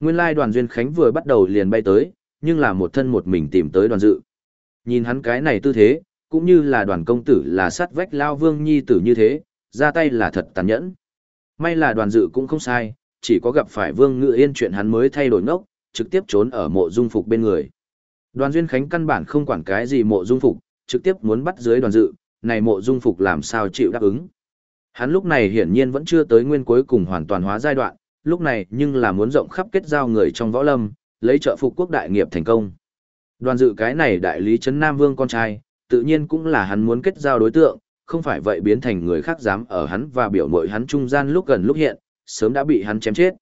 Nguyên lai đoàn Duyên Khánh vừa bắt đầu liền bay tới, nhưng là một thân một mình tìm tới đoàn dự. Nhìn hắn cái này tư thế, cũng như là đoàn công tử là sát vách lao vương nhi tử như thế, ra tay là thật tàn nhẫn. May là đoàn dự cũng không sai, chỉ có gặp phải vương ngự yên chuyện hắn mới thay đổi ngốc, trực tiếp trốn ở mộ dung phục bên người. Đoàn Duyên Khánh căn bản không quản cái gì mộ dung phục, trực tiếp muốn bắt dưới đoàn dự, này mộ dung phục làm sao chịu đáp ứng. Hắn lúc này hiển nhiên vẫn chưa tới nguyên cuối cùng hoàn toàn hóa giai đoạn, lúc này nhưng là muốn rộng khắp kết giao người trong võ lâm, lấy trợ phục quốc đại nghiệp thành công. Đoàn dự cái này đại lý Trấn Nam Vương con trai, tự nhiên cũng là hắn muốn kết giao đối tượng, không phải vậy biến thành người khác dám ở hắn và biểu mội hắn trung gian lúc gần lúc hiện, sớm đã bị hắn chém chết.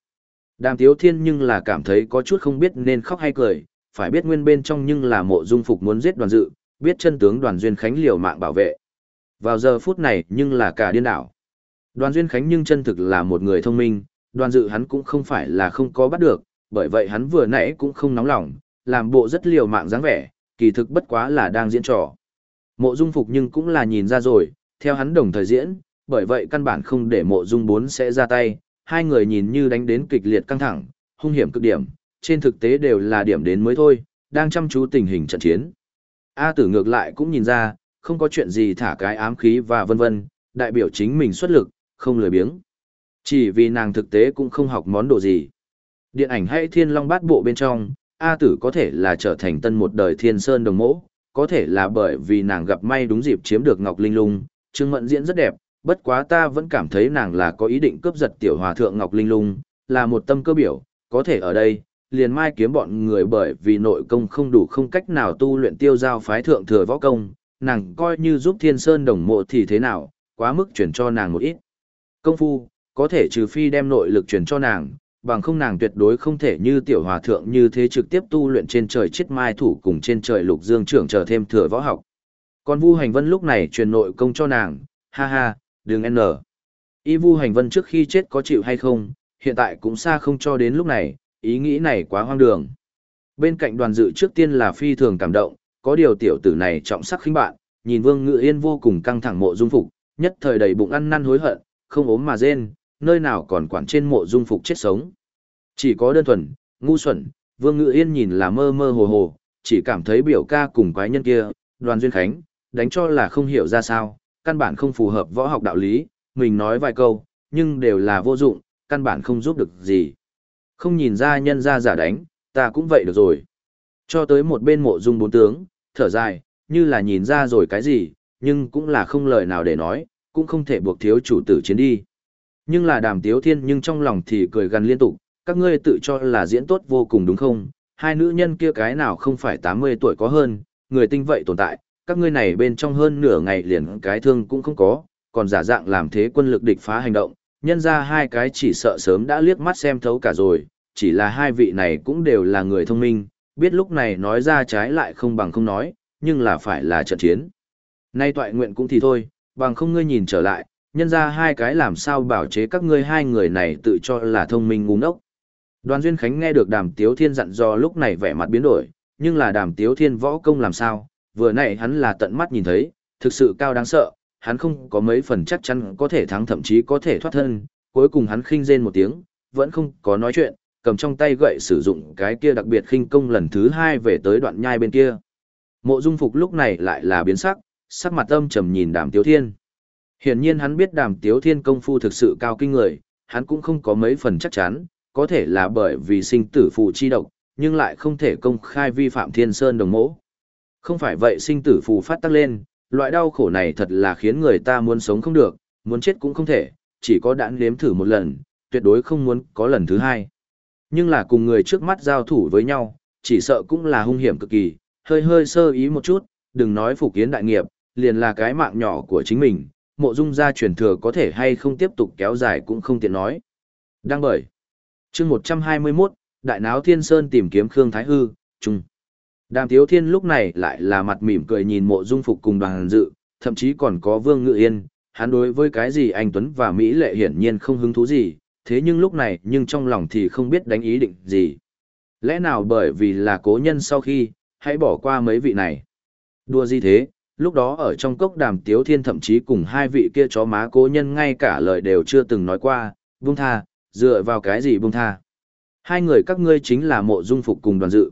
Đàm Tiếu Thiên nhưng là cảm thấy có chút không biết nên khóc hay cười, phải biết nguyên bên trong nhưng là mộ dung phục muốn giết đoàn dự, biết chân tướng đoàn Duyên Khánh liều mạng bảo vệ. Vào giờ phút này nhưng là cả điên đảo. Đoàn Duyên Khánh nhưng chân thực là một người thông minh, đoàn dự hắn cũng không phải là không có bắt được, bởi vậy hắn vừa nãy cũng không nóng lòng, làm bộ rất liều mạng dáng vẻ, kỳ thực bất quá là đang diễn trò. Mộ dung phục nhưng cũng là nhìn ra rồi, theo hắn đồng thời diễn, bởi vậy căn bản không để mộ dung bốn sẽ ra tay, hai người nhìn như đánh đến kịch liệt căng thẳng, hung hiểm cực điểm, trên thực tế đều là điểm đến mới thôi, đang chăm chú tình hình trận chiến. A tử ngược lại cũng nhìn ra, không có chuyện gì thả cái ám khí và vân vân, đại biểu chính mình xuất lực, không lười biếng. Chỉ vì nàng thực tế cũng không học món đồ gì. Điện ảnh hay thiên long bát bộ bên trong, A tử có thể là trở thành tân một đời thiên sơn đồng mẫu, có thể là bởi vì nàng gặp may đúng dịp chiếm được Ngọc Linh Lung, Trương Mận diễn rất đẹp, bất quá ta vẫn cảm thấy nàng là có ý định cướp giật tiểu hòa thượng Ngọc Linh Lung, là một tâm cơ biểu, có thể ở đây, liền mai kiếm bọn người bởi vì nội công không đủ không cách nào tu luyện tiêu giao phái thượng thừa võ công, nàng coi như giúp thiên sơn đồng mộ thì thế nào, quá mức chuyển cho nàng một ít. Công phu, có thể trừ phi đem nội lực truyền cho nàng, bằng không nàng tuyệt đối không thể như tiểu hòa thượng như thế trực tiếp tu luyện trên trời chết mai thủ cùng trên trời lục dương trưởng trở thêm thừa võ học. Còn Vu Hành Vân lúc này truyền nội công cho nàng, ha ha, đừng n. Y Vu Hành Vân trước khi chết có chịu hay không, hiện tại cũng xa không cho đến lúc này, ý nghĩ này quá hoang đường. Bên cạnh đoàn dự trước tiên là phi thường cảm động, có điều tiểu tử này trọng sắc khinh bạn, nhìn Vương Ngự Yên vô cùng căng thẳng mộ dung phục, nhất thời đầy bụng ăn năn hối hận, không ốm mà rên, nơi nào còn quản trên mộ dung phục chết sống. Chỉ có đơn thuần, ngu xuẩn, Vương Ngự Yên nhìn là mơ mơ hồ hồ, chỉ cảm thấy biểu ca cùng quái nhân kia, đoàn duyên khánh, đánh cho là không hiểu ra sao, căn bản không phù hợp võ học đạo lý, mình nói vài câu, nhưng đều là vô dụng, căn bản không giúp được gì. Không nhìn ra nhân ra giả đánh, ta cũng vậy được rồi. Cho tới một bên mộ dung bốn tướng, thở dài, như là nhìn ra rồi cái gì, nhưng cũng là không lời nào để nói, cũng không thể buộc thiếu chủ tử chiến đi. Nhưng là đàm tiếu thiên nhưng trong lòng thì cười gần liên tục, các ngươi tự cho là diễn tốt vô cùng đúng không? Hai nữ nhân kia cái nào không phải 80 tuổi có hơn, người tinh vậy tồn tại, các ngươi này bên trong hơn nửa ngày liền cái thương cũng không có, còn giả dạng làm thế quân lực địch phá hành động, nhân ra hai cái chỉ sợ sớm đã liếc mắt xem thấu cả rồi, chỉ là hai vị này cũng đều là người thông minh, biết lúc này nói ra trái lại không bằng không nói, nhưng là phải là trận chiến. Nay toại nguyện cũng thì thôi, bằng không ngươi nhìn trở lại, nhân ra hai cái làm sao bảo chế các ngươi hai người này tự cho là thông minh ngu ngốc. Đoàn Duyên Khánh nghe được đàm tiếu thiên dặn do lúc này vẻ mặt biến đổi, nhưng là đàm tiếu thiên võ công làm sao, vừa nãy hắn là tận mắt nhìn thấy, thực sự cao đáng sợ, hắn không có mấy phần chắc chắn có thể thắng thậm chí có thể thoát thân, cuối cùng hắn khinh rên một tiếng, vẫn không có nói chuyện, cầm trong tay gậy sử dụng cái kia đặc biệt khinh công lần thứ hai về tới đoạn nhai bên kia. Mộ Dung Phục lúc này lại là biến sắc, sắc mặt âm trầm nhìn Đàm Tiếu Thiên. Hiển nhiên hắn biết Đàm Tiếu Thiên công phu thực sự cao kinh người, hắn cũng không có mấy phần chắc chắn, có thể là bởi vì sinh tử phụ chi độc, nhưng lại không thể công khai vi phạm Thiên Sơn đồng mẫu. Không phải vậy sinh tử phù phát tắc lên, loại đau khổ này thật là khiến người ta muốn sống không được, muốn chết cũng không thể, chỉ có đạn nếm thử một lần, tuyệt đối không muốn có lần thứ hai. Nhưng là cùng người trước mắt giao thủ với nhau, chỉ sợ cũng là hung hiểm cực kỳ, hơi hơi sơ ý một chút, đừng nói phục kiến đại nghiệp, liền là cái mạng nhỏ của chính mình, mộ dung gia truyền thừa có thể hay không tiếp tục kéo dài cũng không tiện nói. Đăng bởi. chương 121, Đại Náo Thiên Sơn tìm kiếm Khương Thái Hư, Trung. Đàm Tiếu Thiên lúc này lại là mặt mỉm cười nhìn mộ dung phục cùng đoàn dự, thậm chí còn có Vương Ngự Yên, hắn đối với cái gì anh Tuấn và Mỹ lệ hiển nhiên không hứng thú gì, thế nhưng lúc này nhưng trong lòng thì không biết đánh ý định gì. Lẽ nào bởi vì là cố nhân sau khi, hãy bỏ qua mấy vị này. Đùa gì thế, lúc đó ở trong cốc đàm tiếu thiên thậm chí cùng hai vị kia chó má cố nhân ngay cả lời đều chưa từng nói qua, bung tha, dựa vào cái gì bung tha. Hai người các ngươi chính là mộ dung phục cùng đoàn dự.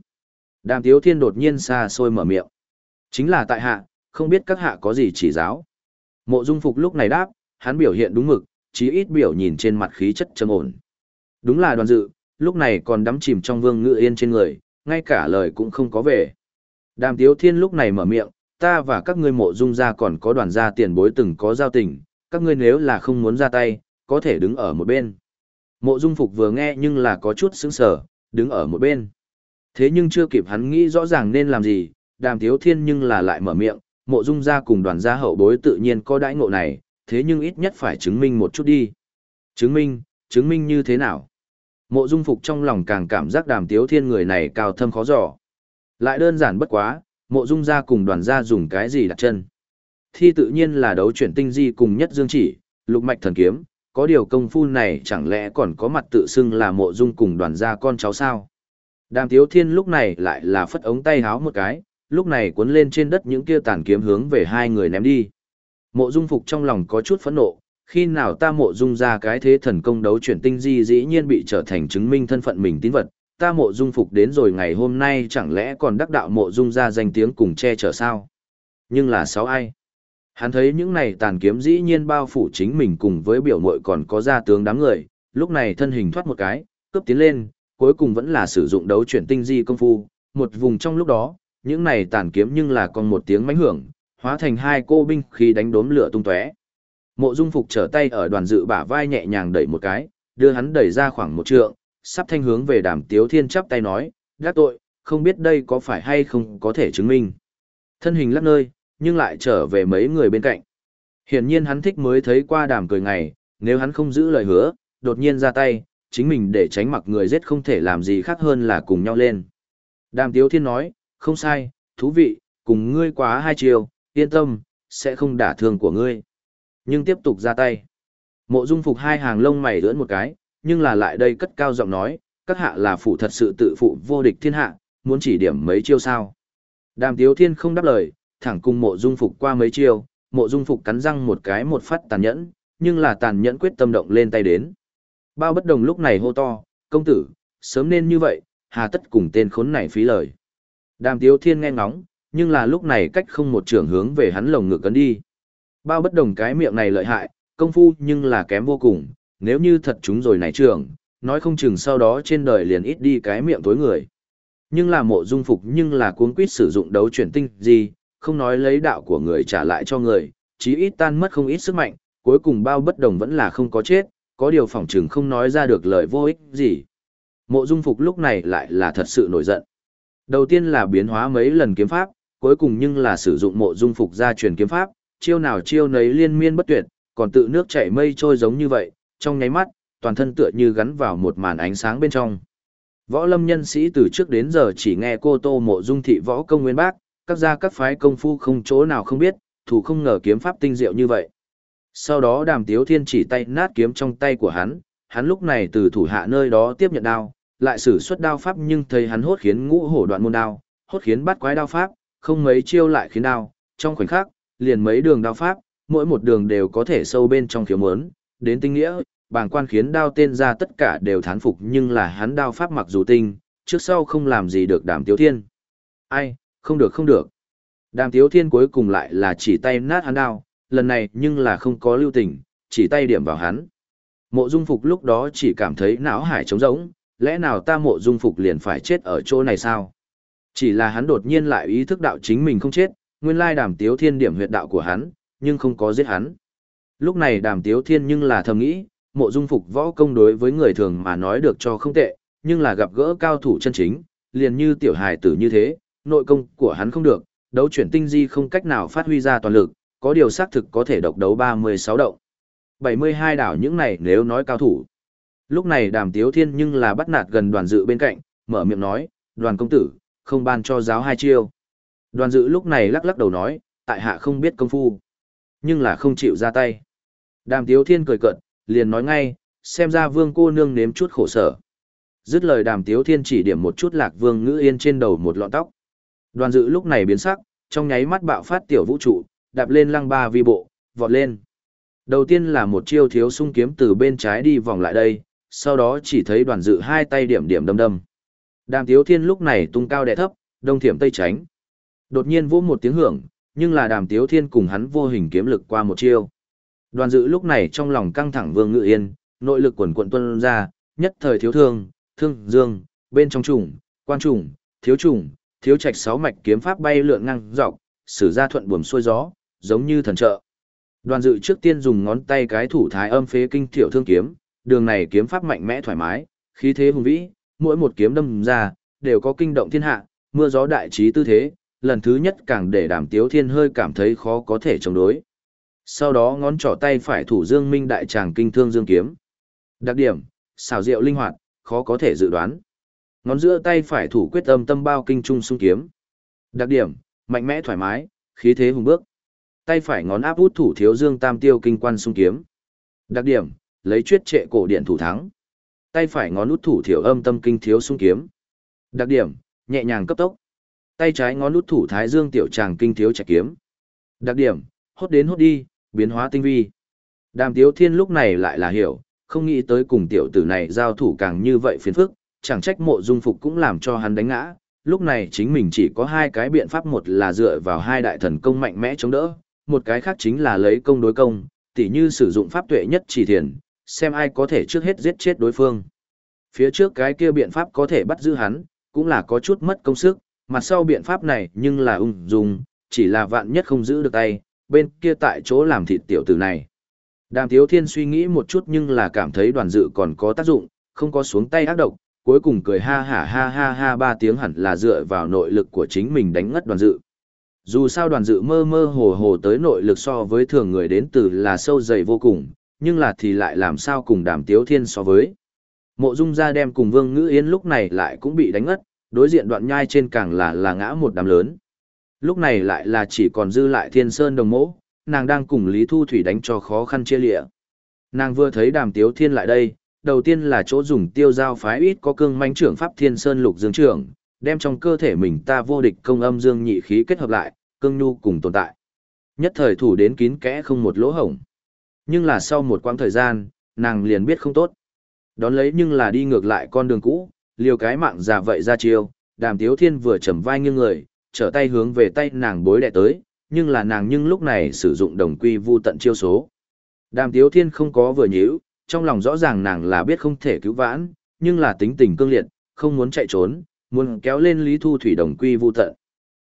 Đàm tiếu thiên đột nhiên xa xôi mở miệng. Chính là tại hạ, không biết các hạ có gì chỉ giáo. Mộ dung phục lúc này đáp, hắn biểu hiện đúng mực, chí ít biểu nhìn trên mặt khí chất trầm ổn. Đúng là đoàn dự, lúc này còn đắm chìm trong vương ngự yên trên người, ngay cả lời cũng không có về. Đàm tiếu thiên lúc này mở miệng, ta và các ngươi mộ dung gia còn có đoàn gia tiền bối từng có giao tình, các ngươi nếu là không muốn ra tay, có thể đứng ở một bên. Mộ dung phục vừa nghe nhưng là có chút sững sờ, đứng ở một bên. Thế nhưng chưa kịp hắn nghĩ rõ ràng nên làm gì, đàm thiếu thiên nhưng là lại mở miệng, mộ dung gia cùng đoàn gia hậu bối tự nhiên có đãi ngộ này, thế nhưng ít nhất phải chứng minh một chút đi. Chứng minh, chứng minh như thế nào? Mộ dung phục trong lòng càng cảm giác đàm tiếu thiên người này cao thâm khó dò. Lại đơn giản bất quá, mộ dung gia cùng đoàn gia dùng cái gì đặt chân. Thi tự nhiên là đấu chuyển tinh di cùng nhất dương chỉ, lục mạch thần kiếm, có điều công phu này chẳng lẽ còn có mặt tự xưng là mộ dung cùng đoàn gia con cháu sao. Đàm tiếu thiên lúc này lại là phất ống tay háo một cái, lúc này cuốn lên trên đất những kia tàn kiếm hướng về hai người ném đi. Mộ dung phục trong lòng có chút phẫn nộ, khi nào ta mộ dung ra cái thế thần công đấu chuyển tinh di dĩ nhiên bị trở thành chứng minh thân phận mình tín vật, ta mộ dung phục đến rồi ngày hôm nay chẳng lẽ còn đắc đạo mộ dung ra danh tiếng cùng che chở sao? Nhưng là sáu ai? Hắn thấy những này tàn kiếm dĩ nhiên bao phủ chính mình cùng với biểu muội còn có gia tướng đám người, lúc này thân hình thoát một cái, cướp tiến lên, cuối cùng vẫn là sử dụng đấu chuyển tinh di công phu, một vùng trong lúc đó, những này tàn kiếm nhưng là còn một tiếng mánh hưởng, hóa thành hai cô binh khi đánh đốm lửa tung tóe. Mộ Dung Phục trở tay ở đoàn dự bả vai nhẹ nhàng đẩy một cái, đưa hắn đẩy ra khoảng một trượng, sắp thanh hướng về Đàm Tiếu Thiên chắp tay nói, "Gác tội, không biết đây có phải hay không có thể chứng minh." Thân hình lắc nơi, nhưng lại trở về mấy người bên cạnh. Hiển nhiên hắn thích mới thấy qua Đàm cười ngày, nếu hắn không giữ lời hứa, đột nhiên ra tay, chính mình để tránh mặc người giết không thể làm gì khác hơn là cùng nhau lên. Đàm Tiếu Thiên nói, "Không sai, thú vị, cùng ngươi quá hai chiều, yên tâm, sẽ không đả thương của ngươi." Nhưng tiếp tục ra tay. Mộ Dung Phục hai hàng lông mày lưỡn một cái, nhưng là lại đây cất cao giọng nói, các hạ là phụ thật sự tự phụ vô địch thiên hạ, muốn chỉ điểm mấy chiêu sao. Đàm Tiếu Thiên không đáp lời, thẳng cùng mộ dung phục qua mấy chiêu, mộ dung phục cắn răng một cái một phát tàn nhẫn, nhưng là tàn nhẫn quyết tâm động lên tay đến. Bao bất đồng lúc này hô to, công tử, sớm nên như vậy, hà tất cùng tên khốn này phí lời. Đàm Tiếu Thiên nghe ngóng, nhưng là lúc này cách không một trường hướng về hắn lồng ngực cấn đi. Bao bất đồng cái miệng này lợi hại, công phu nhưng là kém vô cùng, nếu như thật chúng rồi này trưởng nói không chừng sau đó trên đời liền ít đi cái miệng tối người. Nhưng là mộ dung phục nhưng là cuốn quýt sử dụng đấu chuyển tinh gì, không nói lấy đạo của người trả lại cho người, chí ít tan mất không ít sức mạnh, cuối cùng bao bất đồng vẫn là không có chết, có điều phỏng chừng không nói ra được lời vô ích gì. Mộ dung phục lúc này lại là thật sự nổi giận. Đầu tiên là biến hóa mấy lần kiếm pháp, cuối cùng nhưng là sử dụng mộ dung phục ra truyền kiếm pháp, chiêu nào chiêu nấy liên miên bất tuyệt, còn tự nước chảy mây trôi giống như vậy, trong nháy mắt, toàn thân tựa như gắn vào một màn ánh sáng bên trong. Võ lâm nhân sĩ từ trước đến giờ chỉ nghe cô tô mộ dung thị võ công nguyên bác, các gia các phái công phu không chỗ nào không biết, thủ không ngờ kiếm pháp tinh diệu như vậy. Sau đó đàm tiếu thiên chỉ tay nát kiếm trong tay của hắn, hắn lúc này từ thủ hạ nơi đó tiếp nhận đao, lại sử xuất đao pháp nhưng thấy hắn hốt khiến ngũ hổ đoạn môn đao, hốt khiến bắt quái đao pháp, không mấy chiêu lại khiến đao, trong khoảnh khắc, liền mấy đường đao pháp, mỗi một đường đều có thể sâu bên trong khiếu mớn, đến tinh nghĩa, bàng quan khiến đao tên ra tất cả đều thán phục nhưng là hắn đao pháp mặc dù tinh, trước sau không làm gì được đàm tiếu thiên. Ai, không được không được. Đàm tiếu thiên cuối cùng lại là chỉ tay nát hắn đao, lần này nhưng là không có lưu tình, chỉ tay điểm vào hắn. Mộ dung phục lúc đó chỉ cảm thấy não hải trống rỗng, lẽ nào ta mộ dung phục liền phải chết ở chỗ này sao? Chỉ là hắn đột nhiên lại ý thức đạo chính mình không chết, nguyên lai đàm tiếu thiên điểm huyệt đạo của hắn, nhưng không có giết hắn. Lúc này đàm tiếu thiên nhưng là thầm nghĩ, mộ dung phục võ công đối với người thường mà nói được cho không tệ, nhưng là gặp gỡ cao thủ chân chính, liền như tiểu hài tử như thế, nội công của hắn không được, đấu chuyển tinh di không cách nào phát huy ra toàn lực, có điều xác thực có thể độc đấu 36 động. 72 đảo những này nếu nói cao thủ. Lúc này đàm tiếu thiên nhưng là bắt nạt gần đoàn dự bên cạnh, mở miệng nói, đoàn công tử, không ban cho giáo hai chiêu. Đoàn dự lúc này lắc lắc đầu nói, tại hạ không biết công phu, nhưng là không chịu ra tay. Đàm tiếu thiên cười cợt, liền nói ngay, xem ra vương cô nương nếm chút khổ sở. Dứt lời đàm tiếu thiên chỉ điểm một chút lạc vương ngữ yên trên đầu một lọn tóc. Đoàn dự lúc này biến sắc, trong nháy mắt bạo phát tiểu vũ trụ, đạp lên lăng ba vi bộ, vọt lên. Đầu tiên là một chiêu thiếu sung kiếm từ bên trái đi vòng lại đây, sau đó chỉ thấy đoàn dự hai tay điểm điểm đâm đâm. Đàm Tiếu Thiên lúc này tung cao đè thấp, đông thiểm tây tránh. Đột nhiên vỗ một tiếng hưởng, nhưng là Đàm Tiếu Thiên cùng hắn vô hình kiếm lực qua một chiêu. Đoàn dự lúc này trong lòng căng thẳng vương ngự yên, nội lực quần quận tuân ra, nhất thời thiếu thương, thương dương, bên trong trùng, quan trùng, thiếu trùng, thiếu trạch sáu mạch kiếm pháp bay lượn ngang dọc, sử ra thuận buồm xuôi gió, giống như thần trợ. Đoàn dự trước tiên dùng ngón tay cái thủ thái âm phế kinh thiểu thương kiếm, đường này kiếm pháp mạnh mẽ thoải mái, khí thế hùng vĩ, mỗi một kiếm đâm ra, đều có kinh động thiên hạ, mưa gió đại trí tư thế, lần thứ nhất càng để đàm tiếu thiên hơi cảm thấy khó có thể chống đối. Sau đó ngón trỏ tay phải thủ dương minh đại tràng kinh thương dương kiếm. Đặc điểm, xảo diệu linh hoạt, khó có thể dự đoán. Ngón giữa tay phải thủ quyết âm tâm bao kinh trung xung kiếm. Đặc điểm, mạnh mẽ thoải mái, khí thế hùng bước. Tay phải ngón áp út thủ thiếu dương tam tiêu kinh quan xung kiếm. Đặc điểm, lấy chuyết trệ cổ điện thủ thắng. Tay phải ngón út thủ thiểu âm tâm kinh thiếu xung kiếm. Đặc điểm, nhẹ nhàng cấp tốc. Tay trái ngón út thủ thái dương tiểu tràng kinh thiếu trạch kiếm. Đặc điểm, hốt đến hốt đi, biến hóa tinh vi. Đàm Tiếu Thiên lúc này lại là hiểu, không nghĩ tới cùng tiểu tử này giao thủ càng như vậy phiền phức, chẳng trách mộ dung phục cũng làm cho hắn đánh ngã. Lúc này chính mình chỉ có hai cái biện pháp một là dựa vào hai đại thần công mạnh mẽ chống đỡ, một cái khác chính là lấy công đối công, tỉ như sử dụng pháp tuệ nhất chỉ thiền, xem ai có thể trước hết giết chết đối phương. Phía trước cái kia biện pháp có thể bắt giữ hắn, cũng là có chút mất công sức, mặt sau biện pháp này nhưng là ung dung, chỉ là vạn nhất không giữ được tay, bên kia tại chỗ làm thịt tiểu tử này. Đàm Tiếu Thiên suy nghĩ một chút nhưng là cảm thấy đoàn dự còn có tác dụng, không có xuống tay ác độc, cuối cùng cười ha ha ha ha ha ba tiếng hẳn là dựa vào nội lực của chính mình đánh ngất đoàn dự. Dù sao đoàn dự mơ mơ hồ hồ tới nội lực so với thường người đến từ là sâu dày vô cùng, nhưng là thì lại làm sao cùng đàm tiếu thiên so với. Mộ dung ra đem cùng vương ngữ yên lúc này lại cũng bị đánh ngất, đối diện đoạn nhai trên càng là là ngã một đám lớn. Lúc này lại là chỉ còn dư lại thiên sơn đồng mỗ, nàng đang cùng Lý Thu Thủy đánh cho khó khăn chia lịa. Nàng vừa thấy đàm tiếu thiên lại đây, đầu tiên là chỗ dùng tiêu giao phái ít có cương manh trưởng pháp thiên sơn lục dương trưởng, đem trong cơ thể mình ta vô địch công âm dương nhị khí kết hợp lại, cương nhu cùng tồn tại. Nhất thời thủ đến kín kẽ không một lỗ hổng. Nhưng là sau một quãng thời gian, nàng liền biết không tốt. Đón lấy nhưng là đi ngược lại con đường cũ, liều cái mạng già vậy ra chiêu, đàm tiếu thiên vừa chầm vai nghiêng người, trở tay hướng về tay nàng bối đẻ tới, nhưng là nàng nhưng lúc này sử dụng đồng quy vu tận chiêu số. Đàm tiếu thiên không có vừa nhíu, trong lòng rõ ràng nàng là biết không thể cứu vãn, nhưng là tính tình cương liệt, không muốn chạy trốn, muốn kéo lên Lý Thu Thủy đồng quy vu tận.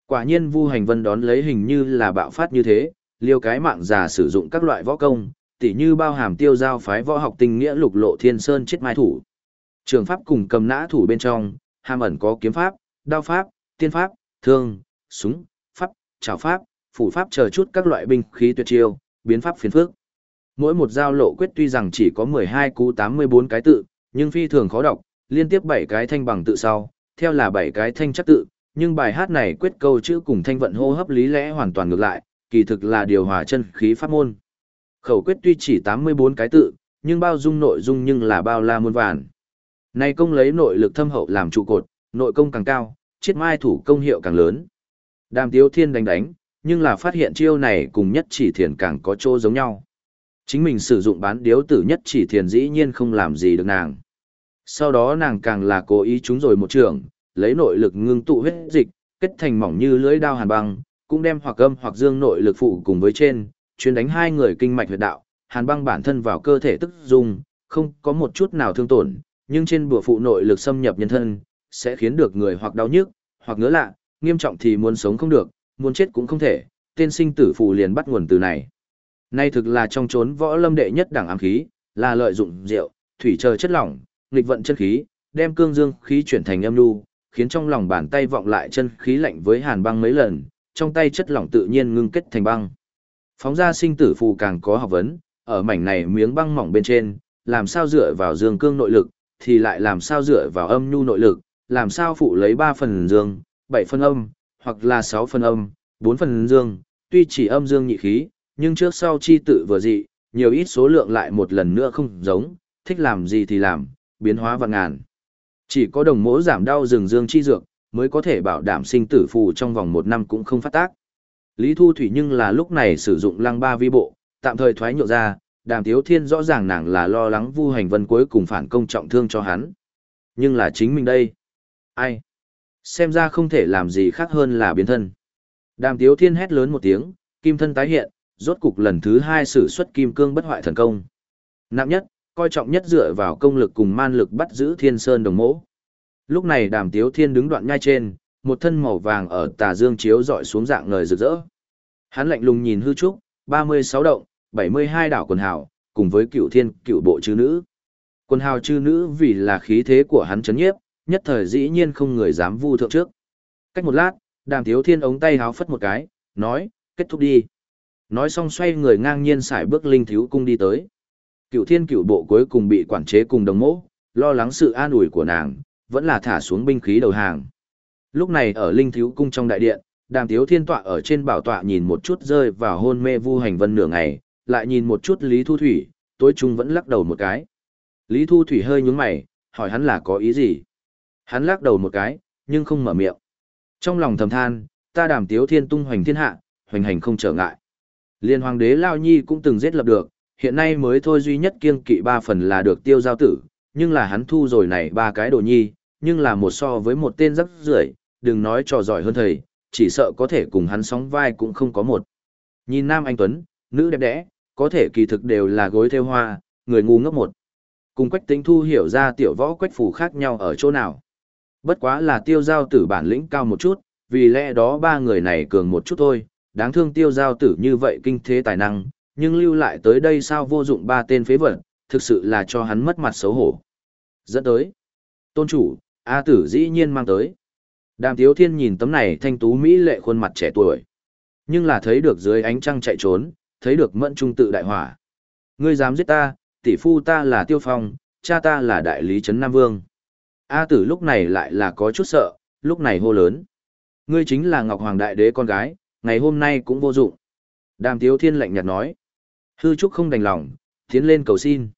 Quả nhiên Vu Hành Vân đón lấy hình như là bạo phát như thế, liêu cái mạng già sử dụng các loại võ công, tỉ như bao hàm tiêu giao phái võ học tinh nghĩa lục lộ thiên sơn chết mai thủ. Trường pháp cùng cầm nã thủ bên trong, hàm ẩn có kiếm pháp, đao pháp, tiên pháp, thương, súng, pháp, trảo pháp, phủ pháp chờ chút các loại binh khí tuyệt chiêu, biến pháp phiền phức. Mỗi một giao lộ quyết tuy rằng chỉ có 12 cú 84 cái tự, nhưng phi thường khó đọc, liên tiếp 7 cái thanh bằng tự sau, theo là 7 cái thanh chắc tự, nhưng bài hát này quyết câu chữ cùng thanh vận hô hấp lý lẽ hoàn toàn ngược lại, kỳ thực là điều hòa chân khí pháp môn. Khẩu quyết tuy chỉ 84 cái tự, nhưng bao dung nội dung nhưng là bao la muôn vàn. Này công lấy nội lực thâm hậu làm trụ cột, nội công càng cao, chiết mai thủ công hiệu càng lớn. Đàm Tiếu Thiên đánh đánh, nhưng là phát hiện chiêu này cùng nhất chỉ thiền càng có chỗ giống nhau. Chính mình sử dụng bán điếu tử nhất chỉ thiền dĩ nhiên không làm gì được nàng. Sau đó nàng càng là cố ý chúng rồi một trường, lấy nội lực ngưng tụ huyết dịch, kết thành mỏng như lưỡi đao hàn băng, cũng đem hoặc âm hoặc dương nội lực phụ cùng với trên, chuyên đánh hai người kinh mạch huyệt đạo, hàn băng bản thân vào cơ thể tức dung, không có một chút nào thương tổn, nhưng trên bùa phụ nội lực xâm nhập nhân thân, sẽ khiến được người hoặc đau nhức, hoặc ngứa lạ, nghiêm trọng thì muốn sống không được, muốn chết cũng không thể, tên sinh tử phù liền bắt nguồn từ này. Nay thực là trong chốn võ lâm đệ nhất đẳng ám khí, là lợi dụng rượu, thủy chờ chất lỏng, nghịch vận chân khí, đem cương dương khí chuyển thành âm nhu, khiến trong lòng bàn tay vọng lại chân khí lạnh với hàn băng mấy lần, trong tay chất lỏng tự nhiên ngưng kết thành băng. Phóng ra sinh tử phù càng có học vấn, ở mảnh này miếng băng mỏng bên trên, làm sao dựa vào dương cương nội lực, thì lại làm sao dựa vào âm nhu nội lực, làm sao phụ lấy 3 phần dương, 7 phần âm, hoặc là 6 phần âm, 4 phần dương, tuy chỉ âm dương nhị khí, nhưng trước sau chi tự vừa dị, nhiều ít số lượng lại một lần nữa không giống, thích làm gì thì làm, biến hóa vạn ngàn. Chỉ có đồng mỗ giảm đau rừng dương chi dược, mới có thể bảo đảm sinh tử phù trong vòng một năm cũng không phát tác. Lý Thu Thủy nhưng là lúc này sử dụng lăng ba vi bộ, tạm thời thoái nhượng ra, đàm tiếu thiên rõ ràng nàng là lo lắng vu hành vân cuối cùng phản công trọng thương cho hắn. Nhưng là chính mình đây. Ai? Xem ra không thể làm gì khác hơn là biến thân. Đàm tiếu thiên hét lớn một tiếng, kim thân tái hiện, rốt cục lần thứ hai sử xuất kim cương bất hoại thần công. Nặng nhất, coi trọng nhất dựa vào công lực cùng man lực bắt giữ thiên sơn đồng mỗ. Lúc này đàm tiếu thiên đứng đoạn nhai trên, một thân màu vàng ở tà dương chiếu dọi xuống dạng ngời rực rỡ. Hắn lạnh lùng nhìn hư trúc, 36 động, 72 đảo quần hào, cùng với cựu thiên cựu bộ chư nữ. Quần hào chư nữ vì là khí thế của hắn chấn nhiếp, nhất thời dĩ nhiên không người dám vu thượng trước. Cách một lát, đàm thiếu thiên ống tay háo phất một cái, nói, kết thúc đi. Nói xong xoay người ngang nhiên xài bước linh thiếu cung đi tới. Cựu thiên cựu bộ cuối cùng bị quản chế cùng đồng mỗ, lo lắng sự an ủi của nàng, vẫn là thả xuống binh khí đầu hàng. Lúc này ở linh thiếu cung trong đại điện, đàm thiếu thiên tọa ở trên bảo tọa nhìn một chút rơi vào hôn mê vu hành vân nửa ngày, lại nhìn một chút Lý Thu Thủy, tối trung vẫn lắc đầu một cái. Lý Thu Thủy hơi nhướng mày, hỏi hắn là có ý gì? Hắn lắc đầu một cái, nhưng không mở miệng. Trong lòng thầm than, ta đàm tiếu thiên tung hoành thiên hạ, hoành hành không trở ngại. Liên hoàng đế Lao Nhi cũng từng giết lập được, hiện nay mới thôi duy nhất kiêng kỵ ba phần là được tiêu giao tử, nhưng là hắn thu rồi này ba cái đồ nhi, nhưng là một so với một tên rắc rưởi, đừng nói trò giỏi hơn thầy, chỉ sợ có thể cùng hắn sóng vai cũng không có một. Nhìn nam anh Tuấn, nữ đẹp đẽ, có thể kỳ thực đều là gối theo hoa, người ngu ngốc một. Cùng quách tính thu hiểu ra tiểu võ quách phủ khác nhau ở chỗ nào. Bất quá là tiêu giao tử bản lĩnh cao một chút, vì lẽ đó ba người này cường một chút thôi, đáng thương tiêu giao tử như vậy kinh thế tài năng, nhưng lưu lại tới đây sao vô dụng ba tên phế vật, thực sự là cho hắn mất mặt xấu hổ. Dẫn tới. Tôn chủ, A tử dĩ nhiên mang tới. Đàm Tiếu Thiên nhìn tấm này thanh tú Mỹ lệ khuôn mặt trẻ tuổi. Nhưng là thấy được dưới ánh trăng chạy trốn, thấy được mẫn trung tự đại hỏa. Ngươi dám giết ta, tỷ phu ta là Tiêu Phong, cha ta là đại lý Trấn Nam Vương. A tử lúc này lại là có chút sợ, lúc này hô lớn. Ngươi chính là Ngọc Hoàng Đại Đế con gái, ngày hôm nay cũng vô dụng. Đàm Tiếu Thiên lạnh nhạt nói. Hư Trúc không đành lòng, tiến lên cầu xin.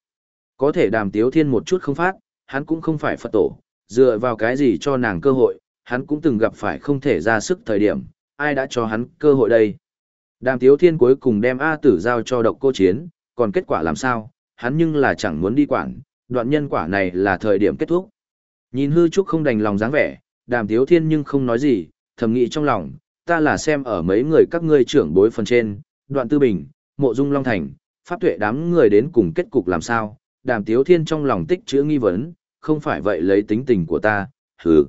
Có thể đàm Tiếu Thiên một chút không phát, hắn cũng không phải Phật tổ, dựa vào cái gì cho nàng cơ hội, hắn cũng từng gặp phải không thể ra sức thời điểm, ai đã cho hắn cơ hội đây. Đàm Tiếu Thiên cuối cùng đem A tử giao cho độc cô chiến, còn kết quả làm sao, hắn nhưng là chẳng muốn đi quản, đoạn nhân quả này là thời điểm kết thúc. Nhìn hư trúc không đành lòng dáng vẻ, đàm Tiếu Thiên nhưng không nói gì, thầm nghĩ trong lòng, ta là xem ở mấy người các ngươi trưởng bối phần trên, đoạn tư bình, mộ dung long thành, pháp tuệ đám người đến cùng kết cục làm sao, đàm Tiếu Thiên trong lòng tích chữ nghi vấn, không phải vậy lấy tính tình của ta, hứ.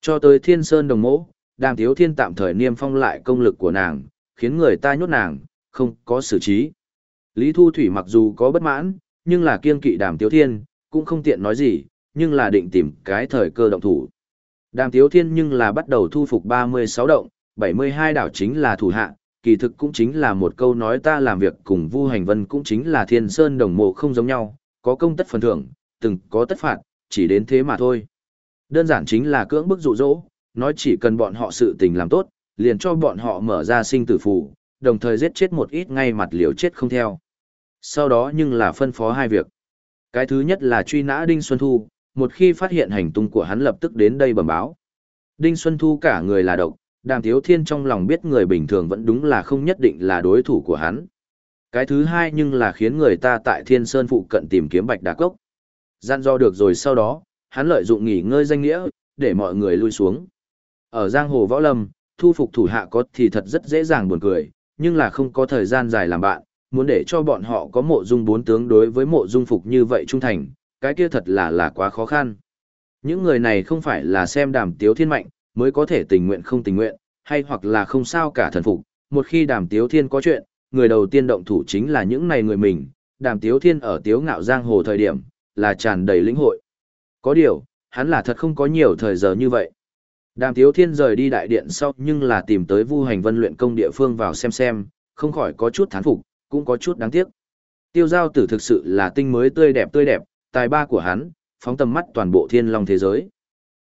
Cho tới thiên sơn đồng mỗ, đàm Tiếu Thiên tạm thời niêm phong lại công lực của nàng, khiến người ta nhốt nàng, không có xử trí. Lý Thu Thủy mặc dù có bất mãn, nhưng là kiên kỵ đàm Tiếu Thiên, cũng không tiện nói gì, nhưng là định tìm cái thời cơ động thủ. Đàm Tiếu Thiên nhưng là bắt đầu thu phục 36 động, 72 đảo chính là thủ hạ, kỳ thực cũng chính là một câu nói ta làm việc cùng Vu Hành Vân cũng chính là thiên sơn đồng mộ không giống nhau, có công tất phần thưởng, từng có tất phạt, chỉ đến thế mà thôi. Đơn giản chính là cưỡng bức dụ dỗ, nói chỉ cần bọn họ sự tình làm tốt, liền cho bọn họ mở ra sinh tử phù, đồng thời giết chết một ít ngay mặt liều chết không theo. Sau đó nhưng là phân phó hai việc. Cái thứ nhất là truy nã Đinh Xuân Thu, một khi phát hiện hành tung của hắn lập tức đến đây bẩm báo. Đinh Xuân Thu cả người là độc, Đàm Tiếu Thiên trong lòng biết người bình thường vẫn đúng là không nhất định là đối thủ của hắn. Cái thứ hai nhưng là khiến người ta tại Thiên Sơn phụ cận tìm kiếm Bạch Đa Cốc. Gian do được rồi sau đó, hắn lợi dụng nghỉ ngơi danh nghĩa, để mọi người lui xuống. Ở Giang Hồ Võ Lâm, thu phục thủ hạ có thì thật rất dễ dàng buồn cười, nhưng là không có thời gian dài làm bạn, muốn để cho bọn họ có mộ dung bốn tướng đối với mộ dung phục như vậy trung thành, cái kia thật là là quá khó khăn. Những người này không phải là xem đàm tiếu thiên mạnh, mới có thể tình nguyện không tình nguyện, hay hoặc là không sao cả thần phục, một khi đàm tiếu thiên có chuyện, người đầu tiên động thủ chính là những này người mình, đàm tiếu thiên ở tiếu ngạo giang hồ thời điểm, là tràn đầy lĩnh hội. Có điều, hắn là thật không có nhiều thời giờ như vậy. Đàm Tiếu Thiên rời đi đại điện sau nhưng là tìm tới Vu Hành Vân luyện công địa phương vào xem xem, không khỏi có chút thán phục, cũng có chút đáng tiếc. Tiêu giao tử thực sự là tinh mới tươi đẹp tươi đẹp, tài ba của hắn, phóng tầm mắt toàn bộ thiên long thế giới.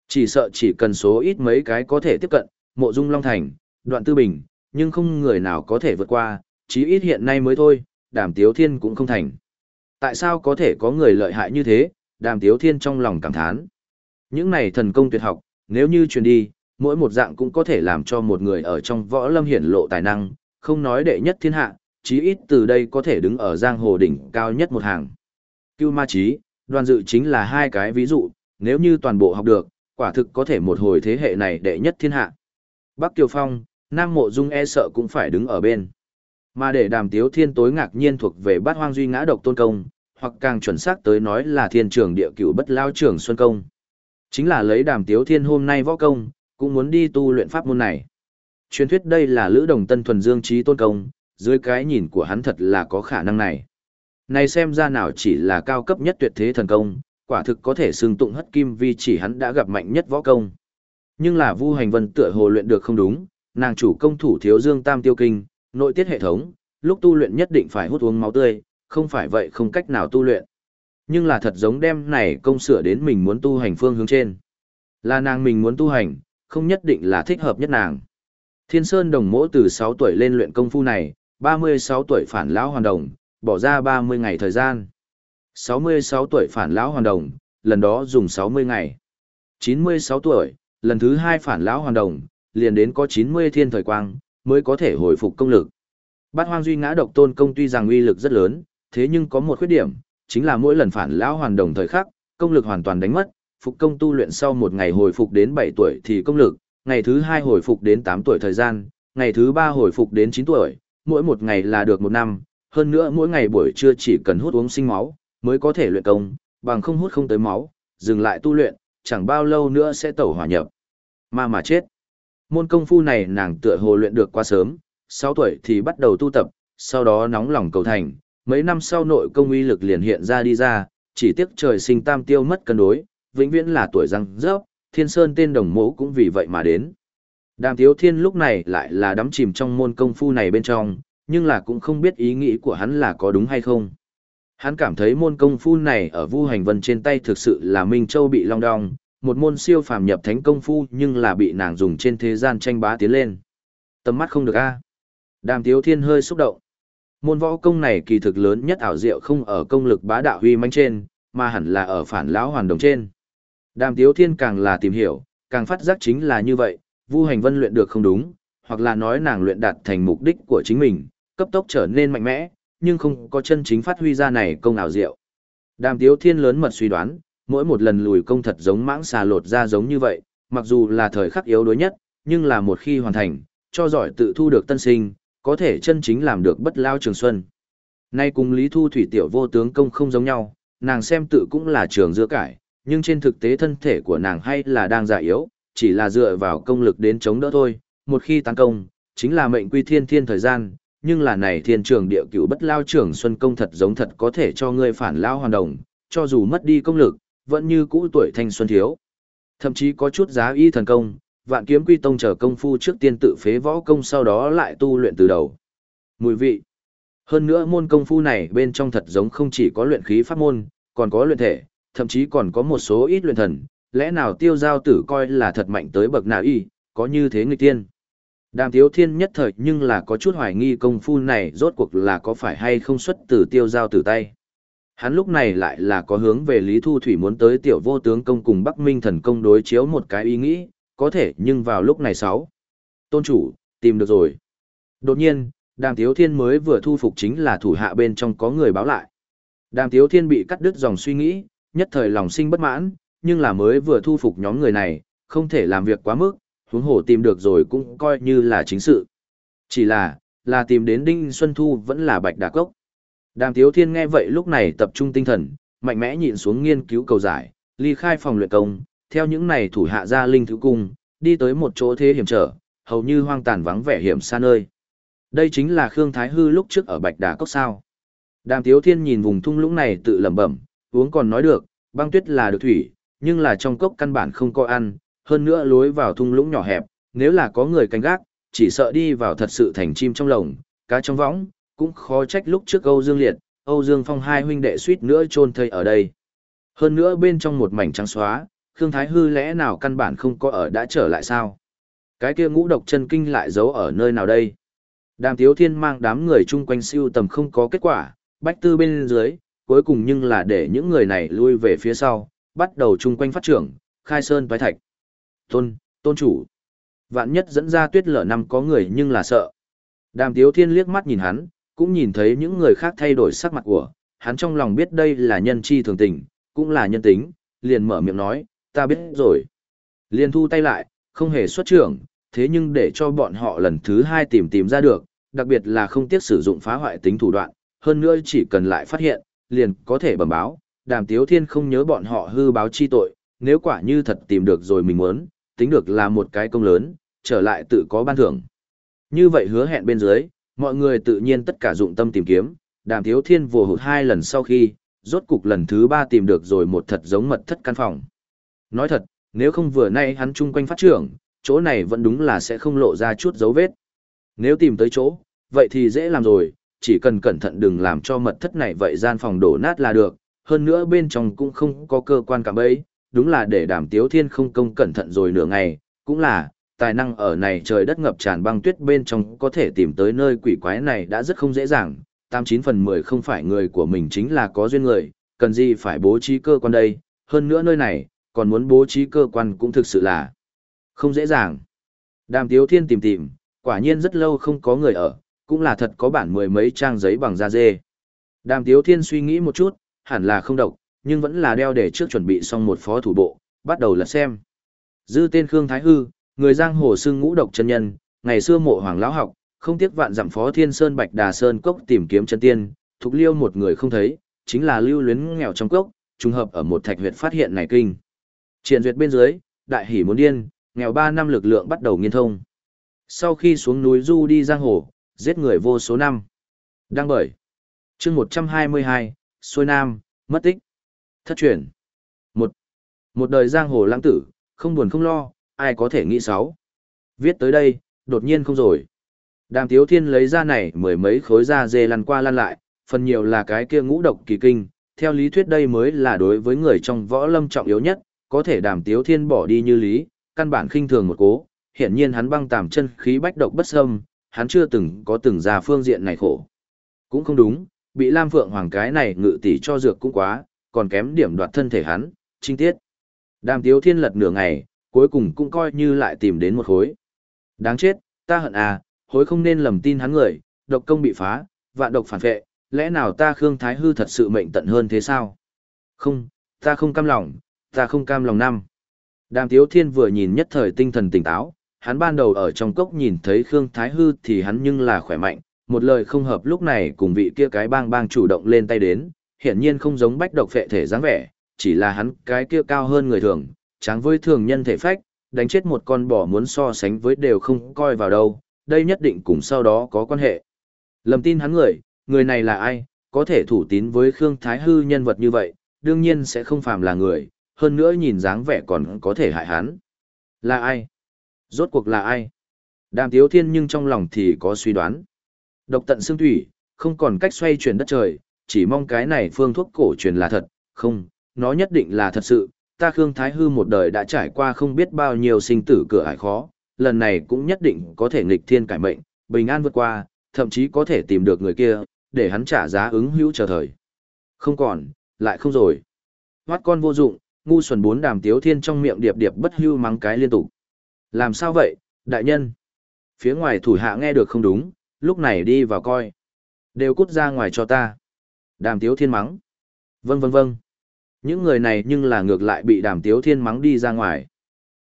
Chỉ sợ chỉ cần số ít mấy cái có thể tiếp cận, mộ dung long thành, đoạn tư bình, nhưng không người nào có thể vượt qua, chí ít hiện nay mới thôi, đàm tiếu thiên cũng không thành. Tại sao có thể có người lợi hại như thế, đàm tiếu thiên trong lòng cảm thán. Những này thần công tuyệt học, nếu như truyền đi, mỗi một dạng cũng có thể làm cho một người ở trong võ lâm hiển lộ tài năng, không nói đệ nhất thiên hạ, chí ít từ đây có thể đứng ở giang hồ đỉnh cao nhất một hàng. Cưu ma trí, đoàn dự chính là hai cái ví dụ, nếu như toàn bộ học được, quả thực có thể một hồi thế hệ này đệ nhất thiên hạ. Bắc Kiều Phong, Nam Mộ Dung e sợ cũng phải đứng ở bên. Mà để đàm tiếu thiên tối ngạc nhiên thuộc về bát hoang duy ngã độc tôn công, hoặc càng chuẩn xác tới nói là thiên trường địa cửu bất lao trường xuân công. Chính là lấy đàm tiếu thiên hôm nay võ công, cũng muốn đi tu luyện pháp môn này. Truyền thuyết đây là lữ đồng tân thuần dương trí tôn công, dưới cái nhìn của hắn thật là có khả năng này. Này xem ra nào chỉ là cao cấp nhất tuyệt thế thần công, quả thực có thể xưng tụng hất kim vì chỉ hắn đã gặp mạnh nhất võ công. Nhưng là Vu Hành Vân tựa hồ luyện được không đúng, nàng chủ công thủ thiếu dương tam tiêu kinh, nội tiết hệ thống, lúc tu luyện nhất định phải hút uống máu tươi, không phải vậy không cách nào tu luyện. Nhưng là thật giống đem này công sửa đến mình muốn tu hành phương hướng trên. Là nàng mình muốn tu hành, không nhất định là thích hợp nhất nàng. Thiên Sơn đồng mỗ từ 6 tuổi lên luyện công phu này, 36 tuổi phản lão hoàn đồng, bỏ ra 30 ngày thời gian. 66 tuổi phản lão hoàn đồng, lần đó dùng 60 ngày. 96 tuổi, lần thứ 2 phản lão hoàn đồng, liền đến có 90 thiên thời quang, mới có thể hồi phục công lực. Bát hoang duy ngã độc tôn công tuy rằng uy lực rất lớn, thế nhưng có một khuyết điểm, chính là mỗi lần phản lão hoàn đồng thời khắc, công lực hoàn toàn đánh mất, phục công tu luyện sau một ngày hồi phục đến 7 tuổi thì công lực, ngày thứ 2 hồi phục đến 8 tuổi thời gian, ngày thứ 3 hồi phục đến 9 tuổi, mỗi một ngày là được một năm, hơn nữa mỗi ngày buổi trưa chỉ cần hút uống sinh máu, mới có thể luyện công, bằng không hút không tới máu, dừng lại tu luyện, chẳng bao lâu nữa sẽ tẩu hỏa nhập. Mà mà chết. Môn công phu này nàng tựa hồ luyện được quá sớm, 6 tuổi thì bắt đầu tu tập, sau đó nóng lòng cầu thành, mấy năm sau nội công uy lực liền hiện ra đi ra, chỉ tiếc trời sinh tam tiêu mất cân đối, vĩnh viễn là tuổi răng rớp, thiên sơn tên đồng mẫu cũng vì vậy mà đến. Đàm Tiếu Thiên lúc này lại là đắm chìm trong môn công phu này bên trong, nhưng là cũng không biết ý nghĩ của hắn là có đúng hay không. Hắn cảm thấy môn công phu này ở Vu Hành Vân trên tay thực sự là Minh Châu bị long đong, một môn siêu phàm nhập thánh công phu nhưng là bị nàng dùng trên thế gian tranh bá tiến lên. Tầm mắt không được a. Đàm Tiếu Thiên hơi xúc động. Môn võ công này kỳ thực lớn nhất ảo diệu không ở công lực bá đạo huy manh trên, mà hẳn là ở phản lão hoàn đồng trên. Đàm Tiếu Thiên càng là tìm hiểu, càng phát giác chính là như vậy, Vu Hành Vân luyện được không đúng, hoặc là nói nàng luyện đạt thành mục đích của chính mình, cấp tốc trở nên mạnh mẽ, nhưng không có chân chính phát huy ra này công ảo diệu. Đàm Tiếu Thiên lớn mật suy đoán, mỗi một lần lùi công thật giống mãng xà lột ra giống như vậy, mặc dù là thời khắc yếu đuối nhất, nhưng là một khi hoàn thành, cho giỏi tự thu được tân sinh, có thể chân chính làm được bất lao trường xuân. Nay cùng Lý Thu Thủy tiểu vô tướng công không giống nhau, nàng xem tự cũng là trường giữa cải, nhưng trên thực tế thân thể của nàng hay là đang già yếu, chỉ là dựa vào công lực đến chống đỡ thôi, một khi tăng công, chính là mệnh quy thiên thiên thời gian, nhưng là này thiên trường địa cửu bất lao trường xuân công thật giống thật có thể cho ngươi phản lao hoàn đồng, cho dù mất đi công lực, vẫn như cũ tuổi thanh xuân thiếu. Thậm chí có chút giá y thần công, vạn kiếm quy tông trở công phu trước tiên tự phế võ công sau đó lại tu luyện từ đầu. Mùi vị. Hơn nữa môn công phu này bên trong thật giống không chỉ có luyện khí pháp môn, còn có luyện thể, thậm chí còn có một số ít luyện thần, lẽ nào tiêu giao tử coi là thật mạnh tới bậc nào y, có như thế người tiên. Đàm tiếu thiên nhất thời nhưng là có chút hoài nghi công phu này rốt cuộc là có phải hay không xuất từ tiêu giao từ tay. Hắn lúc này lại là có hướng về Lý Thu Thủy muốn tới tiểu vô tướng công cùng Bắc Minh thần công đối chiếu một cái ý nghĩ, có thể nhưng vào lúc này sáu. Tôn chủ, tìm được rồi. Đột nhiên, đàm tiếu thiên mới vừa thu phục chính là thủ hạ bên trong có người báo lại. Đàm tiếu thiên bị cắt đứt dòng suy nghĩ, nhất thời lòng sinh bất mãn, nhưng là mới vừa thu phục nhóm người này, không thể làm việc quá mức, huống hồ tìm được rồi cũng coi như là chính sự. Chỉ là, là tìm đến Đinh Xuân Thu vẫn là bạch đà cốc. Đàm Tiếu Thiên nghe vậy lúc này tập trung tinh thần, mạnh mẽ nhịn xuống nghiên cứu cầu giải, ly khai phòng luyện công, theo những này thủ hạ ra linh thứ cung, đi tới một chỗ thế hiểm trở, hầu như hoang tàn vắng vẻ hiểm xa nơi. Đây chính là Khương Thái Hư lúc trước ở Bạch Đà Cốc sao. Đàm Tiếu Thiên nhìn vùng thung lũng này tự lẩm bẩm, uống còn nói được, băng tuyết là được thủy, nhưng là trong cốc căn bản không có ăn, hơn nữa lối vào thung lũng nhỏ hẹp, nếu là có người canh gác, chỉ sợ đi vào thật sự thành chim trong lồng, cá trong võng, cũng khó trách lúc trước Âu Dương Liệt, Âu Dương Phong hai huynh đệ suýt nữa chôn thây ở đây. Hơn nữa bên trong một mảnh trắng xóa, Khương Thái Hư lẽ nào căn bản không có ở đã trở lại sao? Cái kia ngũ độc chân kinh lại giấu ở nơi nào đây? Đàm Tiếu Thiên mang đám người chung quanh siêu tầm không có kết quả, bách tư bên dưới, cuối cùng nhưng là để những người này lui về phía sau, bắt đầu chung quanh phát trưởng, khai sơn toái thạch. Tôn, tôn chủ. Vạn nhất dẫn ra tuyết lở năm có người nhưng là sợ. Đàm Tiếu Thiên liếc mắt nhìn hắn, cũng nhìn thấy những người khác thay đổi sắc mặt của, hắn trong lòng biết đây là nhân chi thường tình, cũng là nhân tính, liền mở miệng nói, ta biết rồi. Liền thu tay lại, không hề xuất trưởng, thế nhưng để cho bọn họ lần thứ hai tìm tìm ra được, đặc biệt là không tiếc sử dụng phá hoại tính thủ đoạn, hơn nữa chỉ cần lại phát hiện, liền có thể bẩm báo, đàm tiếu thiên không nhớ bọn họ hư báo chi tội, nếu quả như thật tìm được rồi mình muốn, tính được là một cái công lớn, trở lại tự có ban thưởng. Như vậy hứa hẹn bên dưới, mọi người tự nhiên tất cả dụng tâm tìm kiếm, đàm Thiếu thiên vùa hụt hai lần sau khi, rốt cục lần thứ ba tìm được rồi một thật giống mật thất căn phòng. Nói thật, nếu không vừa nay hắn chung quanh phát trưởng, chỗ này vẫn đúng là sẽ không lộ ra chút dấu vết. Nếu tìm tới chỗ, vậy thì dễ làm rồi, chỉ cần cẩn thận đừng làm cho mật thất này vậy gian phòng đổ nát là được, hơn nữa bên trong cũng không có cơ quan cảm ấy, đúng là để đàm tiếu thiên không công cẩn thận rồi nửa ngày, cũng là, tài năng ở này trời đất ngập tràn băng tuyết bên trong có thể tìm tới nơi quỷ quái này đã rất không dễ dàng, 89 phần 10 không phải người của mình chính là có duyên người, cần gì phải bố trí cơ quan đây, hơn nữa nơi này, còn muốn bố trí cơ quan cũng thực sự là không dễ dàng. Đàm Tiếu Thiên tìm tìm, quả nhiên rất lâu không có người ở, cũng là thật có bản mười mấy trang giấy bằng da dê. Đàm Tiếu Thiên suy nghĩ một chút, hẳn là không độc, nhưng vẫn là đeo để trước chuẩn bị xong một phó thủ bộ, bắt đầu là xem. Dư tên Khương Thái Hư, người giang hồ xưng ngũ độc chân nhân, ngày xưa mộ hoàng lão học, không tiếc vạn dặm phó thiên sơn bạch đà sơn cốc tìm kiếm chân tiên, thục liêu một người không thấy, chính là lưu luyến nghèo trong cốc, trùng hợp ở một thạch huyệt phát hiện này kinh. Triển duyệt bên dưới, đại hỉ muốn điên, nghèo ba năm lực lượng bắt đầu nghiên thông. Sau khi xuống núi du đi giang hồ, giết người vô số năm. Đăng bởi. chương 122, xuôi nam, mất tích. Thất truyền. Một. Một đời giang hồ lãng tử, không buồn không lo, ai có thể nghĩ sáu. Viết tới đây, đột nhiên không rồi. Đàm Tiếu Thiên lấy ra này mười mấy khối da dê lăn qua lăn lại, phần nhiều là cái kia ngũ độc kỳ kinh, theo lý thuyết đây mới là đối với người trong võ lâm trọng yếu nhất, có thể Đàm Tiếu Thiên bỏ đi như lý, căn bản khinh thường một cố, hiện nhiên hắn băng tàm chân khí bách độc bất xâm, hắn chưa từng có từng ra phương diện này khổ. Cũng không đúng, bị Lam Phượng Hoàng cái này ngự tỷ cho dược cũng quá, còn kém điểm đoạt thân thể hắn, trinh tiết. Đàm Tiếu Thiên lật nửa ngày, cuối cùng cũng coi như lại tìm đến một khối. Đáng chết, ta hận à, hối không nên lầm tin hắn người, độc công bị phá, vạn độc phản vệ, lẽ nào ta Khương Thái Hư thật sự mệnh tận hơn thế sao? Không, ta không cam lòng, ta không cam lòng năm. Đàm Tiếu Thiên vừa nhìn nhất thời tinh thần tỉnh táo, hắn ban đầu ở trong cốc nhìn thấy Khương Thái Hư thì hắn nhưng là khỏe mạnh, một lời không hợp lúc này cùng vị kia cái bang bang chủ động lên tay đến, hiển nhiên không giống bách độc phệ thể dáng vẻ, chỉ là hắn cái kia cao hơn người thường, tráng với thường nhân thể phách, đánh chết một con bò muốn so sánh với đều không coi vào đâu, đây nhất định cùng sau đó có quan hệ. Lầm tin hắn người, người này là ai, có thể thủ tín với Khương Thái Hư nhân vật như vậy, đương nhiên sẽ không phàm là người, hơn nữa nhìn dáng vẻ còn có thể hại hắn. Là ai? Rốt cuộc là ai? Đàm Tiếu Thiên nhưng trong lòng thì có suy đoán. Độc tận xương thủy, không còn cách xoay chuyển đất trời, chỉ mong cái này phương thuốc cổ truyền là thật, không, nó nhất định là thật sự. Ta Khương Thái Hư một đời đã trải qua không biết bao nhiêu sinh tử cửa ải khó, lần này cũng nhất định có thể nghịch thiên cải mệnh, bình an vượt qua, thậm chí có thể tìm được người kia, để hắn trả giá ứng hữu chờ thời. Không còn, lại không rồi. Hoát con vô dụng, ngu xuẩn bốn đàm tiếu thiên trong miệng điệp điệp bất hưu mắng cái liên tục. Làm sao vậy, đại nhân? Phía ngoài thủ hạ nghe được không đúng, lúc này đi vào coi. Đều cút ra ngoài cho ta. Đàm tiếu thiên mắng. Vâng vâng vâng. Những người này nhưng là ngược lại bị đàm tiếu thiên mắng đi ra ngoài.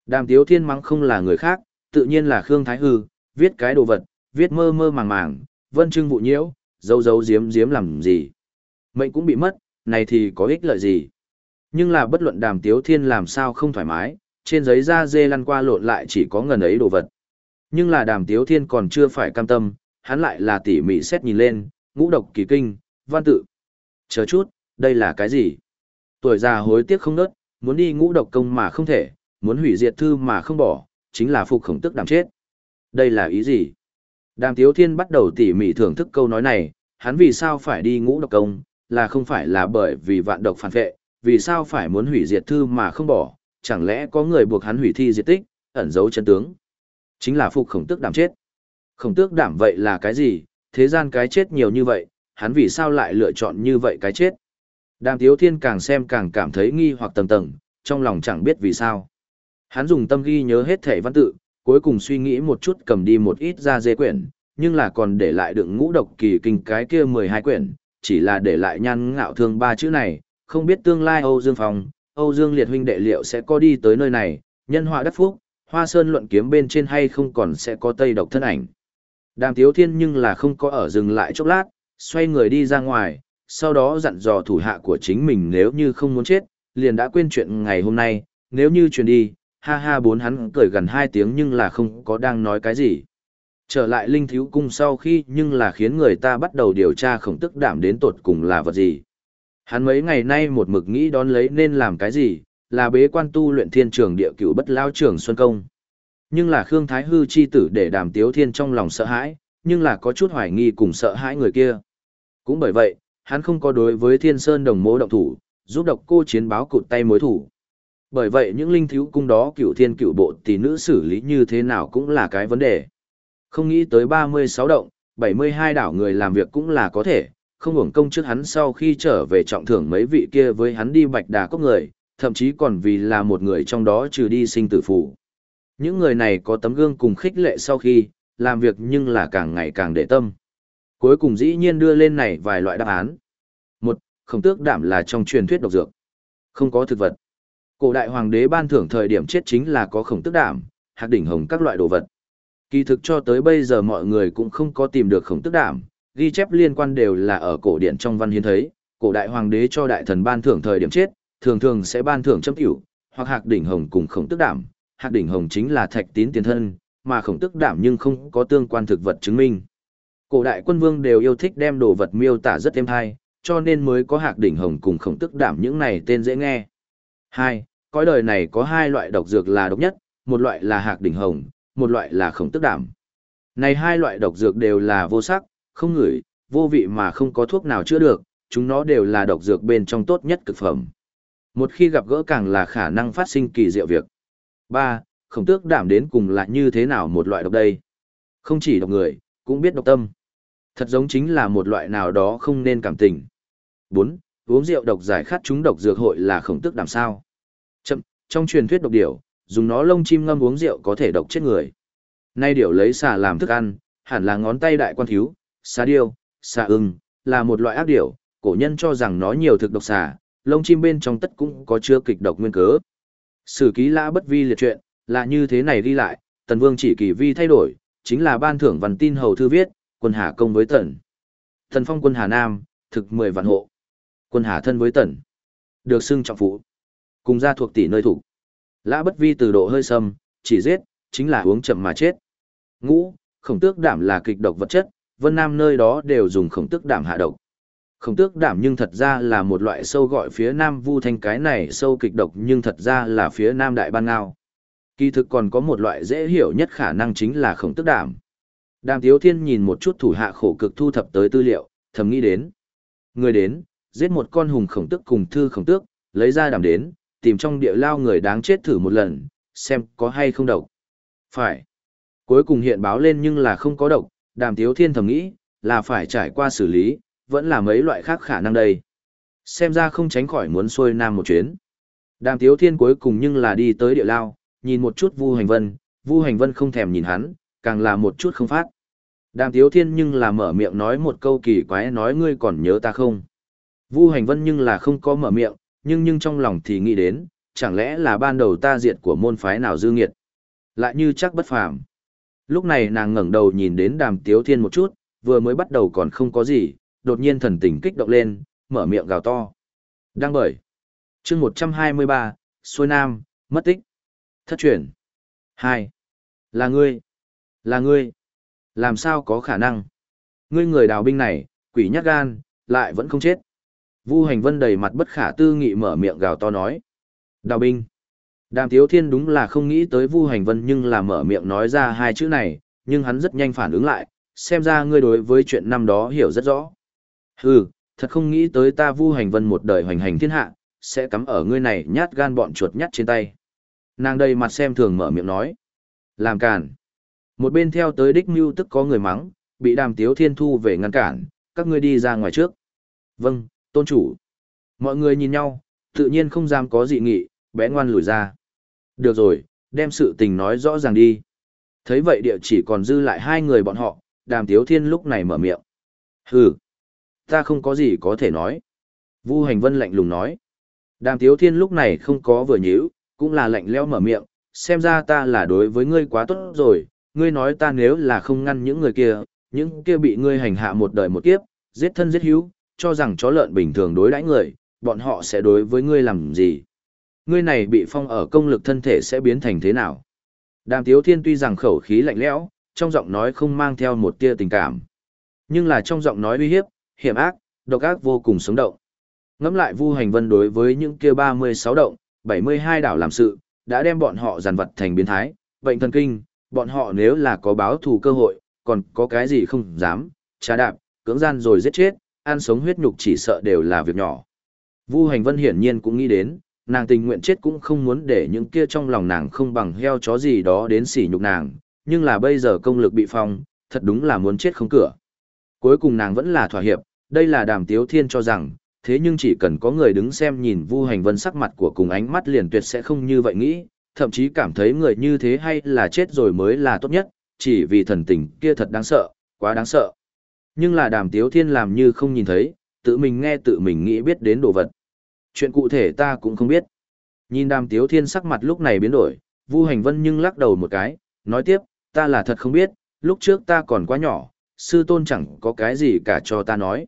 Đàm tiếu thiên mắng không là người khác, tự nhiên là Khương Thái Hư, viết cái đồ vật, viết mơ mơ màng màng, vân trưng vụ nhiễu, dấu dấu diếm diếm làm gì. Mệnh cũng bị mất, này thì có ích lợi gì. Nhưng là bất luận đàm tiếu thiên làm sao không thoải mái, trên giấy da dê lăn qua lộn lại chỉ có ngần ấy đồ vật. Nhưng là đàm tiếu thiên còn chưa phải cam tâm, hắn lại là tỉ mỉ xét nhìn lên, ngũ độc kỳ kinh, văn tự. Chờ chút, đây là cái gì? Tuổi già hối tiếc không nớt, muốn đi ngũ độc công mà không thể, muốn hủy diệt thư mà không bỏ, chính là phục khổng tức đàm chết. Đây là ý gì? Đàm tiếu thiên bắt đầu tỉ mỉ thưởng thức câu nói này, hắn vì sao phải đi ngũ độc công, là không phải là bởi vì vạn độc phản vệ, vì sao phải muốn hủy diệt thư mà không bỏ, chẳng lẽ có người buộc hắn hủy thi diệt tích, ẩn giấu chân tướng. Chính là phục khổng tước đảm chết. Khổng tước đảm vậy là cái gì, thế gian cái chết nhiều như vậy, hắn vì sao lại lựa chọn như vậy cái chết. Đàm tiếu thiên càng xem càng cảm thấy nghi hoặc tầng tầng, trong lòng chẳng biết vì sao. Hắn dùng tâm ghi nhớ hết thể văn tự, cuối cùng suy nghĩ một chút cầm đi một ít ra dê quyển, nhưng là còn để lại đựng ngũ độc kỳ kinh cái kia 12 quyển, chỉ là để lại nhan ngạo thương ba chữ này, không biết tương lai Âu Dương Phong, Âu Dương Liệt huynh đệ liệu sẽ có đi tới nơi này, nhân họa đắc phúc, hoa sơn luận kiếm bên trên hay không còn sẽ có tây độc thân ảnh. Đàm Tiếu Thiên nhưng là không có ở dừng lại chốc lát, xoay người đi ra ngoài, sau đó dặn dò thủ hạ của chính mình nếu như không muốn chết, liền đã quên chuyện ngày hôm nay, nếu như chuyển đi, ha ha bốn hắn cười gần hai tiếng nhưng là không có đang nói cái gì. Trở lại linh thiếu cung sau khi nhưng là khiến người ta bắt đầu điều tra khổng tức đảm đến tột cùng là vật gì. Hắn mấy ngày nay một mực nghĩ đón lấy nên làm cái gì, là bế quan tu luyện thiên trường địa cửu bất lao trường Xuân Công. Nhưng là Khương Thái Hư chi tử để đàm tiếu thiên trong lòng sợ hãi, nhưng là có chút hoài nghi cùng sợ hãi người kia. Cũng bởi vậy, hắn không có đối với thiên sơn đồng mô động thủ, giúp độc cô chiến báo cụt tay mối thủ. Bởi vậy những linh thiếu cung đó cửu thiên cửu bộ tỷ nữ xử lý như thế nào cũng là cái vấn đề. Không nghĩ tới 36 động, 72 đảo người làm việc cũng là có thể, không hưởng công trước hắn sau khi trở về trọng thưởng mấy vị kia với hắn đi bạch đà cốc người, thậm chí còn vì là một người trong đó trừ đi sinh tử phụ. Những người này có tấm gương cùng khích lệ sau khi, làm việc nhưng là càng ngày càng để tâm. Cuối cùng dĩ nhiên đưa lên này vài loại đáp án. Một, khổng tước đảm là trong truyền thuyết độc dược. Không có thực vật. Cổ đại hoàng đế ban thưởng thời điểm chết chính là có khổng tước đảm, hạt đỉnh hồng các loại đồ vật. Kỳ thực cho tới bây giờ mọi người cũng không có tìm được khổng tước đảm, ghi chép liên quan đều là ở cổ điển trong văn hiến thấy, cổ đại hoàng đế cho đại thần ban thưởng thời điểm chết, thường thường sẽ ban thưởng chấm tiểu, hoặc hạc đỉnh hồng cùng khổng tước đảm, hạc đỉnh hồng chính là thạch tín tiền thân, mà khổng tước đảm nhưng không có tương quan thực vật chứng minh. Cổ đại quân vương đều yêu thích đem đồ vật miêu tả rất êm hay, cho nên mới có hạc đỉnh hồng cùng khổng tước đảm những này tên dễ nghe. Hai, Cõi đời này có hai loại độc dược là độc nhất, một loại là hạc đỉnh hồng, một loại là khổng tước đảm. Này hai loại độc dược đều là vô sắc, không ngửi, vô vị mà không có thuốc nào chữa được, chúng nó đều là độc dược bên trong tốt nhất cực phẩm. Một khi gặp gỡ càng là khả năng phát sinh kỳ diệu việc. Ba, Khổng tước đảm đến cùng là như thế nào một loại độc đây? Không chỉ độc người, cũng biết độc tâm. Thật giống chính là một loại nào đó không nên cảm tình. 4. Uống rượu độc giải khát chúng độc dược hội là khổng tức đảm sao? Chậm, trong truyền thuyết độc điểu, dùng nó lông chim ngâm uống rượu có thể độc chết người. Nay điểu lấy xà làm thức ăn, hẳn là ngón tay đại quan thiếu, xà điêu, xà ưng, là một loại ác điểu, cổ nhân cho rằng nó nhiều thực độc xà, lông chim bên trong tất cũng có chứa kịch độc nguyên cớ. Sử ký lã bất vi liệt chuyện, là như thế này ghi lại, tần vương chỉ kỳ vi thay đổi, chính là ban thưởng văn tin hầu thư viết, quân hà công với tần. Thần phong quân Hà Nam, thực 10 vạn hộ. Quân Hà thân với tần. Được xưng trọng phụ. Cùng gia thuộc tỷ nơi thủ. Lã bất vi từ độ hơi sâm, chỉ giết, chính là uống chậm mà chết. Ngũ, khổng tước đảm là kịch độc vật chất, vân nam nơi đó đều dùng khổng tước đảm hạ độc. Khổng tước đảm nhưng thật ra là một loại sâu gọi phía nam vu thanh cái này sâu kịch độc nhưng thật ra là phía nam đại ban ngao. Kỳ thực còn có một loại dễ hiểu nhất khả năng chính là khổng tước đảm. Đàm Tiếu Thiên nhìn một chút thủ hạ khổ cực thu thập tới tư liệu, thầm nghĩ đến. Người đến, giết một con hùng khổng tước cùng thư khổng tước, lấy ra đảm đến, tìm trong địa lao người đáng chết thử một lần, xem có hay không độc. Phải. Cuối cùng hiện báo lên nhưng là không có độc, đàm tiếu thiên thầm nghĩ, là phải trải qua xử lý, vẫn là mấy loại khác khả năng đây. Xem ra không tránh khỏi muốn xuôi nam một chuyến. Đàm tiếu thiên cuối cùng nhưng là đi tới địa lao, nhìn một chút vu hành vân, vu hành vân không thèm nhìn hắn, càng là một chút không phát. Đàm tiếu thiên nhưng là mở miệng nói một câu kỳ quái nói ngươi còn nhớ ta không. Vu hành vân nhưng là không có mở miệng, nhưng nhưng trong lòng thì nghĩ đến, chẳng lẽ là ban đầu ta diệt của môn phái nào dư nghiệt. Lại như chắc bất phàm. Lúc này nàng ngẩng đầu nhìn đến đàm tiếu thiên một chút, vừa mới bắt đầu còn không có gì, đột nhiên thần tình kích động lên, mở miệng gào to. Đang bởi. chương 123, xuôi nam, mất tích. Thất truyền. hai Là ngươi. Là ngươi. Làm sao có khả năng? Ngươi người đào binh này, quỷ nhát gan, lại vẫn không chết. Vu hành vân đầy mặt bất khả tư nghị mở miệng gào to nói. Đào binh. Đàm Tiếu Thiên đúng là không nghĩ tới Vu Hành Vân nhưng là mở miệng nói ra hai chữ này, nhưng hắn rất nhanh phản ứng lại, xem ra ngươi đối với chuyện năm đó hiểu rất rõ. Hừ, thật không nghĩ tới ta Vu Hành Vân một đời hoành hành thiên hạ, sẽ cắm ở ngươi này nhát gan bọn chuột nhát trên tay. Nàng đây mặt xem thường mở miệng nói. Làm càn một bên theo tới đích mưu tức có người mắng, bị đàm tiếu thiên thu về ngăn cản, các ngươi đi ra ngoài trước. Vâng, tôn chủ. Mọi người nhìn nhau, tự nhiên không dám có dị nghị, bé ngoan lùi ra. Được rồi, đem sự tình nói rõ ràng đi. Thấy vậy địa chỉ còn dư lại hai người bọn họ, đàm tiếu thiên lúc này mở miệng. Hừ, ta không có gì có thể nói. Vu hành vân lạnh lùng nói. Đàm tiếu thiên lúc này không có vừa nhíu, cũng là lạnh lẽo mở miệng, xem ra ta là đối với ngươi quá tốt rồi, ngươi nói ta nếu là không ngăn những người kia, những kia bị ngươi hành hạ một đời một kiếp, giết thân giết hữu, cho rằng chó lợn bình thường đối đãi người, bọn họ sẽ đối với ngươi làm gì? Ngươi này bị phong ở công lực thân thể sẽ biến thành thế nào? Đàm Tiếu Thiên tuy rằng khẩu khí lạnh lẽo, trong giọng nói không mang theo một tia tình cảm, nhưng là trong giọng nói uy hiếp, hiểm ác, độc ác vô cùng sống động. Ngẫm lại Vu Hành Vân đối với những kia 36 động, 72 đảo làm sự, đã đem bọn họ giàn vật thành biến thái, bệnh thần kinh, bọn họ nếu là có báo thù cơ hội, còn có cái gì không dám, trà đạp, cưỡng gian rồi giết chết, ăn sống huyết nhục chỉ sợ đều là việc nhỏ. Vu Hành Vân hiển nhiên cũng nghĩ đến, nàng tình nguyện chết cũng không muốn để những kia trong lòng nàng không bằng heo chó gì đó đến sỉ nhục nàng, nhưng là bây giờ công lực bị phong, thật đúng là muốn chết không cửa. Cuối cùng nàng vẫn là thỏa hiệp, đây là đàm tiếu thiên cho rằng, thế nhưng chỉ cần có người đứng xem nhìn Vu Hành Vân sắc mặt của cùng ánh mắt liền tuyệt sẽ không như vậy nghĩ, thậm chí cảm thấy người như thế hay là chết rồi mới là tốt nhất, chỉ vì thần tình kia thật đáng sợ, quá đáng sợ. Nhưng là đàm tiếu thiên làm như không nhìn thấy, tự mình nghe tự mình nghĩ biết đến đồ vật. Chuyện cụ thể ta cũng không biết. Nhìn đàm tiếu thiên sắc mặt lúc này biến đổi, Vu Hành Vân nhưng lắc đầu một cái, nói tiếp, ta là thật không biết, lúc trước ta còn quá nhỏ, sư tôn chẳng có cái gì cả cho ta nói.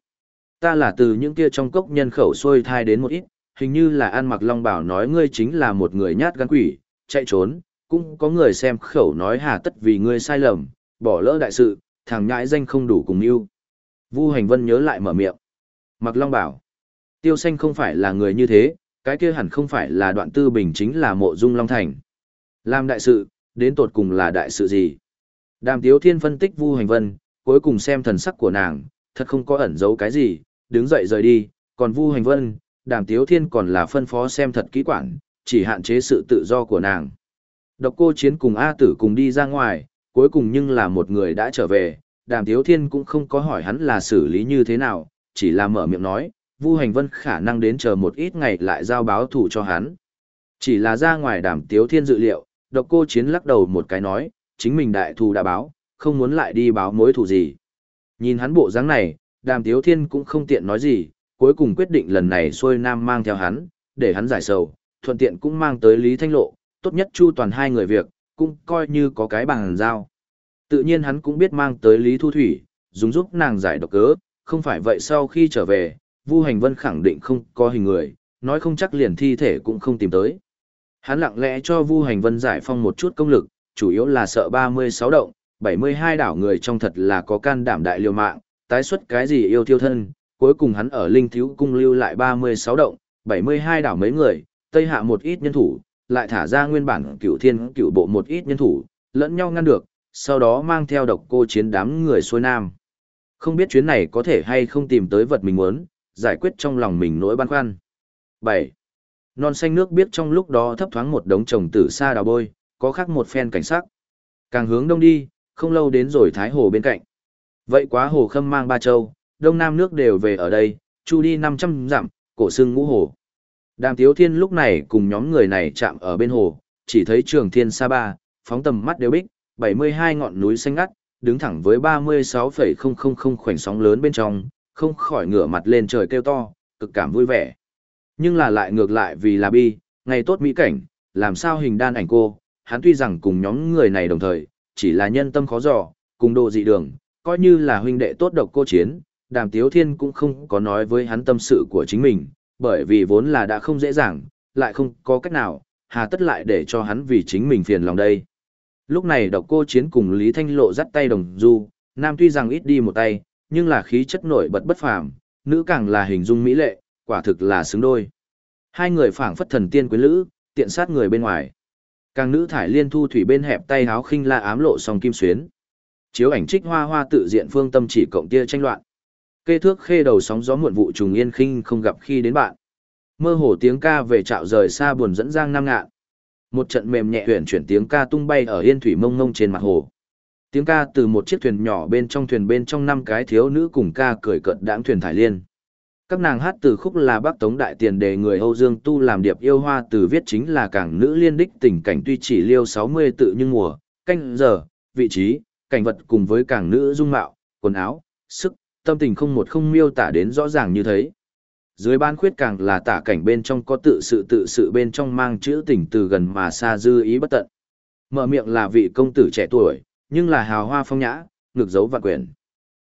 Ta là từ những kia trong cốc nhân khẩu xuôi thai đến một ít, hình như là ăn mặc long bảo nói ngươi chính là một người nhát gan quỷ, chạy trốn, cũng có người xem khẩu nói hà tất vì ngươi sai lầm, bỏ lỡ đại sự, thằng nhãi danh không đủ cùng yêu. Vu Hành Vân nhớ lại mở miệng. Mặc Long bảo, Tiêu Xanh không phải là người như thế, cái kia hẳn không phải là đoạn tư bình chính là mộ dung Long Thành. Làm đại sự, đến tột cùng là đại sự gì? Đàm Tiếu Thiên phân tích Vu Hành Vân, cuối cùng xem thần sắc của nàng, thật không có ẩn giấu cái gì, đứng dậy rời đi, còn Vu Hành Vân, Đàm Tiếu Thiên còn là phân phó xem thật kỹ quản, chỉ hạn chế sự tự do của nàng. Độc cô chiến cùng A tử cùng đi ra ngoài, cuối cùng nhưng là một người đã trở về, đàm Thiếu thiên cũng không có hỏi hắn là xử lý như thế nào, chỉ là mở miệng nói, Vu Hành Vân khả năng đến chờ một ít ngày lại giao báo thủ cho hắn. Chỉ là ra ngoài đàm tiếu thiên dự liệu, độc cô chiến lắc đầu một cái nói, chính mình đại thù đã báo, không muốn lại đi báo mối thù gì. Nhìn hắn bộ dáng này, đàm tiếu thiên cũng không tiện nói gì, cuối cùng quyết định lần này xuôi nam mang theo hắn, để hắn giải sầu, thuận tiện cũng mang tới Lý Thanh Lộ, tốt nhất chu toàn hai người việc, cũng coi như có cái bằng giao. Tự nhiên hắn cũng biết mang tới Lý Thu Thủy, dùng giúp nàng giải độc cớ, không phải vậy sau khi trở về, Vu Hành Vân khẳng định không có hình người, nói không chắc liền thi thể cũng không tìm tới. Hắn lặng lẽ cho Vu Hành Vân giải phong một chút công lực, chủ yếu là sợ 36 động, 72 đảo người trong thật là có can đảm đại liều mạng, tái xuất cái gì yêu thiêu thân, cuối cùng hắn ở Linh Thiếu Cung lưu lại 36 động, 72 đảo mấy người, tây hạ một ít nhân thủ, lại thả ra nguyên bản cửu thiên cửu bộ một ít nhân thủ, lẫn nhau ngăn được, sau đó mang theo độc cô chiến đám người xuôi nam. Không biết chuyến này có thể hay không tìm tới vật mình muốn, giải quyết trong lòng mình nỗi băn khoăn. 7. Non xanh nước biết trong lúc đó thấp thoáng một đống trồng tử sa đào bôi, có khác một phen cảnh sắc. Càng hướng đông đi, không lâu đến rồi Thái Hồ bên cạnh. Vậy quá hồ khâm mang ba châu, đông nam nước đều về ở đây, chu đi 500 dặm, cổ xương ngũ hồ. Đàm Tiếu Thiên lúc này cùng nhóm người này chạm ở bên hồ, chỉ thấy trường thiên sa ba, phóng tầm mắt đều bích, 72 ngọn núi xanh ngắt, đứng thẳng với 36,000 khoảnh sóng lớn bên trong, không khỏi ngửa mặt lên trời kêu to, cực cảm vui vẻ. Nhưng là lại ngược lại vì là bi, ngày tốt mỹ cảnh, làm sao hình đan ảnh cô, hắn tuy rằng cùng nhóm người này đồng thời, chỉ là nhân tâm khó dò, cùng độ dị đường, coi như là huynh đệ tốt độc cô chiến, đàm tiếu thiên cũng không có nói với hắn tâm sự của chính mình, bởi vì vốn là đã không dễ dàng, lại không có cách nào, hà tất lại để cho hắn vì chính mình phiền lòng đây. Lúc này độc cô chiến cùng Lý Thanh Lộ dắt tay đồng du, nam tuy rằng ít đi một tay, nhưng là khí chất nổi bật bất phàm, nữ càng là hình dung mỹ lệ, quả thực là xứng đôi. Hai người phảng phất thần tiên quyến lữ, tiện sát người bên ngoài. Càng nữ thải liên thu thủy bên hẹp tay háo khinh la ám lộ song kim xuyến. Chiếu ảnh trích hoa hoa tự diện phương tâm chỉ cộng tia tranh loạn. Kê thước khê đầu sóng gió muộn vụ trùng yên khinh không gặp khi đến bạn. Mơ hồ tiếng ca về trạo rời xa buồn dẫn giang nam ngạn. Một trận mềm nhẹ huyền chuyển tiếng ca tung bay ở yên thủy mông ngông trên mặt hồ. Tiếng ca từ một chiếc thuyền nhỏ bên trong thuyền bên trong năm cái thiếu nữ cùng ca cười cận đãng thuyền thải liên. Các nàng hát từ khúc là bác tống đại tiền đề người Âu Dương tu làm điệp yêu hoa từ viết chính là cảng nữ liên đích tình cảnh tuy chỉ liêu 60 tự nhưng mùa, canh giờ, vị trí, cảnh vật cùng với cảng nữ dung mạo, quần áo, sức, tâm tình không một không miêu tả đến rõ ràng như thế. Dưới ban khuyết càng là tả cảnh bên trong có tự sự tự sự bên trong mang chữ tình từ gần mà xa dư ý bất tận. Mở miệng là vị công tử trẻ tuổi, nhưng là hào hoa phong nhã, ngực giấu vạn quyền.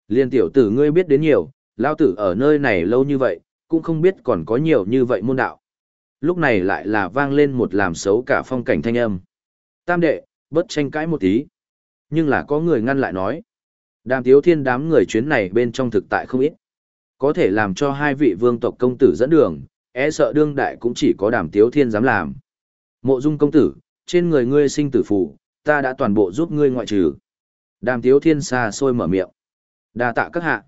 Liên tiểu tử ngươi biết đến nhiều, lao tử ở nơi này lâu như vậy, cũng không biết còn có nhiều như vậy môn đạo. Lúc này lại là vang lên một làm xấu cả phong cảnh thanh âm. Tam đệ, bớt tranh cãi một tí. Nhưng là có người ngăn lại nói. Đàm tiếu thiên đám người chuyến này bên trong thực tại không ít. Có thể làm cho hai vị vương tộc công tử dẫn đường, e sợ đương đại cũng chỉ có đàm tiếu thiên dám làm. Mộ dung công tử, trên người ngươi sinh tử phụ, ta đã toàn bộ giúp ngươi ngoại trừ. Đàm tiếu thiên xa xôi mở miệng. đa tạ các hạ.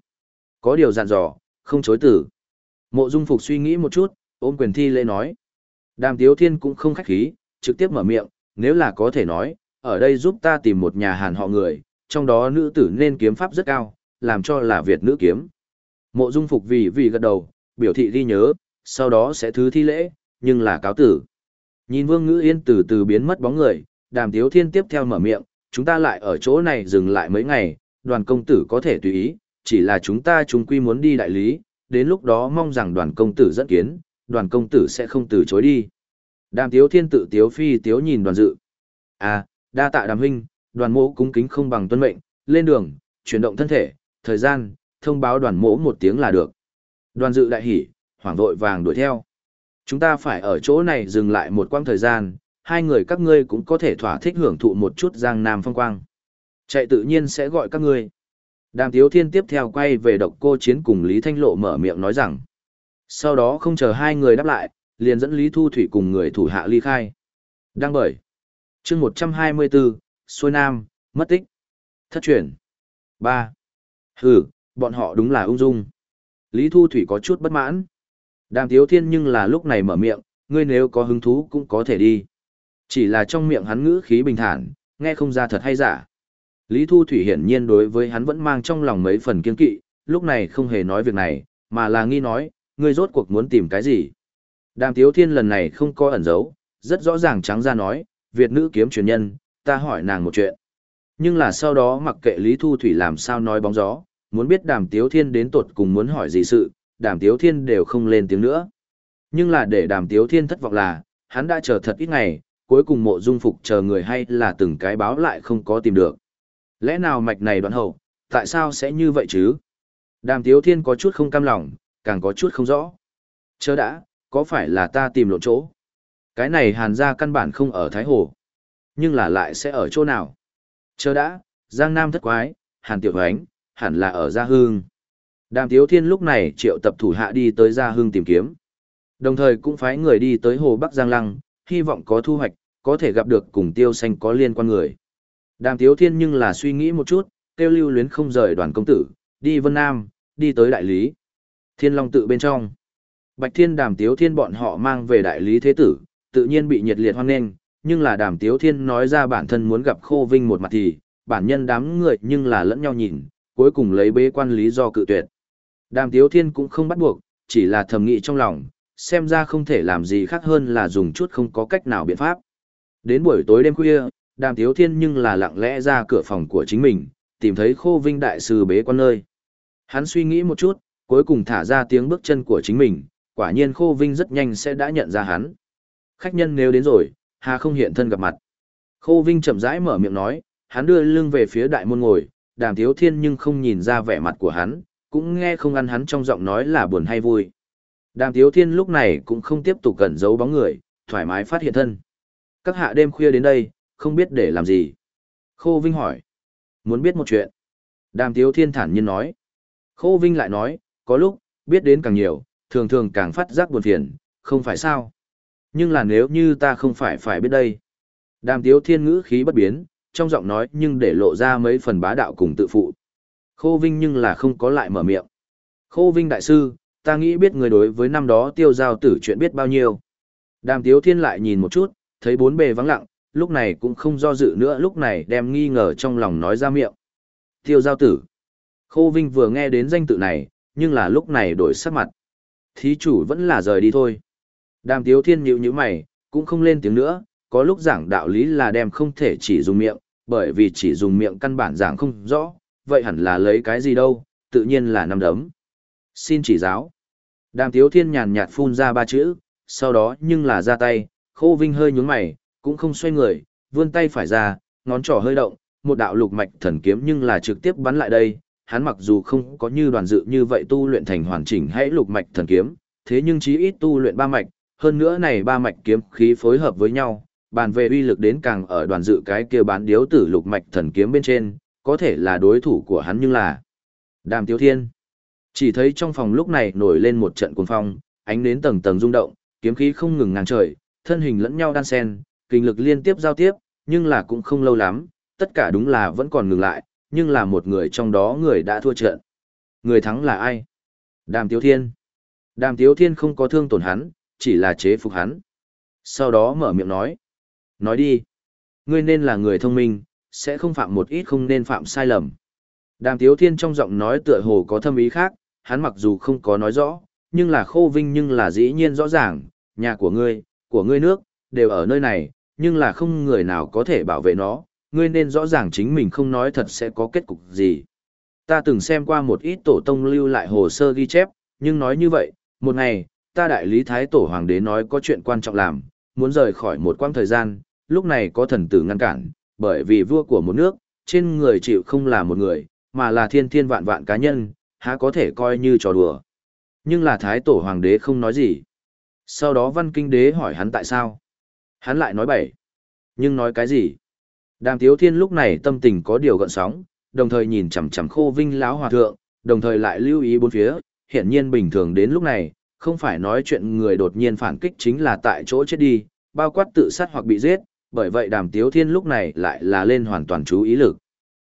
Có điều dặn dò, không chối tử. Mộ dung phục suy nghĩ một chút, ôm quyền thi lễ nói. Đàm tiếu thiên cũng không khách khí, trực tiếp mở miệng, nếu là có thể nói, ở đây giúp ta tìm một nhà hàn họ người, trong đó nữ tử nên kiếm pháp rất cao, làm cho là Việt nữ kiếm. Mộ dung phục vì vì gật đầu, biểu thị ghi nhớ, sau đó sẽ thứ thi lễ, nhưng là cáo tử. Nhìn vương ngữ yên từ từ biến mất bóng người, đàm tiếu thiên tiếp theo mở miệng, chúng ta lại ở chỗ này dừng lại mấy ngày, đoàn công tử có thể tùy ý, chỉ là chúng ta chúng quy muốn đi đại lý, đến lúc đó mong rằng đoàn công tử dẫn kiến, đoàn công tử sẽ không từ chối đi. Đàm tiếu thiên tự tiếu phi tiếu nhìn đoàn dự. À, đa tạ đàm huynh, đoàn mỗ cúng kính không bằng tuân mệnh, lên đường, chuyển động thân thể, thời gian, thông báo đoàn mỗ một tiếng là được. Đoàn dự đại hỉ, hoảng vội vàng đuổi theo. Chúng ta phải ở chỗ này dừng lại một quãng thời gian, hai người các ngươi cũng có thể thỏa thích hưởng thụ một chút giang nam phong quang. Chạy tự nhiên sẽ gọi các ngươi. Đàm Tiếu Thiên tiếp theo quay về độc cô chiến cùng Lý Thanh Lộ mở miệng nói rằng. Sau đó không chờ hai người đáp lại, liền dẫn Lý Thu Thủy cùng người thủ hạ ly khai. Đăng bởi. chương 124, Xuôi Nam, mất tích. Thất truyền. 3. Hừ, bọn họ đúng là ung dung. Lý Thu Thủy có chút bất mãn. Đàm Tiếu Thiên nhưng là lúc này mở miệng, ngươi nếu có hứng thú cũng có thể đi. Chỉ là trong miệng hắn ngữ khí bình thản, nghe không ra thật hay giả. Lý Thu Thủy hiển nhiên đối với hắn vẫn mang trong lòng mấy phần kiên kỵ, lúc này không hề nói việc này, mà là nghi nói, ngươi rốt cuộc muốn tìm cái gì. Đàm Tiếu Thiên lần này không có ẩn giấu, rất rõ ràng trắng ra nói, Việt nữ kiếm truyền nhân, ta hỏi nàng một chuyện. Nhưng là sau đó mặc kệ Lý Thu Thủy làm sao nói bóng gió, muốn biết Đàm Tiếu Thiên đến tột cùng muốn hỏi gì sự, Đàm Tiếu Thiên đều không lên tiếng nữa. Nhưng là để Đàm Tiếu Thiên thất vọng là, hắn đã chờ thật ít ngày, cuối cùng mộ dung phục chờ người hay là từng cái báo lại không có tìm được. Lẽ nào mạch này đoạn hậu, tại sao sẽ như vậy chứ? Đàm Tiếu Thiên có chút không cam lòng, càng có chút không rõ. Chớ đã, có phải là ta tìm lộn chỗ? Cái này hàn ra căn bản không ở Thái Hồ. Nhưng là lại sẽ ở chỗ nào? Chờ đã, Giang Nam thất quái, hàn tiểu Hoánh, hẳn là ở Gia Hương. Đàm Tiếu Thiên lúc này triệu tập thủ hạ đi tới Gia Hương tìm kiếm. Đồng thời cũng phái người đi tới Hồ Bắc Giang Lăng, hy vọng có thu hoạch, có thể gặp được cùng tiêu xanh có liên quan người. Đàm Tiếu Thiên nhưng là suy nghĩ một chút, kêu lưu luyến không rời đoàn công tử, đi Vân Nam, đi tới đại lý. Thiên Long tự bên trong. Bạch Thiên Đàm Tiếu Thiên bọn họ mang về đại lý thế tử, tự nhiên bị nhiệt liệt hoan nghênh, nhưng là Đàm Tiếu Thiên nói ra bản thân muốn gặp Khô Vinh một mặt thì, bản nhân đám người nhưng là lẫn nhau nhìn, cuối cùng lấy bế quan lý do cự tuyệt. Đàm Tiếu Thiên cũng không bắt buộc, chỉ là thầm nghĩ trong lòng, xem ra không thể làm gì khác hơn là dùng chút không có cách nào biện pháp. Đến buổi tối đêm khuya, Đàm Tiếu Thiên nhưng là lặng lẽ ra cửa phòng của chính mình, tìm thấy Khô Vinh đại sư bế quan nơi. Hắn suy nghĩ một chút, cuối cùng thả ra tiếng bước chân của chính mình, quả nhiên Khô Vinh rất nhanh sẽ đã nhận ra hắn. Khách nhân nếu đến rồi, hà không hiện thân gặp mặt. Khô Vinh chậm rãi mở miệng nói, hắn đưa lưng về phía đại môn ngồi, Đàm Thiếu Thiên nhưng không nhìn ra vẻ mặt của hắn, cũng nghe không ăn hắn trong giọng nói là buồn hay vui. Đàm Thiếu Thiên lúc này cũng không tiếp tục cẩn giấu bóng người, thoải mái phát hiện thân. Các hạ đêm khuya đến đây, không biết để làm gì. Khô Vinh hỏi. Muốn biết một chuyện. Đàm Thiếu Thiên thản nhiên nói. Khô Vinh lại nói, có lúc, biết đến càng nhiều, thường thường càng phát giác buồn phiền, không phải sao. Nhưng là nếu như ta không phải phải biết đây. Đàm Tiếu Thiên ngữ khí bất biến, trong giọng nói nhưng để lộ ra mấy phần bá đạo cùng tự phụ. Khô Vinh nhưng là không có lại mở miệng. Khô Vinh đại sư, ta nghĩ biết người đối với năm đó tiêu giao tử chuyện biết bao nhiêu. Đàm Tiếu Thiên lại nhìn một chút, thấy bốn bề vắng lặng, lúc này cũng không do dự nữa lúc này đem nghi ngờ trong lòng nói ra miệng. Tiêu giao tử. Khô Vinh vừa nghe đến danh tự này, nhưng là lúc này đổi sắc mặt. Thí chủ vẫn là rời đi thôi. Đàm Tiếu Thiên nhíu nhíu mày, cũng không lên tiếng nữa, có lúc giảng đạo lý là đem không thể chỉ dùng miệng, bởi vì chỉ dùng miệng căn bản giảng không rõ, vậy hẳn là lấy cái gì đâu, tự nhiên là năm đấm. Xin chỉ giáo. Đàm Tiếu Thiên nhàn nhạt phun ra ba chữ, sau đó nhưng là ra tay, Khô Vinh hơi nhướng mày, cũng không xoay người, vươn tay phải ra, ngón trỏ hơi động, một đạo lục mạch thần kiếm nhưng là trực tiếp bắn lại đây, hắn mặc dù không có như đoàn dự như vậy tu luyện thành hoàn chỉnh hãy lục mạch thần kiếm, thế nhưng chí ít tu luyện ba mạch, hơn nữa này ba mạch kiếm khí phối hợp với nhau, bàn về uy lực đến càng ở đoàn dự cái kia bán điếu tử lục mạch thần kiếm bên trên, có thể là đối thủ của hắn nhưng là Đàm Tiếu Thiên. Chỉ thấy trong phòng lúc này nổi lên một trận cuồng phong, ánh nến tầng tầng rung động, kiếm khí không ngừng ngang trời, thân hình lẫn nhau đan xen, kinh lực liên tiếp giao tiếp, nhưng là cũng không lâu lắm, tất cả đúng là vẫn còn ngừng lại, nhưng là một người trong đó người đã thua trận. Người thắng là ai? Đàm Tiếu Thiên. Đàm Tiếu Thiên không có thương tổn hắn, chỉ là chế phục hắn. Sau đó mở miệng nói. Nói đi. Ngươi nên là người thông minh, sẽ không phạm một ít không nên phạm sai lầm. Đàm Tiếu Thiên trong giọng nói tựa hồ có thâm ý khác, hắn mặc dù không có nói rõ, nhưng là khô vinh nhưng là dĩ nhiên rõ ràng, nhà của ngươi, của ngươi nước, đều ở nơi này, nhưng là không người nào có thể bảo vệ nó, ngươi nên rõ ràng chính mình không nói thật sẽ có kết cục gì. Ta từng xem qua một ít tổ tông lưu lại hồ sơ ghi chép, nhưng nói như vậy, một ngày, ta đại lý thái tổ hoàng đế nói có chuyện quan trọng làm, muốn rời khỏi một quãng thời gian, lúc này có thần tử ngăn cản, bởi vì vua của một nước, trên người chịu không là một người, mà là thiên thiên vạn vạn cá nhân, há có thể coi như trò đùa. Nhưng là thái tổ hoàng đế không nói gì. Sau đó văn kinh đế hỏi hắn tại sao. Hắn lại nói bảy. Nhưng nói cái gì? Đàm Tiếu Thiên lúc này tâm tình có điều gợn sóng, đồng thời nhìn chằm chằm Khô Vinh lão hòa thượng, đồng thời lại lưu ý bốn phía, hiển nhiên bình thường đến lúc này, không phải nói chuyện người đột nhiên phản kích chính là tại chỗ chết đi, bao quát tự sát hoặc bị giết, bởi vậy Đàm Tiếu Thiên lúc này lại là lên hoàn toàn chú ý lực.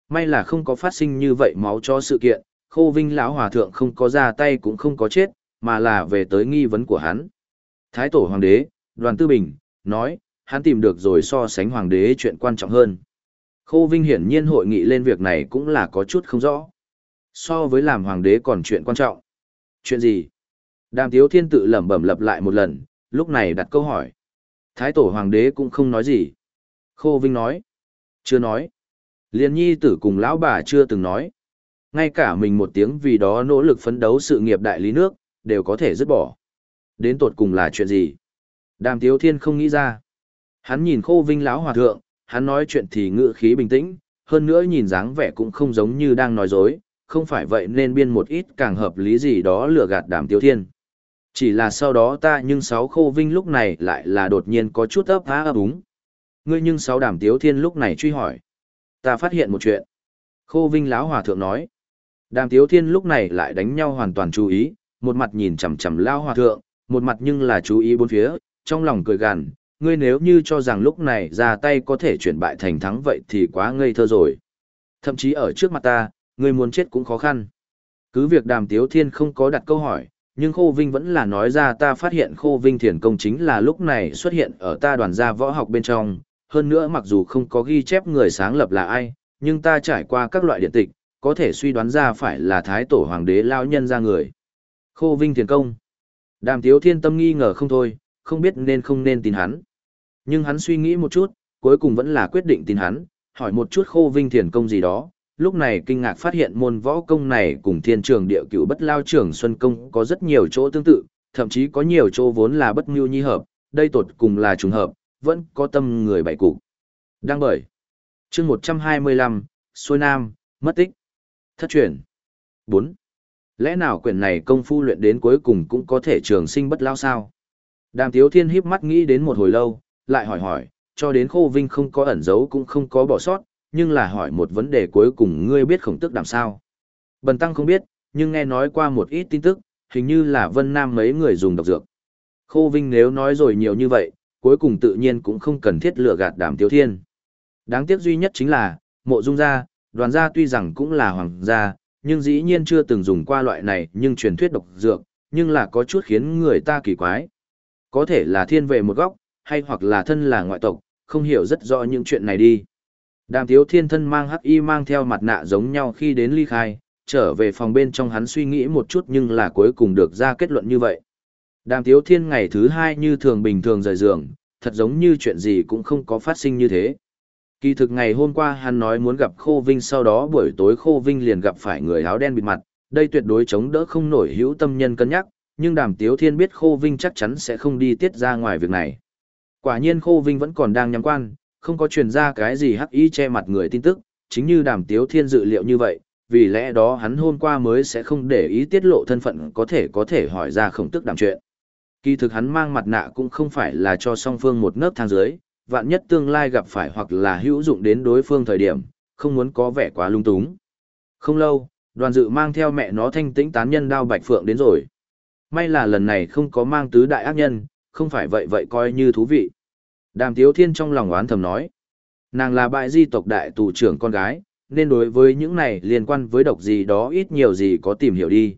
May là không có phát sinh như vậy máu cho sự kiện, Khô Vinh lão hòa thượng không có ra tay cũng không có chết, mà là về tới nghi vấn của hắn. Thái tổ hoàng đế, Đoàn Tư Bình, nói, hắn tìm được rồi so sánh hoàng đế chuyện quan trọng hơn. Khô Vinh hiển nhiên hội nghị lên việc này cũng là có chút không rõ. So với làm hoàng đế còn chuyện quan trọng. Chuyện gì? Đàm Tiếu Thiên tự lẩm bẩm lặp lại một lần, lúc này đặt câu hỏi. Thái tổ hoàng đế cũng không nói gì. Khô Vinh nói. Chưa nói. Liên nhi tử cùng lão bà chưa từng nói. Ngay cả mình một tiếng vì đó nỗ lực phấn đấu sự nghiệp đại lý nước, đều có thể dứt bỏ. Đến tột cùng là chuyện gì? Đàm Tiếu Thiên không nghĩ ra. Hắn nhìn khô vinh lão hòa thượng, hắn nói chuyện thì ngữ khí bình tĩnh, hơn nữa nhìn dáng vẻ cũng không giống như đang nói dối, không phải vậy nên biên một ít càng hợp lý gì đó lừa gạt đàm Tiếu Thiên. Chỉ là sau đó ta nhưng sáu khô vinh lúc này lại là đột nhiên có chút ấp há ấp úng. Ngươi nhưng sáu đàm Tiếu Thiên lúc này truy hỏi. Ta phát hiện một chuyện. Khô vinh lão hòa thượng nói. Đàm Tiếu Thiên lúc này lại đánh nhau hoàn toàn chú ý, một mặt nhìn chằm chằm lão hòa thượng, một mặt nhưng là chú ý bốn phía, trong lòng cười gằn, ngươi nếu như cho rằng lúc này ra tay có thể chuyển bại thành thắng vậy thì quá ngây thơ rồi. Thậm chí ở trước mặt ta, ngươi muốn chết cũng khó khăn. Cứ việc đàm tiếu thiên không có đặt câu hỏi, nhưng Khô Vinh vẫn là nói ra ta phát hiện Khô Vinh thiền công chính là lúc này xuất hiện ở ta đoàn gia võ học bên trong. Hơn nữa mặc dù không có ghi chép người sáng lập là ai, nhưng ta trải qua các loại điện tịch, có thể suy đoán ra phải là thái tổ hoàng đế lao nhân ra người. Khô Vinh thiền công. Đàm tiếu thiên tâm nghi ngờ không thôi, không biết nên không nên tin hắn. Nhưng hắn suy nghĩ một chút, cuối cùng vẫn là quyết định tin hắn, hỏi một chút khô vinh thiền công gì đó. Lúc này kinh ngạc phát hiện môn võ công này cùng thiên trường địa cựu bất lao trường Xuân Công có rất nhiều chỗ tương tự, thậm chí có nhiều chỗ vốn là bất ngưu nhi hợp, đây tột cùng là trùng hợp, vẫn có tâm người bảy cục. Đăng bởi. chương 125, xuôi nam, mất tích. Thất truyền. 4. Lẽ nào quyển này công phu luyện đến cuối cùng cũng có thể trường sinh bất lao sao? Đàm Tiếu Thiên híp mắt nghĩ đến một hồi lâu, lại hỏi hỏi, cho đến khô vinh không có ẩn giấu cũng không có bỏ sót, nhưng là hỏi một vấn đề cuối cùng ngươi biết khổng tức làm sao. Bần tăng không biết, nhưng nghe nói qua một ít tin tức, hình như là Vân Nam mấy người dùng độc dược. Khô Vinh nếu nói rồi nhiều như vậy, cuối cùng tự nhiên cũng không cần thiết lừa gạt đàm tiếu thiên. Đáng tiếc duy nhất chính là, mộ dung gia, đoàn gia tuy rằng cũng là hoàng gia, nhưng dĩ nhiên chưa từng dùng qua loại này nhưng truyền thuyết độc dược, nhưng là có chút khiến người ta kỳ quái. Có thể là thiên về một góc, hay hoặc là thân là ngoại tộc, không hiểu rất rõ những chuyện này đi. Đàm Tiếu Thiên thân mang hắc y mang theo mặt nạ giống nhau khi đến ly khai, trở về phòng bên trong hắn suy nghĩ một chút nhưng là cuối cùng được ra kết luận như vậy. Đàm Tiếu Thiên ngày thứ hai như thường bình thường rời giường, thật giống như chuyện gì cũng không có phát sinh như thế. Kỳ thực ngày hôm qua hắn nói muốn gặp Khô Vinh sau đó buổi tối Khô Vinh liền gặp phải người áo đen bịt mặt, đây tuyệt đối chống đỡ không nổi hữu tâm nhân cân nhắc, nhưng đàm tiếu thiên biết Khô Vinh chắc chắn sẽ không đi tiết ra ngoài việc này. Quả nhiên Khô Vinh vẫn còn đang nhắm quan, không có truyền ra cái gì hắc y che mặt người tin tức, chính như đàm tiếu thiên dự liệu như vậy, vì lẽ đó hắn hôm qua mới sẽ không để ý tiết lộ thân phận có thể có thể hỏi ra khổng tức đàm chuyện. Kỳ thực hắn mang mặt nạ cũng không phải là cho song phương một nớp thang dưới, vạn nhất tương lai gặp phải hoặc là hữu dụng đến đối phương thời điểm, không muốn có vẻ quá lung túng. Không lâu, đoàn dự mang theo mẹ nó thanh tĩnh tán nhân đao bạch phượng đến rồi. May là lần này không có mang tứ đại ác nhân, không phải vậy vậy coi như thú vị. Đàm Tiếu Thiên trong lòng oán thầm nói. Nàng là bại di tộc đại tù trưởng con gái, nên đối với những này liên quan với độc gì đó ít nhiều gì có tìm hiểu đi.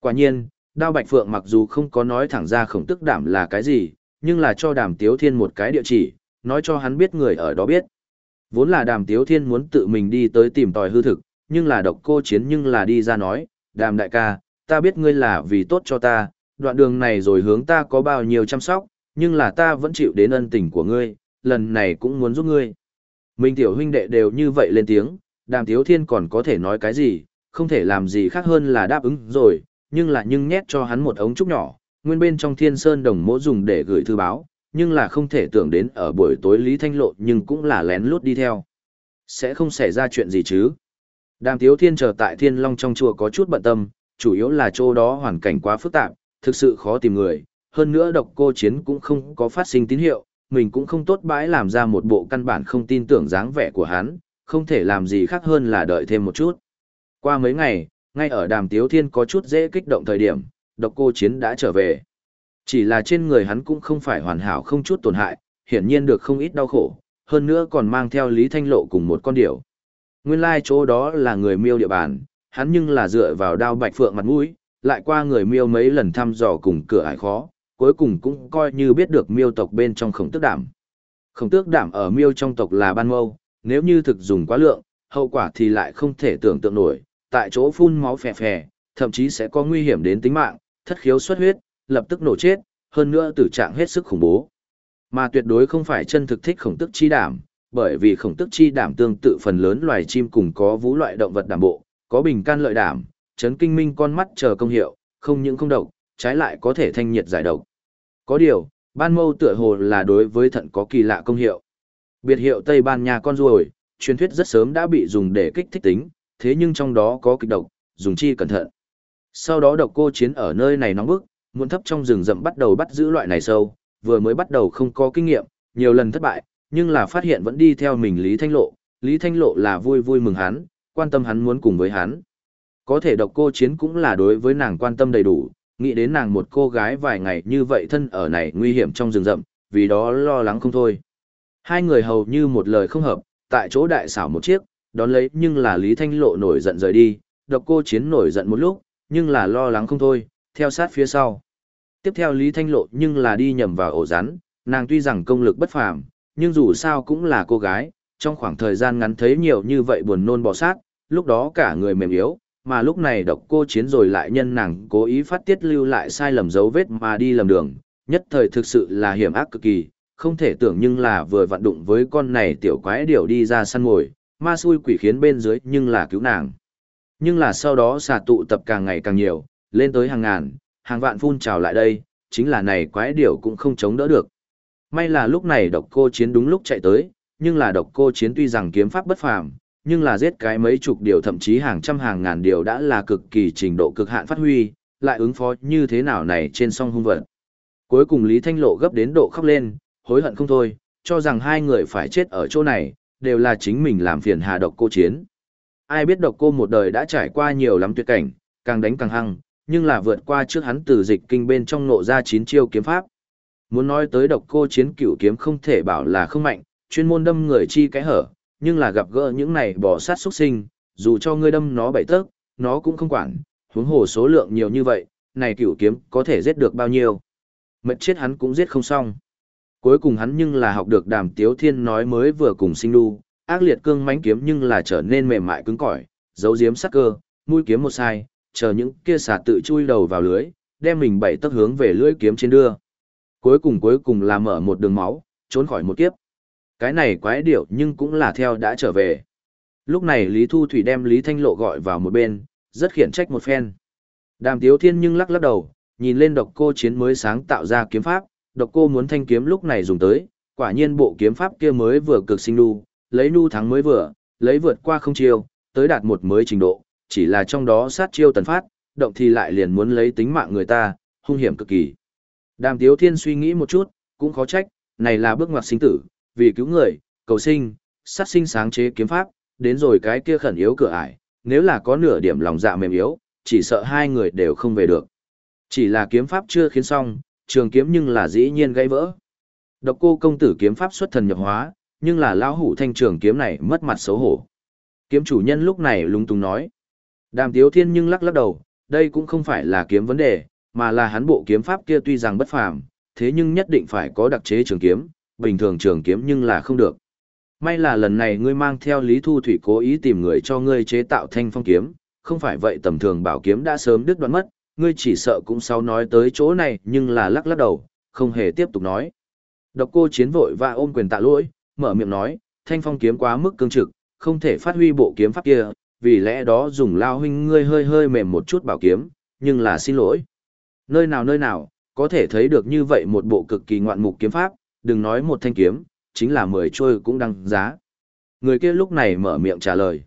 Quả nhiên, Đao Bạch Phượng mặc dù không có nói thẳng ra khổng tức đảm là cái gì, nhưng là cho đàm tiếu thiên một cái địa chỉ, nói cho hắn biết người ở đó biết. Vốn là đàm tiếu thiên muốn tự mình đi tới tìm tòi hư thực, nhưng là độc cô chiến nhưng là đi ra nói, đàm đại ca, ta biết ngươi là vì tốt cho ta, đoạn đường này rồi hướng ta có bao nhiêu chăm sóc, nhưng là ta vẫn chịu đến ân tình của ngươi, lần này cũng muốn giúp ngươi. Minh tiểu huynh đệ đều như vậy lên tiếng, đàm tiếu thiên còn có thể nói cái gì, không thể làm gì khác hơn là đáp ứng rồi, nhưng là nhưng nhét cho hắn một ống trúc nhỏ, nguyên bên trong thiên sơn đồng mỗ dùng để gửi thư báo, nhưng là không thể tưởng đến ở buổi tối Lý Thanh Lộ nhưng cũng là lén lút đi theo. Sẽ không xảy ra chuyện gì chứ. Đàm Tiếu Thiên chờ tại Thiên Long trong chùa có chút bận tâm, chủ yếu là chỗ đó hoàn cảnh quá phức tạp, thực sự khó tìm người, hơn nữa độc cô chiến cũng không có phát sinh tín hiệu, mình cũng không tốt bãi làm ra một bộ căn bản không tin tưởng dáng vẻ của hắn, không thể làm gì khác hơn là đợi thêm một chút. Qua mấy ngày, ngay ở đàm tiếu thiên có chút dễ kích động thời điểm, độc cô chiến đã trở về. Chỉ là trên người hắn cũng không phải hoàn hảo không chút tổn hại, hiển nhiên được không ít đau khổ, hơn nữa còn mang theo Lý Thanh Lộ cùng một con điểu. Nguyên lai chỗ đó là người miêu địa bàn, hắn nhưng là dựa vào đao bạch phượng mặt mũi, lại qua người miêu mấy lần thăm dò cùng cửa ải khó, cuối cùng cũng coi như biết được miêu tộc bên trong khổng tước đảm. Khổng tước đảm ở miêu trong tộc là ban mâu, nếu như thực dùng quá lượng, hậu quả thì lại không thể tưởng tượng nổi, tại chỗ phun máu phè phè, thậm chí sẽ có nguy hiểm đến tính mạng, thất khiếu xuất huyết, lập tức nổ chết, hơn nữa tử trạng hết sức khủng bố. Mà tuyệt đối không phải chân thực thích khổng tức chi đảm, bởi vì khổng tức chi đảm tương tự phần lớn loài chim cùng có vũ loại động vật đảm bộ, có bình can lợi đảm, chấn kinh minh con mắt chờ công hiệu, không những không độc, trái lại có thể thanh nhiệt giải độc. Có điều, ban mâu tựa hồ là đối với thận có kỳ lạ công hiệu. Biệt hiệu Tây Ban Nha con ruồi, truyền thuyết rất sớm đã bị dùng để kích thích tính, thế nhưng trong đó có kịch độc, dùng chi cẩn thận. Sau đó độc cô chiến ở nơi này nóng bức, muôn thấp trong rừng rậm bắt đầu bắt giữ loại này sâu, vừa mới bắt đầu không có kinh nghiệm, nhiều lần thất bại, nhưng là phát hiện vẫn đi theo mình Lý Thanh Lộ, Lý Thanh Lộ là vui vui mừng hắn, quan tâm hắn muốn cùng với hắn. Có thể độc cô chiến cũng là đối với nàng quan tâm đầy đủ, nghĩ đến nàng một cô gái vài ngày như vậy thân ở này nguy hiểm trong rừng rậm, vì đó lo lắng không thôi. Hai người hầu như một lời không hợp, tại chỗ đại xảo một chiếc, đón lấy nhưng là Lý Thanh Lộ nổi giận rời đi, độc cô chiến nổi giận một lúc, nhưng là lo lắng không thôi, theo sát phía sau. Tiếp theo Lý Thanh Lộ nhưng là đi nhầm vào ổ rắn, nàng tuy rằng công lực bất phàm, nhưng dù sao cũng là cô gái, trong khoảng thời gian ngắn thấy nhiều như vậy buồn nôn bỏ sát, lúc đó cả người mềm yếu, mà lúc này độc cô chiến rồi lại nhân nàng cố ý phát tiết lưu lại sai lầm dấu vết mà đi lầm đường, nhất thời thực sự là hiểm ác cực kỳ, không thể tưởng nhưng là vừa vặn đụng với con này tiểu quái điểu đi ra săn mồi, ma xui quỷ khiến bên dưới nhưng là cứu nàng. Nhưng là sau đó xà tụ tập càng ngày càng nhiều, lên tới hàng ngàn, hàng vạn phun trào lại đây, chính là này quái điểu cũng không chống đỡ được. May là lúc này độc cô chiến đúng lúc chạy tới, nhưng là độc cô chiến tuy rằng kiếm pháp bất phàm, nhưng là giết cái mấy chục điều thậm chí hàng trăm hàng ngàn điều đã là cực kỳ trình độ cực hạn phát huy, lại ứng phó như thế nào này trên song hung vật. Cuối cùng Lý Thanh Lộ gấp đến độ khóc lên, hối hận không thôi, cho rằng hai người phải chết ở chỗ này, đều là chính mình làm phiền hà độc cô chiến. Ai biết độc cô một đời đã trải qua nhiều lắm tuyệt cảnh, càng đánh càng hăng, nhưng là vượt qua trước hắn từ dịch kinh bên trong nộ ra chín chiêu kiếm pháp. Muốn nói tới độc cô chiến cửu kiếm không thể bảo là không mạnh, chuyên môn đâm người chi cái hở, nhưng là gặp gỡ những này bỏ sát xuất sinh, dù cho ngươi đâm nó bảy tấc, nó cũng không quản, huống hồ số lượng nhiều như vậy, này cửu kiếm có thể giết được bao nhiêu. Mệt chết hắn cũng giết không xong. Cuối cùng hắn nhưng là học được đàm tiếu thiên nói mới vừa cùng sinh đu, ác liệt cương mãnh kiếm nhưng là trở nên mềm mại cứng cỏi, giấu giếm sắc cơ, mũi kiếm một sai, chờ những kia xà tự chui đầu vào lưới, đem mình bảy tấc hướng về lưỡi kiếm trên đưa. Cuối cùng cuối cùng là mở một đường máu, trốn khỏi một kiếp. Cái này quái điệu nhưng cũng là theo đã trở về. Lúc này Lý Thu Thủy đem Lý Thanh Lộ gọi vào một bên, rất khiển trách một phen. Đàm Tiếu Thiên nhưng lắc lắc đầu, nhìn lên độc cô chiến mới sáng tạo ra kiếm pháp, độc cô muốn thanh kiếm lúc này dùng tới, quả nhiên bộ kiếm pháp kia mới vừa cực sinh nu, lấy nu thắng mới vừa, lấy vượt qua không chiêu, tới đạt một mới trình độ, chỉ là trong đó sát chiêu tần phát, động thì lại liền muốn lấy tính mạng người ta, hung hiểm cực kỳ. Đàm Tiếu Thiên suy nghĩ một chút, cũng khó trách, này là bước ngoặt sinh tử, vì cứu người, cầu sinh, sát sinh sáng chế kiếm pháp, đến rồi cái kia khẩn yếu cửa ải, nếu là có nửa điểm lòng dạ mềm yếu, chỉ sợ hai người đều không về được. Chỉ là kiếm pháp chưa khiến xong, trường kiếm nhưng là dĩ nhiên gãy vỡ. Độc cô công tử kiếm pháp xuất thần nhập hóa, nhưng là lão hủ thanh trường kiếm này mất mặt xấu hổ. Kiếm chủ nhân lúc này lúng túng nói. Đàm tiếu thiên nhưng lắc lắc đầu, đây cũng không phải là kiếm vấn đề, mà là hắn bộ kiếm pháp kia tuy rằng bất phàm, thế nhưng nhất định phải có đặc chế trường kiếm, bình thường trường kiếm nhưng là không được. May là lần này ngươi mang theo Lý Thu Thủy cố ý tìm người cho ngươi chế tạo thanh phong kiếm, không phải vậy tầm thường bảo kiếm đã sớm đứt đoạn mất, ngươi chỉ sợ cũng sau nói tới chỗ này nhưng là lắc lắc đầu, không hề tiếp tục nói. Độc cô chiến vội và ôm quyền tạ lỗi, mở miệng nói, thanh phong kiếm quá mức cương trực, không thể phát huy bộ kiếm pháp kia, vì lẽ đó dùng lao huynh ngươi hơi hơi mềm một chút bảo kiếm, nhưng là xin lỗi. Nơi nào nơi nào, có thể thấy được như vậy một bộ cực kỳ ngoạn mục kiếm pháp, đừng nói một thanh kiếm, chính là mười trôi cũng đăng giá. Người kia lúc này mở miệng trả lời.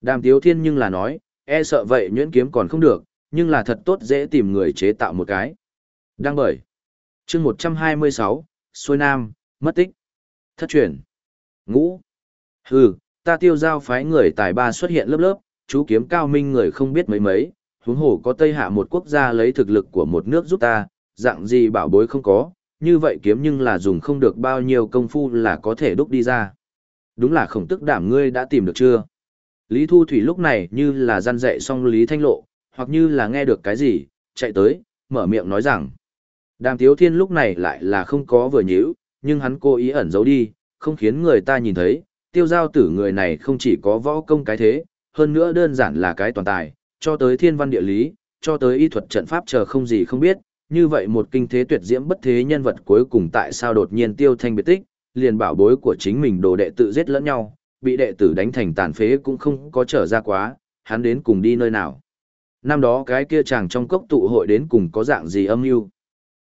Đàm tiếu thiên nhưng là nói, e sợ vậy nhuyễn kiếm còn không được, nhưng là thật tốt dễ tìm người chế tạo một cái. Đăng bởi. chương 126, xuôi nam, mất tích. Thất truyền. Ngũ. Hừ, ta tiêu giao phái người tài ba xuất hiện lớp lớp, chú kiếm cao minh người không biết mấy mấy, huống hồ có Tây Hạ một quốc gia lấy thực lực của một nước giúp ta, dạng gì bảo bối không có, như vậy kiếm nhưng là dùng không được bao nhiêu công phu là có thể đúc đi ra. Đúng là khổng tức đảm ngươi đã tìm được chưa? Lý Thu Thủy lúc này như là gian dạy xong Lý Thanh Lộ, hoặc như là nghe được cái gì, chạy tới, mở miệng nói rằng. Đàm Tiếu Thiên lúc này lại là không có vừa nhíu, nhưng hắn cố ý ẩn giấu đi, không khiến người ta nhìn thấy, tiêu giao tử người này không chỉ có võ công cái thế, hơn nữa đơn giản là cái toàn tài, cho tới thiên văn địa lý, cho tới y thuật trận pháp chờ không gì không biết, như vậy một kinh thế tuyệt diễm bất thế nhân vật cuối cùng tại sao đột nhiên tiêu thanh biệt tích, liền bảo bối của chính mình đồ đệ tự giết lẫn nhau, bị đệ tử đánh thành tàn phế cũng không có trở ra quá, hắn đến cùng đi nơi nào. Năm đó cái kia chàng trong cốc tụ hội đến cùng có dạng gì âm mưu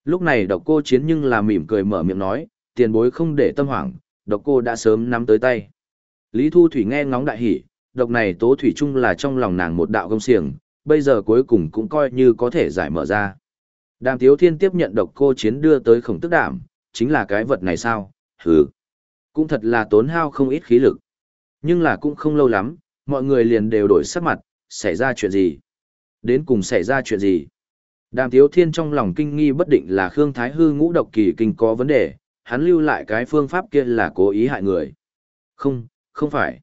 Lúc này độc cô chiến nhưng là mỉm cười mở miệng nói, tiền bối không để tâm hoảng, độc cô đã sớm nắm tới tay. Lý Thu Thủy nghe ngóng đại hỉ, độc này tố thủy chung là trong lòng nàng một đạo công xiềng, bây giờ cuối cùng cũng coi như có thể giải mở ra. Đàm Tiếu Thiên tiếp nhận độc cô chiến đưa tới khổng tức đảm, chính là cái vật này sao, hừ. Cũng thật là tốn hao không ít khí lực. Nhưng là cũng không lâu lắm, mọi người liền đều đổi sắc mặt, xảy ra chuyện gì? Đến cùng xảy ra chuyện gì? Đàm Tiếu Thiên trong lòng kinh nghi bất định là Khương Thái Hư ngũ độc kỳ kinh có vấn đề, hắn lưu lại cái phương pháp kia là cố ý hại người. Không, không phải.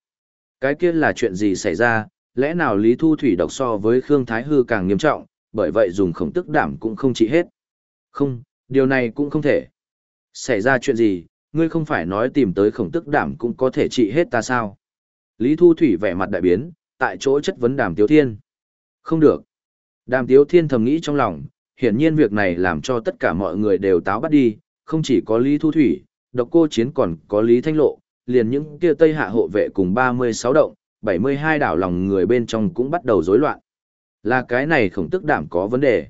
Cái kia là chuyện gì xảy ra, lẽ nào Lý Thu Thủy độc so với Khương Thái Hư càng nghiêm trọng, bởi vậy dùng khổng tức đảm cũng không trị hết. Không, điều này cũng không thể. Xảy ra chuyện gì, ngươi không phải nói tìm tới khổng tức đảm cũng có thể trị hết ta sao? Lý Thu Thủy vẻ mặt đại biến, tại chỗ chất vấn đàm tiếu thiên. Không được. Đàm tiếu thiên thầm nghĩ trong lòng, hiển nhiên việc này làm cho tất cả mọi người đều táo bắt đi, không chỉ có Lý Thu Thủy, độc cô chiến còn có Lý Thanh Lộ, liền những kia Tây Hạ hộ vệ cùng 36 động, 72 đảo lòng người bên trong cũng bắt đầu rối loạn. Là cái này khổng tức đảm có vấn đề.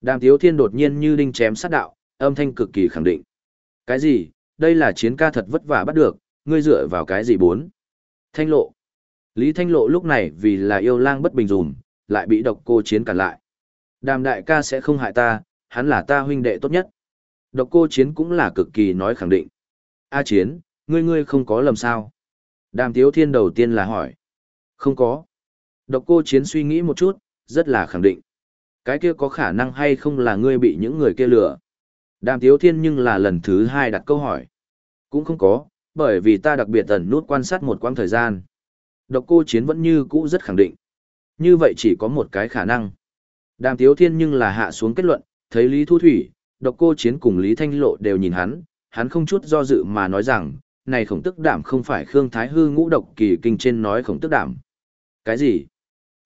Đàm Tiếu Thiên đột nhiên như đinh chém sát đạo, âm thanh cực kỳ khẳng định. Cái gì, đây là chiến ca thật vất vả bắt được, ngươi dựa vào cái gì bốn? Thanh lộ. Lý Thanh lộ lúc này vì là yêu lang bất bình dùm, lại bị độc cô chiến cản lại. Đàm đại ca sẽ không hại ta, hắn là ta huynh đệ tốt nhất. Độc cô chiến cũng là cực kỳ nói khẳng định. A chiến, ngươi ngươi không có lầm sao? Đàm Tiếu Thiên đầu tiên là hỏi. Không có. Độc cô chiến suy nghĩ một chút, rất là khẳng định. Cái kia có khả năng hay không là ngươi bị những người kia lừa? Đàm Tiếu Thiên nhưng là lần thứ hai đặt câu hỏi. Cũng không có, bởi vì ta đặc biệt ẩn nút quan sát một quãng thời gian. Độc cô chiến vẫn như cũ rất khẳng định. Như vậy chỉ có một cái khả năng. Đàm Tiếu Thiên nhưng là hạ xuống kết luận, thấy Lý Thu Thủy, độc cô chiến cùng Lý Thanh Lộ đều nhìn hắn, hắn không chút do dự mà nói rằng, này khổng tức đảm không phải Khương Thái Hư ngũ độc kỳ kinh trên nói khổng tức đảm. Cái gì?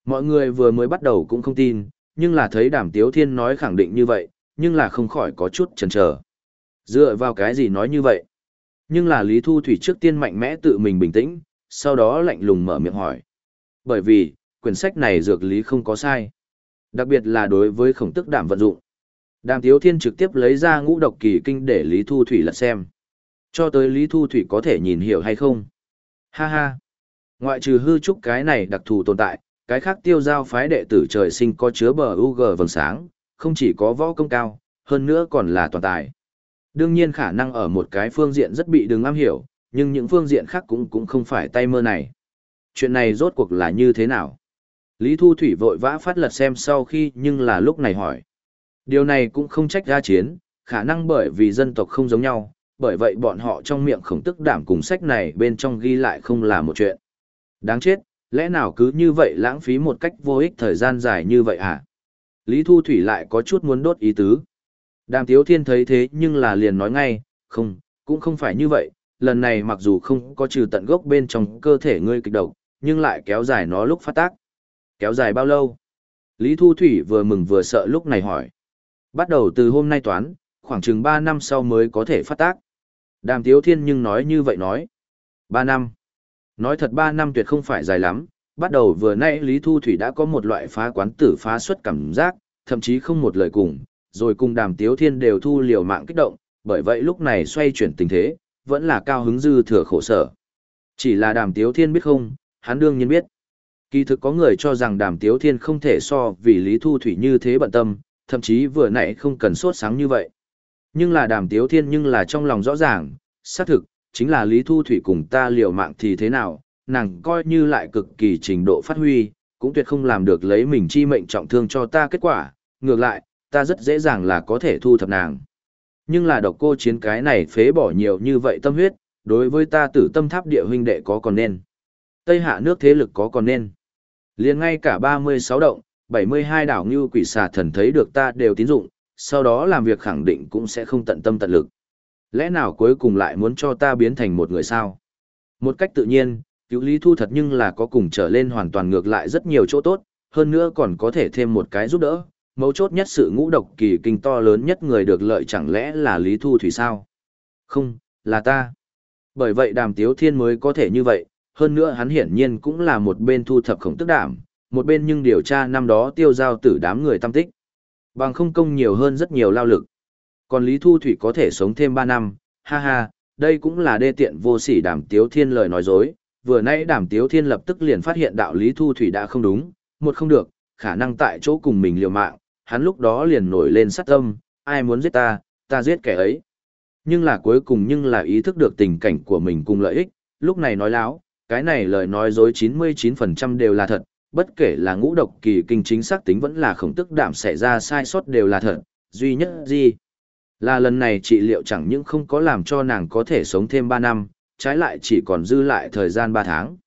Mọi người vừa mới bắt đầu cũng không tin, nhưng là thấy đàm tiếu thiên nói khẳng định như vậy, nhưng là không khỏi có chút chần chờ. Dựa vào cái gì nói như vậy? Nhưng là Lý Thu Thủy trước tiên mạnh mẽ tự mình bình tĩnh, sau đó lạnh lùng mở miệng hỏi. Bởi vì, quyển sách này dược lý không có sai. Đặc biệt là đối với khổng tức đảm vận dụng. Đàm Tiếu Thiên trực tiếp lấy ra ngũ độc kỳ kinh để Lý Thu Thủy lật xem. Cho tới Lý Thu Thủy có thể nhìn hiểu hay không. Ha ha. Ngoại trừ hư trúc cái này đặc thù tồn tại, cái khác tiêu giao phái đệ tử trời sinh có chứa bờ UG vầng sáng, không chỉ có võ công cao, hơn nữa còn là toàn tài. Đương nhiên khả năng ở một cái phương diện rất bị đứng am hiểu, nhưng những phương diện khác cũng cũng không phải tay mơ này. Chuyện này rốt cuộc là như thế nào? Lý Thu Thủy vội vã phát lật xem sau khi nhưng là lúc này hỏi. Điều này cũng không trách ra chiến, khả năng bởi vì dân tộc không giống nhau, bởi vậy bọn họ trong miệng khổng tức đảm cùng sách này bên trong ghi lại không là một chuyện. Đáng chết, lẽ nào cứ như vậy lãng phí một cách vô ích thời gian dài như vậy hả? Lý Thu Thủy lại có chút muốn đốt ý tứ. Đàm Tiếu Thiên thấy thế nhưng là liền nói ngay, không, cũng không phải như vậy, lần này mặc dù không có trừ tận gốc bên trong cơ thể ngươi kịch độc, nhưng lại kéo dài nó lúc phát tác. Kéo dài bao lâu? Lý Thu Thủy vừa mừng vừa sợ lúc này hỏi. Bắt đầu từ hôm nay toán, khoảng chừng 3 năm sau mới có thể phát tác. Đàm Tiếu Thiên nhưng nói như vậy nói. 3 năm. Nói thật 3 năm tuyệt không phải dài lắm, bắt đầu vừa nay Lý Thu Thủy đã có một loại phá quán tử phá xuất cảm giác, thậm chí không một lời cùng, rồi cùng Đàm Tiếu Thiên đều thu liều mạng kích động, bởi vậy lúc này xoay chuyển tình thế, vẫn là cao hứng dư thừa khổ sở. Chỉ là Đàm Tiếu Thiên biết không, hắn đương nhiên biết. Kỳ thực có người cho rằng Đàm Tiếu Thiên không thể so vì Lý Thu Thủy như thế bận tâm, thậm chí vừa nãy không cần sốt sáng như vậy. Nhưng là đàm tiếu thiên nhưng là trong lòng rõ ràng, xác thực, chính là Lý Thu Thủy cùng ta liều mạng thì thế nào, nàng coi như lại cực kỳ trình độ phát huy, cũng tuyệt không làm được lấy mình chi mệnh trọng thương cho ta kết quả, ngược lại, ta rất dễ dàng là có thể thu thập nàng. Nhưng là độc cô chiến cái này phế bỏ nhiều như vậy tâm huyết, đối với ta tử tâm tháp địa huynh đệ có còn nên. Tây hạ nước thế lực có còn nên. liền ngay cả 36 động, 72 đảo như quỷ xà thần thấy được ta đều tín dụng, sau đó làm việc khẳng định cũng sẽ không tận tâm tận lực. Lẽ nào cuối cùng lại muốn cho ta biến thành một người sao? Một cách tự nhiên, cứu lý thu thật nhưng là có cùng trở lên hoàn toàn ngược lại rất nhiều chỗ tốt, hơn nữa còn có thể thêm một cái giúp đỡ. Mấu chốt nhất sự ngũ độc kỳ kinh to lớn nhất người được lợi chẳng lẽ là Lý Thu Thủy sao? Không, là ta. Bởi vậy đàm tiếu thiên mới có thể như vậy, hơn nữa hắn hiển nhiên cũng là một bên thu thập khổng tức đảm, một bên nhưng điều tra năm đó tiêu giao tử đám người tâm tích. Bằng không công nhiều hơn rất nhiều lao lực. Còn Lý Thu Thủy có thể sống thêm 3 năm, ha ha, đây cũng là đê tiện vô sỉ đàm tiếu thiên lời nói dối. Vừa nãy đàm tiếu thiên lập tức liền phát hiện đạo Lý Thu Thủy đã không đúng, một không được, khả năng tại chỗ cùng mình liều mạng, hắn lúc đó liền nổi lên sát tâm, ai muốn giết ta, ta giết kẻ ấy. Nhưng là cuối cùng nhưng là ý thức được tình cảnh của mình cùng lợi ích, lúc này nói láo, cái này lời nói dối 99% đều là thật, bất kể là ngũ độc kỳ kinh chính xác tính vẫn là khổng tức đảm xảy ra sai sót đều là thật, duy nhất gì. Là lần này trị liệu chẳng những không có làm cho nàng có thể sống thêm 3 năm, trái lại chỉ còn dư lại thời gian 3 tháng.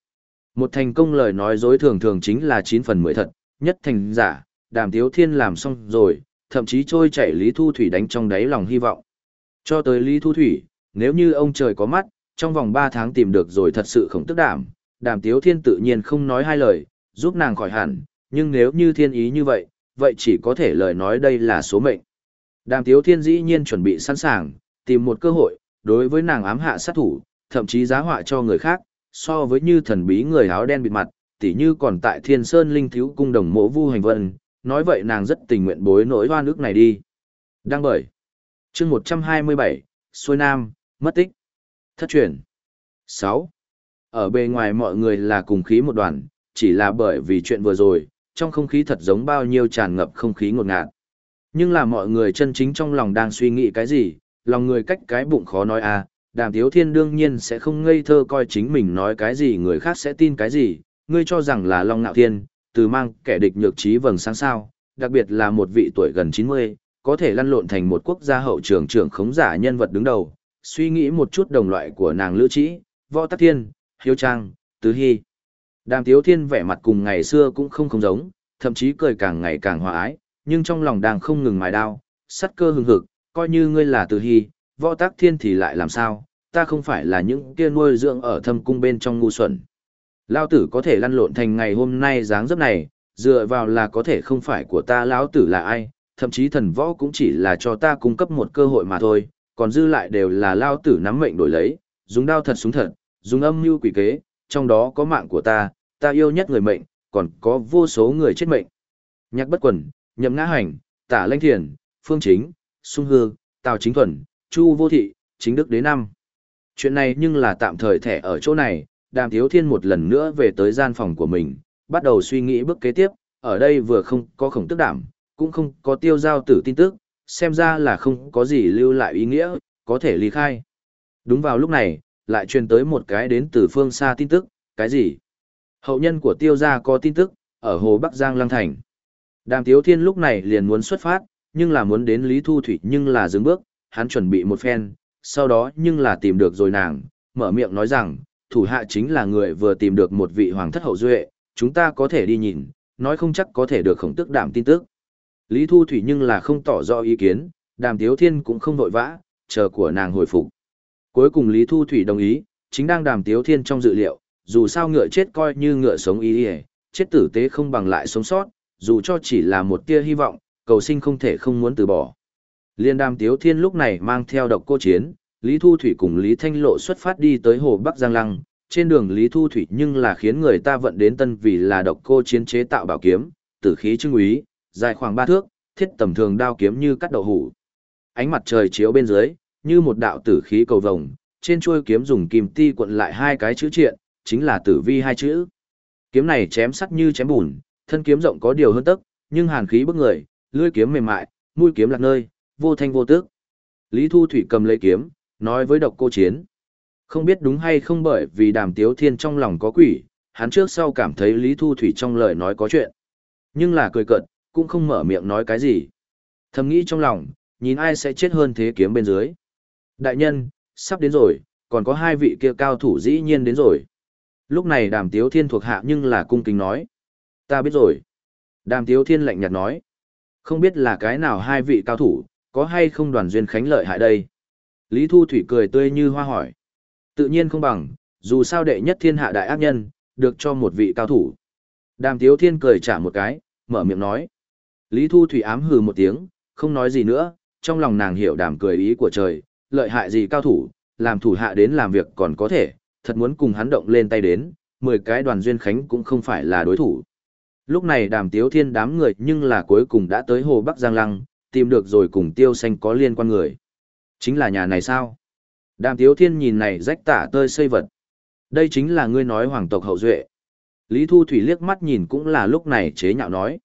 Một thành công lời nói dối thường thường chính là 9 phần 10 thật, nhất thành giả, đàm tiếu thiên làm xong rồi, thậm chí trôi chảy Lý Thu Thủy đánh trong đáy lòng hy vọng. Cho tới Lý Thu Thủy, nếu như ông trời có mắt, trong vòng 3 tháng tìm được rồi thật sự khổng tức đảm, đàm tiếu thiên tự nhiên không nói hai lời, giúp nàng khỏi hẳn, nhưng nếu như thiên ý như vậy, vậy chỉ có thể lời nói đây là số mệnh. Đàm Tiếu Thiên dĩ nhiên chuẩn bị sẵn sàng, tìm một cơ hội, đối với nàng ám hạ sát thủ, thậm chí giá họa cho người khác, so với như thần bí người áo đen bịt mặt, tỉ như còn tại Thiên Sơn Linh Thiếu Cung đồng mộ vu hành vân, nói vậy nàng rất tình nguyện bối nỗi hoa nước này đi. Đăng bởi. chương 127, Xuôi Nam, mất tích. Thất truyền. 6. Ở bề ngoài mọi người là cùng khí một đoàn, chỉ là bởi vì chuyện vừa rồi, trong không khí thật giống bao nhiêu tràn ngập không khí ngột ngạt. Nhưng là mọi người chân chính trong lòng đang suy nghĩ cái gì, lòng người cách cái bụng khó nói à, đàm tiếu thiên đương nhiên sẽ không ngây thơ coi chính mình nói cái gì người khác sẽ tin cái gì, ngươi cho rằng là Long Nạo Thiên, từ mang kẻ địch nhược trí vầng sáng sao, đặc biệt là một vị tuổi gần 90, có thể lăn lộn thành một quốc gia hậu trường trưởng khống giả nhân vật đứng đầu, suy nghĩ một chút đồng loại của nàng lữ trí, võ tắc thiên, hiếu trang, tứ hy. Đàm Tiếu Thiên vẻ mặt cùng ngày xưa cũng không không giống, thậm chí cười càng ngày càng hòa ái, nhưng trong lòng đang không ngừng mài đao, sắt cơ hừng hực, coi như ngươi là Từ Hy, võ tác thiên thì lại làm sao, ta không phải là những kia nuôi dưỡng ở thâm cung bên trong ngu xuẩn. Lao tử có thể lăn lộn thành ngày hôm nay dáng dấp này, dựa vào là có thể không phải của ta lão tử là ai, thậm chí thần võ cũng chỉ là cho ta cung cấp một cơ hội mà thôi, còn dư lại đều là lao tử nắm mệnh đổi lấy, dùng đao thật súng thật, dùng âm mưu quỷ kế, trong đó có mạng của ta, ta yêu nhất người mệnh, còn có vô số người chết mệnh. Nhạc bất quần, nhậm ngã hành, tả lanh thiền, phương chính, sung Hư, tào chính thuần, chu vô thị, chính đức đế năm. Chuyện này nhưng là tạm thời thẻ ở chỗ này, đàm thiếu thiên một lần nữa về tới gian phòng của mình, bắt đầu suy nghĩ bước kế tiếp, ở đây vừa không có khổng tức đảm, cũng không có tiêu giao tử tin tức, xem ra là không có gì lưu lại ý nghĩa, có thể ly khai. Đúng vào lúc này, lại truyền tới một cái đến từ phương xa tin tức, cái gì? Hậu nhân của tiêu gia có tin tức, ở Hồ Bắc Giang Lăng Thành. Đàm Tiếu Thiên lúc này liền muốn xuất phát, nhưng là muốn đến Lý Thu Thủy nhưng là dừng bước, hắn chuẩn bị một phen, sau đó nhưng là tìm được rồi nàng, mở miệng nói rằng, thủ hạ chính là người vừa tìm được một vị hoàng thất hậu duệ, chúng ta có thể đi nhìn, nói không chắc có thể được khổng tức đảm tin tức. Lý Thu Thủy nhưng là không tỏ rõ ý kiến, đàm tiếu thiên cũng không vội vã, chờ của nàng hồi phục. Cuối cùng Lý Thu Thủy đồng ý, chính đang đàm tiếu thiên trong dự liệu, dù sao ngựa chết coi như ngựa sống ý đi chết tử tế không bằng lại sống sót, dù cho chỉ là một tia hy vọng, cầu sinh không thể không muốn từ bỏ. Liên đàm tiếu thiên lúc này mang theo độc cô chiến, Lý Thu Thủy cùng Lý Thanh Lộ xuất phát đi tới hồ Bắc Giang Lăng, trên đường Lý Thu Thủy nhưng là khiến người ta vận đến tân vì là độc cô chiến chế tạo bảo kiếm, tử khí trưng úy, dài khoảng ba thước, thiết tầm thường đao kiếm như cắt đậu hủ. Ánh mặt trời chiếu bên dưới, như một đạo tử khí cầu vồng, trên chuôi kiếm dùng kim ti cuộn lại hai cái chữ triện, chính là tử vi hai chữ. Kiếm này chém sắc như chém bùn, thân kiếm rộng có điều hơn tấc, nhưng hàn khí bức người, lưỡi kiếm mềm mại, mũi kiếm lạc nơi, vô thanh vô tức. Lý Thu Thủy cầm lấy kiếm, nói với độc cô chiến. Không biết đúng hay không bởi vì đàm tiếu thiên trong lòng có quỷ, hắn trước sau cảm thấy Lý Thu Thủy trong lời nói có chuyện. Nhưng là cười cợt, cũng không mở miệng nói cái gì. Thầm nghĩ trong lòng, nhìn ai sẽ chết hơn thế kiếm bên dưới. Đại nhân, sắp đến rồi, còn có hai vị kia cao thủ dĩ nhiên đến rồi. Lúc này đàm tiếu thiên thuộc hạ nhưng là cung kính nói. Ta biết rồi. Đàm tiếu thiên lạnh nhạt nói. Không biết là cái nào hai vị cao thủ, có hay không đoàn duyên khánh lợi hại đây? Lý Thu Thủy cười tươi như hoa hỏi. Tự nhiên không bằng, dù sao đệ nhất thiên hạ đại ác nhân, được cho một vị cao thủ. Đàm Tiếu Thiên cười trả một cái, mở miệng nói. Lý Thu Thủy ám hừ một tiếng, không nói gì nữa, trong lòng nàng hiểu đàm cười ý của trời, lợi hại gì cao thủ, làm thủ hạ đến làm việc còn có thể, thật muốn cùng hắn động lên tay đến, 10 cái đoàn duyên khánh cũng không phải là đối thủ. Lúc này đàm tiếu thiên đám người nhưng là cuối cùng đã tới Hồ Bắc Giang Lăng, tìm được rồi cùng tiêu xanh có liên quan người. Chính là nhà này sao? Đàm tiếu thiên nhìn này rách tả tơi xây vật. Đây chính là ngươi nói hoàng tộc hậu duệ. Lý Thu Thủy liếc mắt nhìn cũng là lúc này chế nhạo nói.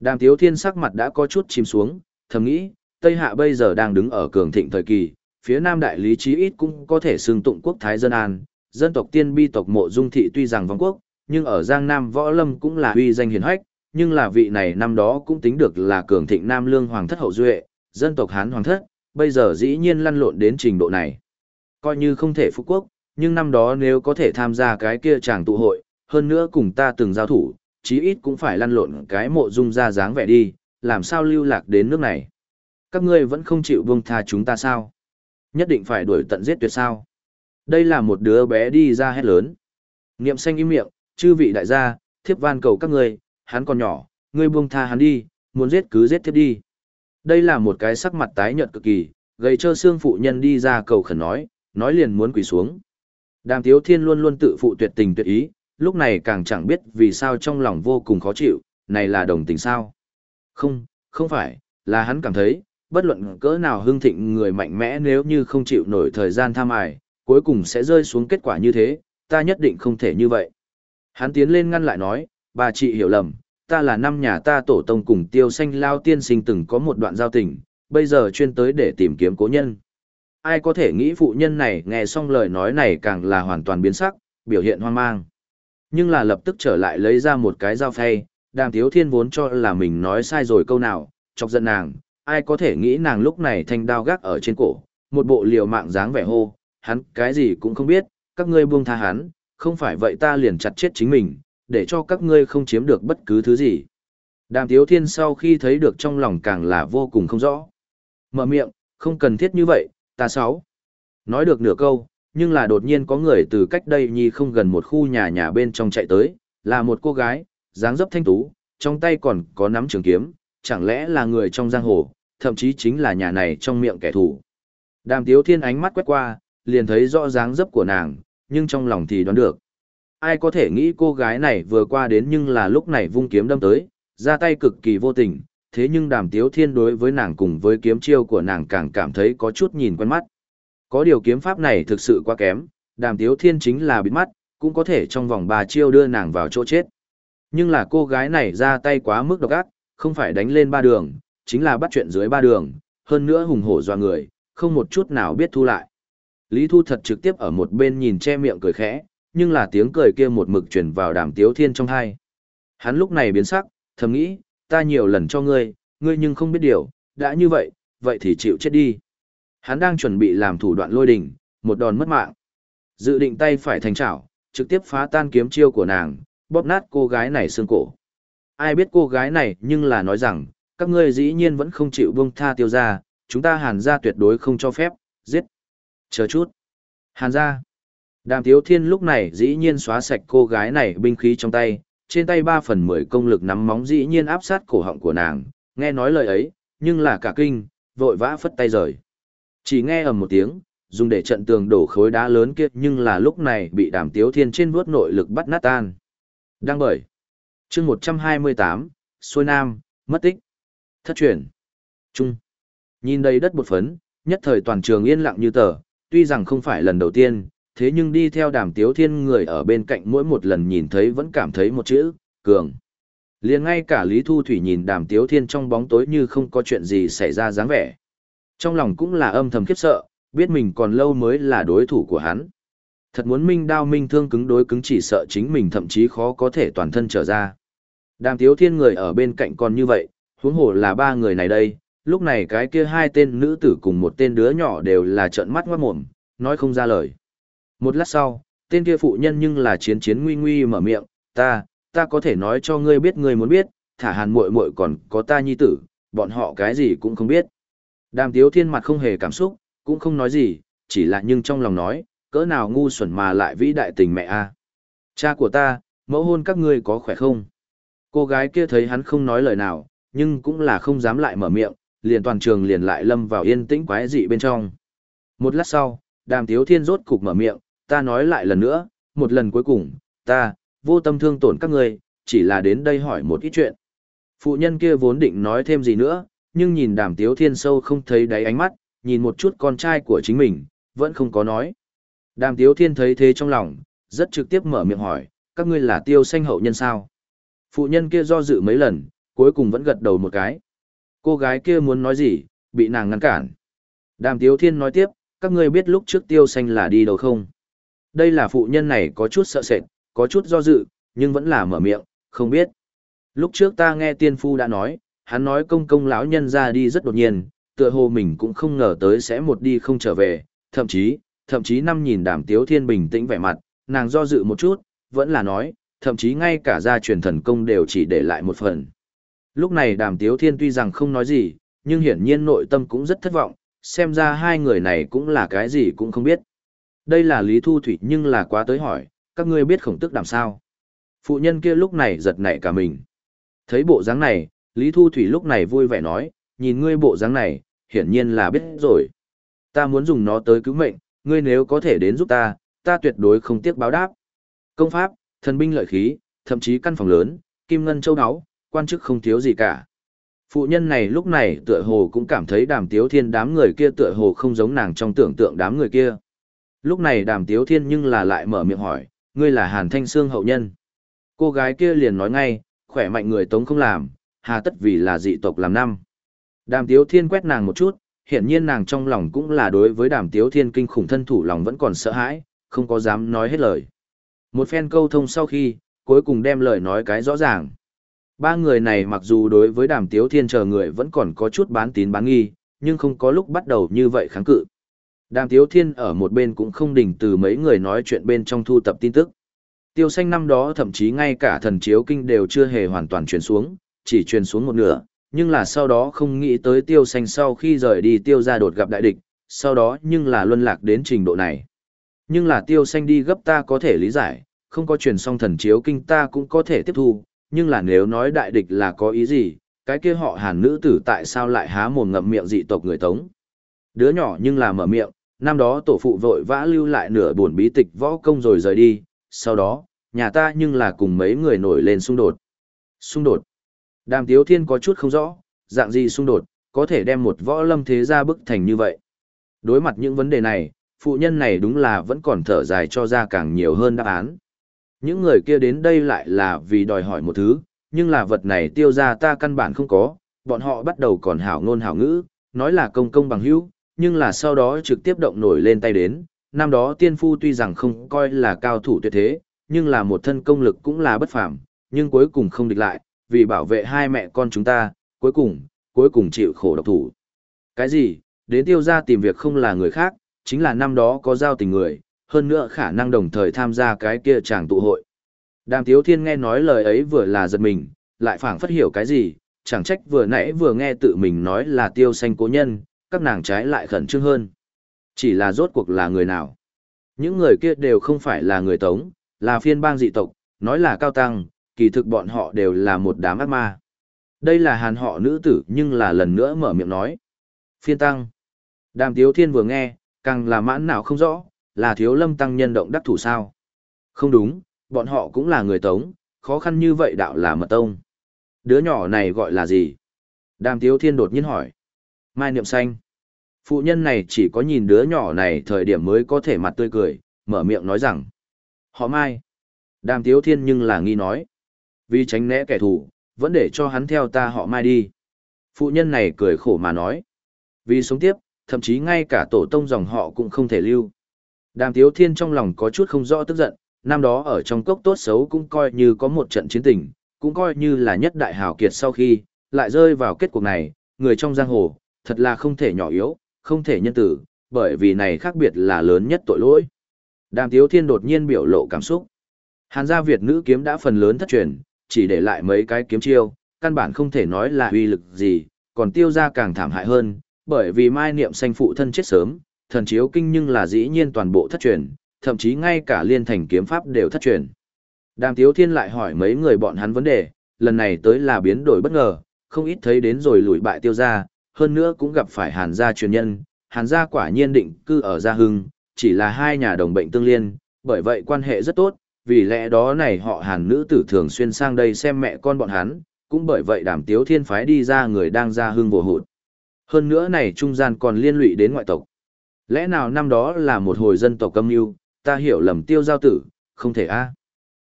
Đàm tiếu thiên sắc mặt đã có chút chìm xuống, thầm nghĩ, Tây Hạ bây giờ đang đứng ở cường thịnh thời kỳ, phía Nam đại lý chí ít cũng có thể xưng tụng quốc thái dân an, dân tộc tiên bi tộc mộ dung thị tuy rằng vong quốc, nhưng ở Giang Nam võ lâm cũng là uy danh hiển hách, nhưng là vị này năm đó cũng tính được là cường thịnh Nam lương hoàng thất hậu duệ, dân tộc Hán hoàng thất, bây giờ dĩ nhiên lăn lộn đến trình độ này. Coi như không thể phú quốc, nhưng năm đó nếu có thể tham gia cái kia chàng tụ hội, hơn nữa cùng ta từng giao thủ, chí ít cũng phải lăn lộn cái mộ dung ra dáng vẻ đi, làm sao lưu lạc đến nước này. Các ngươi vẫn không chịu buông tha chúng ta sao? Nhất định phải đuổi tận giết tuyệt sao? Đây là một đứa bé đi ra hét lớn. Niệm xanh im miệng, chư vị đại gia, thiếp van cầu các ngươi, hắn còn nhỏ, ngươi buông tha hắn đi, muốn giết cứ giết thiếp đi. Đây là một cái sắc mặt tái nhợt cực kỳ, gây cho xương phụ nhân đi ra cầu khẩn nói, nói liền muốn quỳ xuống. Đàm Tiếu Thiên luôn luôn tự phụ tuyệt tình tuyệt ý, lúc này càng chẳng biết vì sao trong lòng vô cùng khó chịu, này là đồng tình sao? Không, không phải, là hắn cảm thấy, bất luận cỡ nào hưng thịnh người mạnh mẽ nếu như không chịu nổi thời gian tham ải, cuối cùng sẽ rơi xuống kết quả như thế, ta nhất định không thể như vậy. Hắn tiến lên ngăn lại nói, bà chị hiểu lầm, ta là năm nhà ta tổ tông cùng tiêu xanh lao tiên sinh từng có một đoạn giao tình, bây giờ chuyên tới để tìm kiếm cố nhân. Ai có thể nghĩ phụ nhân này nghe xong lời nói này càng là hoàn toàn biến sắc, biểu hiện hoang mang. Nhưng là lập tức trở lại lấy ra một cái dao phay, đàm thiếu thiên vốn cho là mình nói sai rồi câu nào, chọc giận nàng, ai có thể nghĩ nàng lúc này thanh đao gác ở trên cổ, một bộ liều mạng dáng vẻ hô, hắn cái gì cũng không biết, các ngươi buông tha hắn, không phải vậy ta liền chặt chết chính mình, để cho các ngươi không chiếm được bất cứ thứ gì. Đàm Tiếu Thiên sau khi thấy được trong lòng càng là vô cùng không rõ. Mở miệng, không cần thiết như vậy, ta sáu. Nói được nửa câu, nhưng là đột nhiên có người từ cách đây nhi không gần một khu nhà nhà bên trong chạy tới, là một cô gái, dáng dấp thanh tú, trong tay còn có nắm trường kiếm, chẳng lẽ là người trong giang hồ, thậm chí chính là nhà này trong miệng kẻ thù. Đàm Tiếu Thiên ánh mắt quét qua, liền thấy rõ dáng dấp của nàng, nhưng trong lòng thì đoán được. Ai có thể nghĩ cô gái này vừa qua đến nhưng là lúc này vung kiếm đâm tới, ra tay cực kỳ vô tình, thế nhưng đàm tiếu thiên đối với nàng cùng với kiếm chiêu của nàng càng cảm thấy có chút nhìn quen mắt. Có điều kiếm pháp này thực sự quá kém, đàm tiếu thiên chính là bịt mắt, cũng có thể trong vòng ba chiêu đưa nàng vào chỗ chết. Nhưng là cô gái này ra tay quá mức độc ác, không phải đánh lên ba đường, chính là bắt chuyện dưới ba đường, hơn nữa hùng hổ doa người, không một chút nào biết thu lại. Lý Thu thật trực tiếp ở một bên nhìn che miệng cười khẽ, nhưng là tiếng cười kia một mực truyền vào đàm tiếu thiên trong hai. Hắn lúc này biến sắc, thầm nghĩ, ta nhiều lần cho ngươi, ngươi nhưng không biết điều, đã như vậy, vậy thì chịu chết đi. Hắn đang chuẩn bị làm thủ đoạn lôi đình, một đòn mất mạng. Dự định tay phải thành chảo, trực tiếp phá tan kiếm chiêu của nàng, bóp nát cô gái này xương cổ. Ai biết cô gái này nhưng là nói rằng, các ngươi dĩ nhiên vẫn không chịu buông tha tiêu ra, chúng ta hàn ra tuyệt đối không cho phép, giết. Chờ chút. Hàn ra. Đàm Tiếu Thiên lúc này dĩ nhiên xóa sạch cô gái này binh khí trong tay, trên tay ba phần mười công lực nắm móng dĩ nhiên áp sát cổ họng của nàng, nghe nói lời ấy, nhưng là cả kinh, vội vã phất tay rời. Chỉ nghe ầm một tiếng, dùng để trận tường đổ khối đá lớn kia nhưng là lúc này bị đàm tiếu thiên trên vuốt nội lực bắt nát tan. Đang bởi. chương 128, xuôi nam, mất tích. Thất truyền. Trung. Nhìn đây đất bột phấn, nhất thời toàn trường yên lặng như tờ, tuy rằng không phải lần đầu tiên, thế nhưng đi theo đàm tiếu thiên người ở bên cạnh mỗi một lần nhìn thấy vẫn cảm thấy một chữ, cường. liền ngay cả Lý Thu Thủy nhìn đàm tiếu thiên trong bóng tối như không có chuyện gì xảy ra dáng vẻ. Trong lòng cũng là âm thầm khiếp sợ, biết mình còn lâu mới là đối thủ của hắn. Thật muốn minh đao minh thương cứng đối cứng chỉ sợ chính mình thậm chí khó có thể toàn thân trở ra. Đàm tiếu thiên người ở bên cạnh còn như vậy, huống hồ là ba người này đây, lúc này cái kia hai tên nữ tử cùng một tên đứa nhỏ đều là trợn mắt ngoát mồm, nói không ra lời. Một lát sau, tên kia phụ nhân nhưng là chiến chiến nguy nguy mở miệng, ta, ta có thể nói cho ngươi biết ngươi muốn biết, thả hàn muội muội còn có ta nhi tử, bọn họ cái gì cũng không biết. Đàm tiếu thiên mặt không hề cảm xúc, cũng không nói gì, chỉ là nhưng trong lòng nói, cỡ nào ngu xuẩn mà lại vĩ đại tình mẹ a à. Cha của ta, mẫu hôn các ngươi có khỏe không? Cô gái kia thấy hắn không nói lời nào, nhưng cũng là không dám lại mở miệng, liền toàn trường liền lại lâm vào yên tĩnh quái dị bên trong. Một lát sau, đàm tiếu thiên rốt cục mở miệng, ta nói lại lần nữa, một lần cuối cùng, ta, vô tâm thương tổn các ngươi, chỉ là đến đây hỏi một ít chuyện. Phụ nhân kia vốn định nói thêm gì nữa, nhưng nhìn đàm tiếu thiên sâu không thấy đáy ánh mắt, nhìn một chút con trai của chính mình, vẫn không có nói. Đàm tiếu thiên thấy thế trong lòng, rất trực tiếp mở miệng hỏi, các ngươi là tiêu xanh hậu nhân sao? Phụ nhân kia do dự mấy lần, cuối cùng vẫn gật đầu một cái. Cô gái kia muốn nói gì, bị nàng ngăn cản. Đàm tiếu thiên nói tiếp, các ngươi biết lúc trước tiêu xanh là đi đâu không? Đây là phụ nhân này có chút sợ sệt, có chút do dự, nhưng vẫn là mở miệng, không biết. Lúc trước ta nghe tiên phu đã nói, hắn nói công công lão nhân ra đi rất đột nhiên, tựa hồ mình cũng không ngờ tới sẽ một đi không trở về, thậm chí, thậm chí năm nhìn đàm tiếu thiên bình tĩnh vẻ mặt, nàng do dự một chút, vẫn là nói, thậm chí ngay cả gia truyền thần công đều chỉ để lại một phần. Lúc này đàm tiếu thiên tuy rằng không nói gì, nhưng hiển nhiên nội tâm cũng rất thất vọng, xem ra hai người này cũng là cái gì cũng không biết. Đây là Lý Thu Thủy nhưng là quá tới hỏi, các ngươi biết khổng tức làm sao. Phụ nhân kia lúc này giật nảy cả mình. Thấy bộ dáng này, Lý Thu Thủy lúc này vui vẻ nói, nhìn ngươi bộ dáng này, hiển nhiên là biết rồi. Ta muốn dùng nó tới cứu mệnh, ngươi nếu có thể đến giúp ta, ta tuyệt đối không tiếc báo đáp. Công pháp, thần binh lợi khí, thậm chí căn phòng lớn, kim ngân châu áo, quan chức không thiếu gì cả. Phụ nhân này lúc này tựa hồ cũng cảm thấy đàm tiếu thiên đám người kia tựa hồ không giống nàng trong tưởng tượng đám người kia. Lúc này đàm tiếu thiên nhưng là lại mở miệng hỏi, ngươi là Hàn Thanh Sương hậu nhân. Cô gái kia liền nói ngay, khỏe mạnh người tống không làm, hà tất vì là dị tộc làm năm. Đàm tiếu thiên quét nàng một chút, hiển nhiên nàng trong lòng cũng là đối với đàm tiếu thiên kinh khủng thân thủ lòng vẫn còn sợ hãi, không có dám nói hết lời. Một phen câu thông sau khi, cuối cùng đem lời nói cái rõ ràng. Ba người này mặc dù đối với đàm tiếu thiên chờ người vẫn còn có chút bán tín bán nghi, nhưng không có lúc bắt đầu như vậy kháng cự. Đàm tiếu thiên ở một bên cũng không đình từ mấy người nói chuyện bên trong thu tập tin tức. Tiêu xanh năm đó thậm chí ngay cả thần chiếu kinh đều chưa hề hoàn toàn truyền xuống, chỉ truyền xuống một nửa, nhưng là sau đó không nghĩ tới tiêu xanh sau khi rời đi tiêu ra đột gặp đại địch, sau đó nhưng là luân lạc đến trình độ này. Nhưng là tiêu xanh đi gấp ta có thể lý giải, không có truyền xong thần chiếu kinh ta cũng có thể tiếp thu, nhưng là nếu nói đại địch là có ý gì, cái kia họ hàn nữ tử tại sao lại há mồm ngậm miệng dị tộc người tống. Đứa nhỏ nhưng là mở miệng, năm đó tổ phụ vội vã lưu lại nửa buồn bí tịch võ công rồi rời đi, sau đó, nhà ta nhưng là cùng mấy người nổi lên xung đột. Xung đột. Đàm Tiếu Thiên có chút không rõ, dạng gì xung đột, có thể đem một võ lâm thế gia bức thành như vậy. Đối mặt những vấn đề này, phụ nhân này đúng là vẫn còn thở dài cho ra càng nhiều hơn đáp án. Những người kia đến đây lại là vì đòi hỏi một thứ, nhưng là vật này tiêu ra ta căn bản không có, bọn họ bắt đầu còn hảo ngôn hảo ngữ, nói là công công bằng hữu, nhưng là sau đó trực tiếp động nổi lên tay đến. Năm đó tiên phu tuy rằng không coi là cao thủ tuyệt thế, nhưng là một thân công lực cũng là bất phàm, nhưng cuối cùng không địch lại, vì bảo vệ hai mẹ con chúng ta, cuối cùng, cuối cùng chịu khổ độc thủ. Cái gì, đến tiêu ra tìm việc không là người khác, chính là năm đó có giao tình người, hơn nữa khả năng đồng thời tham gia cái kia chàng tụ hội. Đàm Tiếu Thiên nghe nói lời ấy vừa là giật mình, lại phảng phất hiểu cái gì, chẳng trách vừa nãy vừa nghe tự mình nói là tiêu xanh cố nhân, các nàng trái lại khẩn trương hơn. Chỉ là rốt cuộc là người nào. Những người kia đều không phải là người tống, là phiên bang dị tộc, nói là cao tăng, kỳ thực bọn họ đều là một đám ác ma. Đây là hàn họ nữ tử nhưng là lần nữa mở miệng nói. Phiên tăng. Đàm Tiếu Thiên vừa nghe, càng là mãn nào không rõ, là thiếu lâm tăng nhân động đắc thủ sao. Không đúng, bọn họ cũng là người tống, khó khăn như vậy đạo là mật tông. Đứa nhỏ này gọi là gì? Đàm Tiếu Thiên đột nhiên hỏi. Mai Niệm Xanh. Phụ nhân này chỉ có nhìn đứa nhỏ này thời điểm mới có thể mặt tươi cười, mở miệng nói rằng. Họ Mai. Đàm Tiếu Thiên nhưng là nghi nói. Vì tránh né kẻ thù, vẫn để cho hắn theo ta họ Mai đi. Phụ nhân này cười khổ mà nói. Vì sống tiếp, thậm chí ngay cả tổ tông dòng họ cũng không thể lưu. Đàm Tiếu Thiên trong lòng có chút không rõ tức giận, năm đó ở trong cốc tốt xấu cũng coi như có một trận chiến tình, cũng coi như là nhất đại hào kiệt sau khi, lại rơi vào kết cuộc này, người trong giang hồ, thật là không thể nhỏ yếu, không thể nhân tử, bởi vì này khác biệt là lớn nhất tội lỗi. Đàm Tiếu Thiên đột nhiên biểu lộ cảm xúc. Hàn gia Việt nữ kiếm đã phần lớn thất truyền, chỉ để lại mấy cái kiếm chiêu, căn bản không thể nói là uy lực gì, còn tiêu ra càng thảm hại hơn, bởi vì mai niệm xanh phụ thân chết sớm, thần chiếu kinh nhưng là dĩ nhiên toàn bộ thất truyền, thậm chí ngay cả liên thành kiếm pháp đều thất truyền. Đàm Tiếu Thiên lại hỏi mấy người bọn hắn vấn đề, lần này tới là biến đổi bất ngờ, không ít thấy đến rồi lùi bại tiêu gia, hơn nữa cũng gặp phải hàn gia truyền nhân, hàn gia quả nhiên định cư ở Gia Hưng, chỉ là hai nhà đồng bệnh tương liên, bởi vậy quan hệ rất tốt, vì lẽ đó này họ hàn nữ tử thường xuyên sang đây xem mẹ con bọn hắn, cũng bởi vậy đàm tiếu thiên phái đi ra người đang Gia Hưng vô hụt. Hơn nữa này trung gian còn liên lụy đến ngoại tộc. Lẽ nào năm đó là một hồi dân tộc âm mưu ta hiểu lầm tiêu giao tử, không thể a à?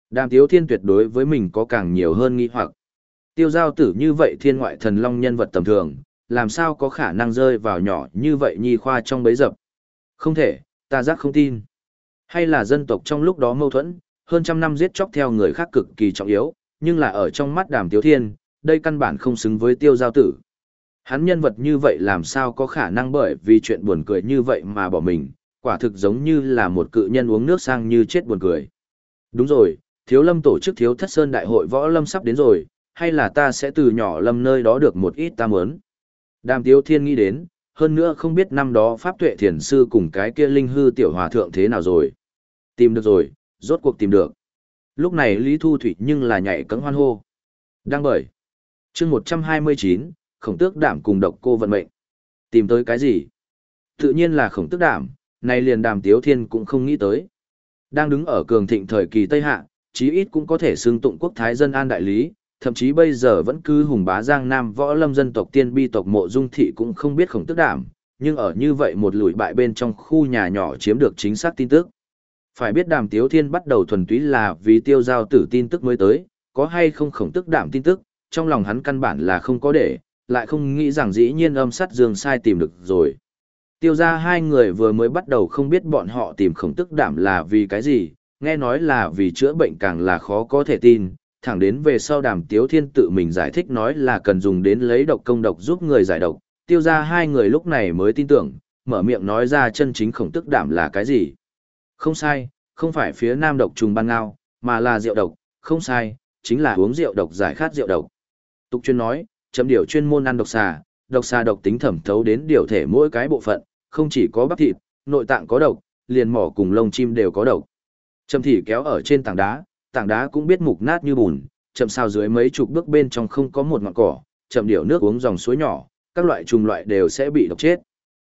Đàm tiếu thiên tuyệt đối với mình có càng nhiều hơn nghi hoặc. Tiêu giao tử như vậy thiên ngoại thần long nhân vật tầm thường, làm sao có khả năng rơi vào nhỏ như vậy nhi khoa trong bấy dập. Không thể, ta giác không tin. Hay là dân tộc trong lúc đó mâu thuẫn, hơn trăm năm giết chóc theo người khác cực kỳ trọng yếu, nhưng là ở trong mắt đàm tiếu thiên, đây căn bản không xứng với tiêu giao tử. Hắn nhân vật như vậy làm sao có khả năng bởi vì chuyện buồn cười như vậy mà bỏ mình, quả thực giống như là một cự nhân uống nước sang như chết buồn cười. Đúng rồi, thiếu lâm tổ chức thiếu thất sơn đại hội võ lâm sắp đến rồi, hay là ta sẽ từ nhỏ lâm nơi đó được một ít ta muốn. Đàm tiếu thiên nghĩ đến, hơn nữa không biết năm đó Pháp tuệ thiền sư cùng cái kia linh hư tiểu hòa thượng thế nào rồi. Tìm được rồi, rốt cuộc tìm được. Lúc này Lý Thu Thủy nhưng là nhảy cẫng hoan hô. Đang bởi. chương 129, khổng tước đảm cùng độc cô vận mệnh. Tìm tới cái gì? Tự nhiên là khổng tước đảm, này liền đàm tiếu thiên cũng không nghĩ tới. Đang đứng ở cường thịnh thời kỳ Tây Hạ, chí ít cũng có thể xưng tụng quốc thái dân an đại lý, thậm chí bây giờ vẫn cứ hùng bá giang nam võ lâm dân tộc tiên bi tộc mộ dung thị cũng không biết khổng tước đảm, nhưng ở như vậy một lùi bại bên trong khu nhà nhỏ chiếm được chính xác tin tức. Phải biết đàm tiếu thiên bắt đầu thuần túy là vì tiêu giao tử tin tức mới tới, có hay không khổng tức đảm tin tức, trong lòng hắn căn bản là không có để, lại không nghĩ rằng dĩ nhiên âm sắt dương sai tìm được rồi. Tiêu ra hai người vừa mới bắt đầu không biết bọn họ tìm khổng tức đảm là vì cái gì, nghe nói là vì chữa bệnh càng là khó có thể tin, thẳng đến về sau đàm tiếu thiên tự mình giải thích nói là cần dùng đến lấy độc công độc giúp người giải độc, tiêu ra hai người lúc này mới tin tưởng, mở miệng nói ra chân chính khổng tức đảm là cái gì. Không sai, không phải phía nam độc trùng ban ngao, mà là rượu độc, không sai, chính là uống rượu độc giải khát rượu độc. Tục chuyên nói, chấm điều chuyên môn ăn độc xà, độc xà độc tính thẩm thấu đến điều thể mỗi cái bộ phận, không chỉ có bắp thịt, nội tạng có độc, liền mỏ cùng lông chim đều có độc. Châm thì kéo ở trên tảng đá, tảng đá cũng biết mục nát như bùn, chậm sao dưới mấy chục bước bên trong không có một ngọn cỏ, chậm điều nước uống dòng suối nhỏ, các loại trùng loại đều sẽ bị độc chết.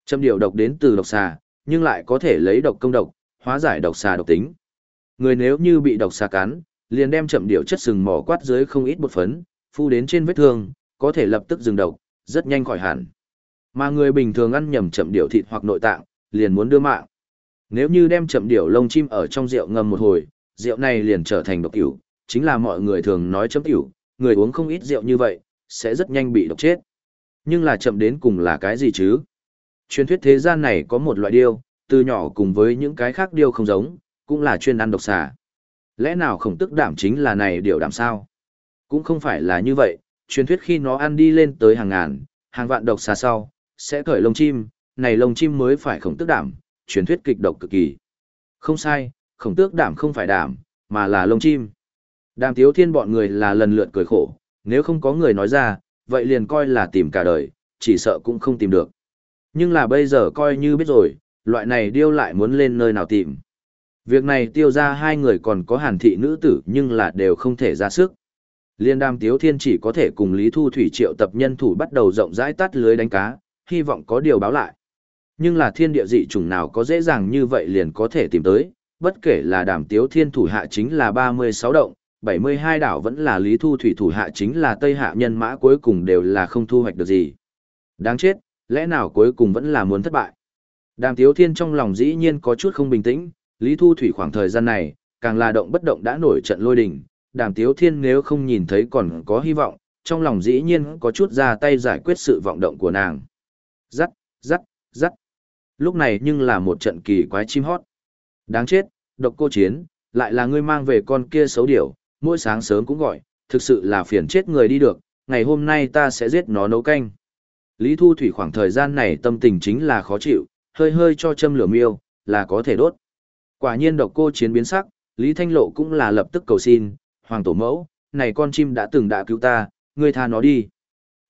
Châm điều độc đến từ độc xà, nhưng lại có thể lấy độc công độc, hóa giải độc xà độc tính. Người nếu như bị độc xà cắn, liền đem chậm điều chất sừng mỏ quát dưới không ít bột phấn, phu đến trên vết thương, có thể lập tức dừng độc, rất nhanh khỏi hẳn. Mà người bình thường ăn nhầm chậm điểu thịt hoặc nội tạng, liền muốn đưa mạng. Nếu như đem chậm điểu lông chim ở trong rượu ngâm một hồi, rượu này liền trở thành độc tiểu, chính là mọi người thường nói chấm tiểu, người uống không ít rượu như vậy, sẽ rất nhanh bị độc chết. Nhưng là chậm đến cùng là cái gì chứ? Truyền thuyết thế gian này có một loại điêu, từ nhỏ cùng với những cái khác điêu không giống, cũng là chuyên ăn độc xà. Lẽ nào khổng tức đảm chính là này điều đảm sao? Cũng không phải là như vậy, truyền thuyết khi nó ăn đi lên tới hàng ngàn, hàng vạn độc xà sau, sẽ cởi lông chim, này lông chim mới phải khổng tức đảm, truyền thuyết kịch độc cực kỳ. Không sai, khổng tước đảm không phải đảm, mà là lông chim. Đàm tiếu thiên bọn người là lần lượt cười khổ, nếu không có người nói ra, vậy liền coi là tìm cả đời, chỉ sợ cũng không tìm được. Nhưng là bây giờ coi như biết rồi, loại này điêu lại muốn lên nơi nào tìm. Việc này tiêu ra hai người còn có hàn thị nữ tử nhưng là đều không thể ra sức. Liên đàm tiếu thiên chỉ có thể cùng Lý Thu Thủy triệu tập nhân thủ bắt đầu rộng rãi tắt lưới đánh cá, hy vọng có điều báo lại. Nhưng là thiên địa dị chủng nào có dễ dàng như vậy liền có thể tìm tới, bất kể là đàm tiếu thiên thủ hạ chính là 36 động, 72 đảo vẫn là Lý Thu Thủy thủ hạ chính là Tây Hạ nhân mã cuối cùng đều là không thu hoạch được gì. Đáng chết, lẽ nào cuối cùng vẫn là muốn thất bại. Đàm tiếu thiên trong lòng dĩ nhiên có chút không bình tĩnh, Lý Thu Thủy khoảng thời gian này, càng là động bất động đã nổi trận lôi đình, đàm tiếu thiên nếu không nhìn thấy còn có hy vọng, trong lòng dĩ nhiên có chút ra tay giải quyết sự vọng động của nàng. giắt giắt giắt Lúc này nhưng là một trận kỳ quái chim hót. Đáng chết, độc cô chiến, lại là ngươi mang về con kia xấu điểu, mỗi sáng sớm cũng gọi, thực sự là phiền chết người đi được, ngày hôm nay ta sẽ giết nó nấu canh. Lý Thu Thủy khoảng thời gian này tâm tình chính là khó chịu, hơi hơi cho châm lửa miêu, là có thể đốt. Quả nhiên độc cô chiến biến sắc, Lý Thanh Lộ cũng là lập tức cầu xin, Hoàng Tổ Mẫu, này con chim đã từng đã cứu ta, ngươi tha nó đi.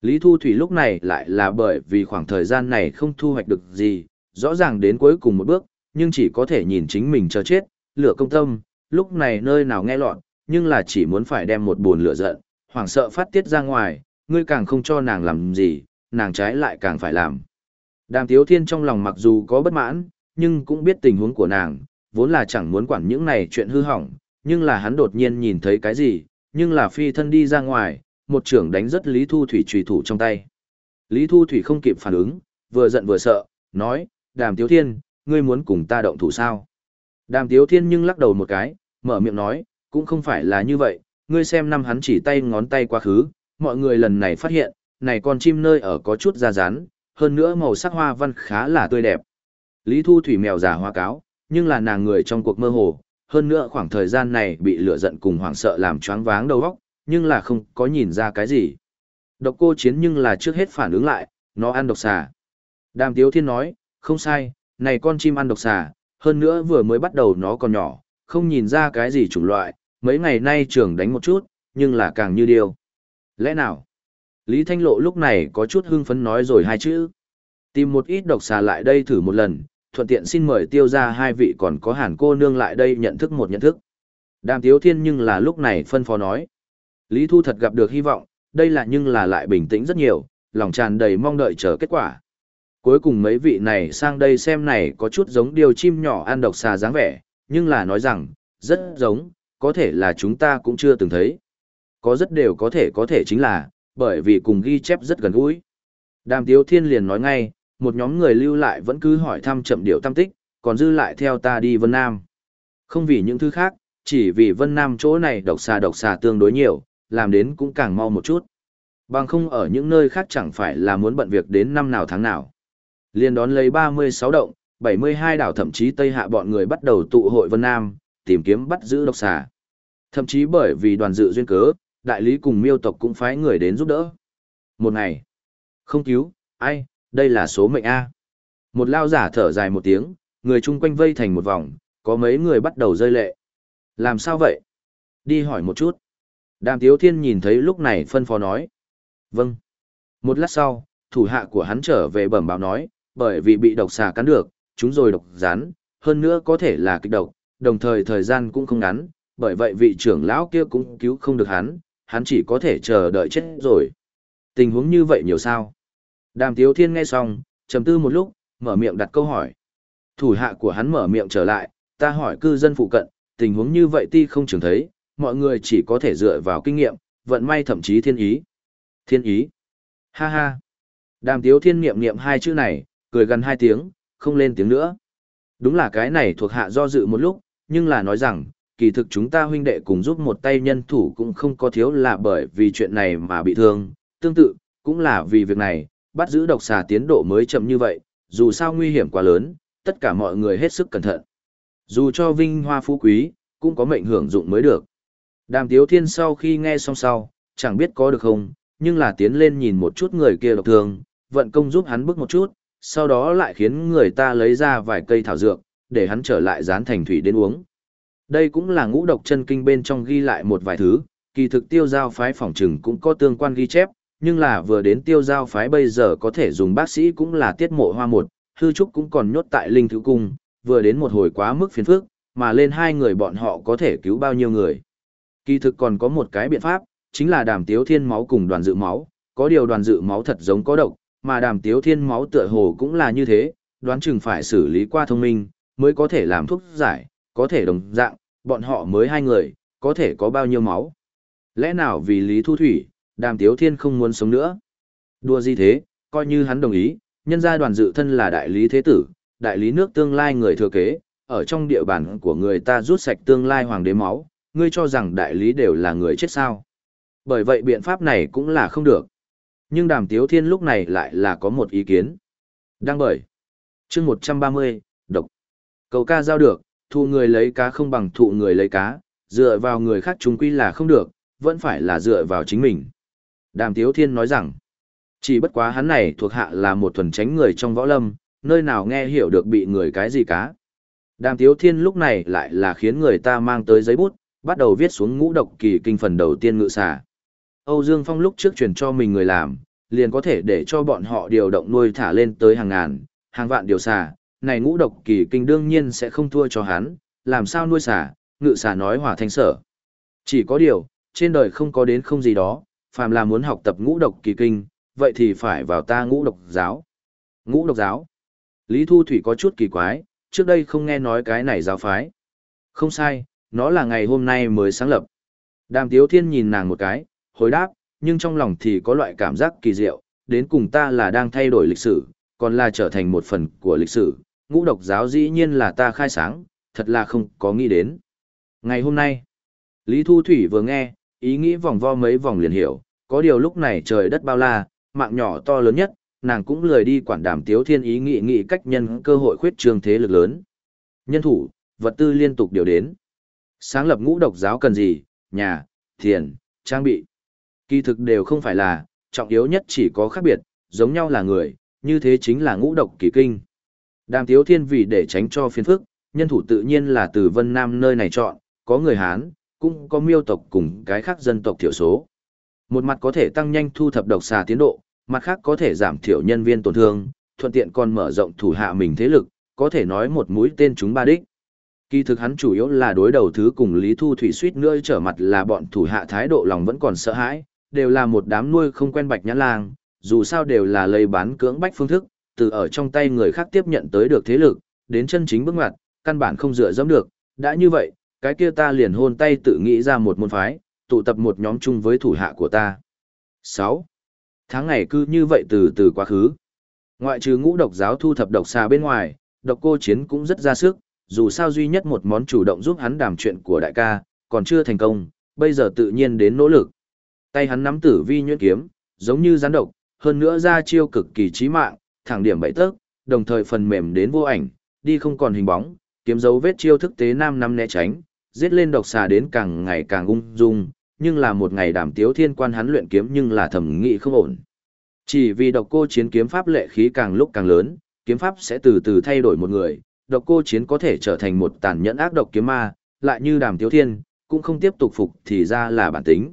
Lý Thu Thủy lúc này lại là bởi vì khoảng thời gian này không thu hoạch được gì, rõ ràng đến cuối cùng một bước, nhưng chỉ có thể nhìn chính mình chờ chết, lửa công tâm, lúc này nơi nào nghe lọt, nhưng là chỉ muốn phải đem một buồn lửa giận, hoảng sợ phát tiết ra ngoài, ngươi càng không cho nàng làm gì, nàng trái lại càng phải làm. Đàm Tiếu Thiên trong lòng mặc dù có bất mãn, nhưng cũng biết tình huống của nàng, vốn là chẳng muốn quản những này chuyện hư hỏng, nhưng là hắn đột nhiên nhìn thấy cái gì, nhưng là phi thân đi ra ngoài, một trưởng đánh rất Lý Thu Thủy trùy thủ trong tay. Lý Thu Thủy không kịp phản ứng, vừa giận vừa sợ, nói, Đàm Tiếu Thiên, ngươi muốn cùng ta động thủ sao? Đàm Tiếu Thiên nhưng lắc đầu một cái, mở miệng nói, cũng không phải là như vậy, ngươi xem năm hắn chỉ tay ngón tay quá khứ, mọi người lần này phát hiện, này con chim nơi ở có chút da rán, hơn nữa màu sắc hoa văn khá là tươi đẹp. Lý Thu Thủy mèo giả hoa cáo, nhưng là nàng người trong cuộc mơ hồ, hơn nữa khoảng thời gian này bị lửa giận cùng hoảng sợ làm choáng váng đầu óc, nhưng là không có nhìn ra cái gì. Độc cô chiến nhưng là trước hết phản ứng lại, nó ăn độc xà. Đàm Tiếu Thiên nói, không sai, này con chim ăn độc xà, hơn nữa vừa mới bắt đầu nó còn nhỏ, không nhìn ra cái gì chủng loại, mấy ngày nay trưởng đánh một chút, nhưng là càng như điều. Lẽ nào? Lý Thanh Lộ lúc này có chút hưng phấn nói rồi hai chữ. Tìm một ít độc xà lại đây thử một lần, thuận tiện xin mời tiêu ra hai vị còn có hàn cô nương lại đây nhận thức một nhận thức. Đàm Tiếu Thiên nhưng là lúc này phân phó nói. Lý Thu thật gặp được hy vọng, đây là nhưng là lại bình tĩnh rất nhiều, lòng tràn đầy mong đợi chờ kết quả. Cuối cùng mấy vị này sang đây xem này có chút giống điều chim nhỏ ăn độc xà dáng vẻ, nhưng là nói rằng, rất giống, có thể là chúng ta cũng chưa từng thấy. Có rất đều có thể có thể chính là, bởi vì cùng ghi chép rất gần gũi. Đàm Tiếu Thiên liền nói ngay, một nhóm người lưu lại vẫn cứ hỏi thăm chậm điệu tam tích, còn dư lại theo ta đi Vân Nam. Không vì những thứ khác, chỉ vì Vân Nam chỗ này độc xà độc xà tương đối nhiều, làm đến cũng càng mau một chút. Bằng không ở những nơi khác chẳng phải là muốn bận việc đến năm nào tháng nào. Liên đón lấy 36 động, 72 đảo thậm chí Tây Hạ bọn người bắt đầu tụ hội Vân Nam, tìm kiếm bắt giữ độc xà. Thậm chí bởi vì đoàn dự duyên cớ, đại lý cùng miêu tộc cũng phái người đến giúp đỡ. Một ngày, không cứu, ai, đây là số mệnh A. Một lao giả thở dài một tiếng, người chung quanh vây thành một vòng, có mấy người bắt đầu rơi lệ. Làm sao vậy? Đi hỏi một chút. Đàm Tiếu Thiên nhìn thấy lúc này phân phó nói. Vâng. Một lát sau, thủ hạ của hắn trở về bẩm báo nói, bởi vì bị độc xà cắn được, chúng rồi độc rán, hơn nữa có thể là kịch độc, đồng thời thời gian cũng không ngắn, bởi vậy vị trưởng lão kia cũng cứu không được hắn, hắn chỉ có thể chờ đợi chết rồi. Tình huống như vậy nhiều sao? Đàm Tiếu Thiên nghe xong, trầm tư một lúc, mở miệng đặt câu hỏi. Thủ hạ của hắn mở miệng trở lại, ta hỏi cư dân phụ cận, tình huống như vậy ti không trường thấy, mọi người chỉ có thể dựa vào kinh nghiệm, vận may thậm chí thiên ý. Thiên ý. Ha ha. Đàm tiếu thiên niệm niệm hai chữ này, cười gần hai tiếng, không lên tiếng nữa. Đúng là cái này thuộc hạ do dự một lúc, nhưng là nói rằng, kỳ thực chúng ta huynh đệ cùng giúp một tay nhân thủ cũng không có thiếu là bởi vì chuyện này mà bị thương, tương tự, cũng là vì việc này, bắt giữ độc xà tiến độ mới chậm như vậy, dù sao nguy hiểm quá lớn, tất cả mọi người hết sức cẩn thận. Dù cho vinh hoa phú quý, cũng có mệnh hưởng dụng mới được. Đàm Tiếu Thiên sau khi nghe xong sau, chẳng biết có được không, nhưng là tiến lên nhìn một chút người kia độc thương, vận công giúp hắn bước một chút, sau đó lại khiến người ta lấy ra vài cây thảo dược, để hắn trở lại dán thành thủy đến uống. Đây cũng là ngũ độc chân kinh bên trong ghi lại một vài thứ, kỳ thực tiêu giao phái phòng trừng cũng có tương quan ghi chép, nhưng là vừa đến tiêu giao phái bây giờ có thể dùng bác sĩ cũng là tiết mộ hoa một, hư trúc cũng còn nhốt tại linh thứ cung, vừa đến một hồi quá mức phiền phức, mà lên hai người bọn họ có thể cứu bao nhiêu người. Kỳ thực còn có một cái biện pháp, chính là đàm tiếu thiên máu cùng đoàn dự máu, có điều đoàn dự máu thật giống có độc, mà đàm tiếu thiên máu tựa hồ cũng là như thế, đoán chừng phải xử lý qua thông minh, mới có thể làm thuốc giải, có thể đồng dạng, bọn họ mới hai người, có thể có bao nhiêu máu. Lẽ nào vì Lý Thu Thủy, đàm tiếu thiên không muốn sống nữa? Đua gì thế, coi như hắn đồng ý, nhân gia đoàn dự thân là đại lý thế tử, đại lý nước tương lai người thừa kế, ở trong địa bàn của người ta rút sạch tương lai hoàng đế máu, ngươi cho rằng đại lý đều là người chết sao. Bởi vậy biện pháp này cũng là không được. Nhưng đàm tiếu thiên lúc này lại là có một ý kiến. Đăng bởi. chương 130, độc. Cầu ca giao được, thụ người lấy cá không bằng thụ người lấy cá, dựa vào người khác chúng quy là không được, vẫn phải là dựa vào chính mình. Đàm tiếu thiên nói rằng, chỉ bất quá hắn này thuộc hạ là một thuần tránh người trong võ lâm, nơi nào nghe hiểu được bị người cái gì cá. Đàm tiếu thiên lúc này lại là khiến người ta mang tới giấy bút, bắt đầu viết xuống ngũ độc kỳ kinh phần đầu tiên ngự xà. Âu Dương Phong lúc trước truyền cho mình người làm, liền có thể để cho bọn họ điều động nuôi thả lên tới hàng ngàn, hàng vạn điều xà, này ngũ độc kỳ kinh đương nhiên sẽ không thua cho hắn, làm sao nuôi xà, ngự xà nói hỏa thanh sở. Chỉ có điều, trên đời không có đến không gì đó, phàm là muốn học tập ngũ độc kỳ kinh, vậy thì phải vào ta ngũ độc giáo. Ngũ độc giáo. Lý Thu Thủy có chút kỳ quái, trước đây không nghe nói cái này giáo phái. Không sai, nó là ngày hôm nay mới sáng lập. Đàm Tiếu Thiên nhìn nàng một cái, hồi đáp, nhưng trong lòng thì có loại cảm giác kỳ diệu, đến cùng ta là đang thay đổi lịch sử, còn là trở thành một phần của lịch sử, ngũ độc giáo dĩ nhiên là ta khai sáng, thật là không có nghĩ đến. Ngày hôm nay, Lý Thu Thủy vừa nghe, ý nghĩ vòng vo mấy vòng liền hiểu, có điều lúc này trời đất bao la, mạng nhỏ to lớn nhất, nàng cũng lười đi quản đảm tiếu thiên ý nghĩ nghĩ cách nhân cơ hội khuyết trương thế lực lớn. Nhân thủ, vật tư liên tục điều đến. Sáng lập ngũ độc giáo cần gì, nhà, thiền, trang bị. Kỳ thực đều không phải là, trọng yếu nhất chỉ có khác biệt, giống nhau là người, như thế chính là ngũ độc kỳ kinh. Đàm tiếu thiên vì để tránh cho phiền phức, nhân thủ tự nhiên là từ Vân Nam nơi này chọn, có người Hán, cũng có miêu tộc cùng cái khác dân tộc thiểu số. Một mặt có thể tăng nhanh thu thập độc xà tiến độ, mặt khác có thể giảm thiểu nhân viên tổn thương, thuận tiện còn mở rộng thủ hạ mình thế lực, có thể nói một mũi tên chúng ba đích. Kỳ thực hắn chủ yếu là đối đầu thứ cùng Lý Thu Thủy suýt nữa trở mặt là bọn thủ hạ thái độ lòng vẫn còn sợ hãi, đều là một đám nuôi không quen bạch nhãn lang, dù sao đều là lây bán cưỡng bách phương thức, từ ở trong tay người khác tiếp nhận tới được thế lực, đến chân chính bước ngoặt, căn bản không dựa dẫm được, đã như vậy, cái kia ta liền hôn tay tự nghĩ ra một môn phái, tụ tập một nhóm chung với thủ hạ của ta. 6. Tháng ngày cứ như vậy từ từ quá khứ. Ngoại trừ ngũ độc giáo thu thập độc xà bên ngoài, độc cô chiến cũng rất ra sức, dù sao duy nhất một món chủ động giúp hắn đàm chuyện của đại ca, còn chưa thành công, bây giờ tự nhiên đến nỗ lực. Tay hắn nắm tử vi nhuyễn kiếm, giống như gián độc, hơn nữa ra chiêu cực kỳ chí mạng, thẳng điểm bảy tấc, đồng thời phần mềm đến vô ảnh, đi không còn hình bóng, kiếm dấu vết chiêu thức tế nam năm né tránh, giết lên độc xà đến càng ngày càng ung dung, nhưng là một ngày đàm tiếu thiên quan hắn luyện kiếm nhưng là thẩm nghị không ổn. Chỉ vì độc cô chiến kiếm pháp lệ khí càng lúc càng lớn, kiếm pháp sẽ từ từ thay đổi một người, độc cô chiến có thể trở thành một tàn nhẫn ác độc kiếm ma, lại như đàm tiếu thiên, cũng không tiếp tục phục thì ra là bản tính.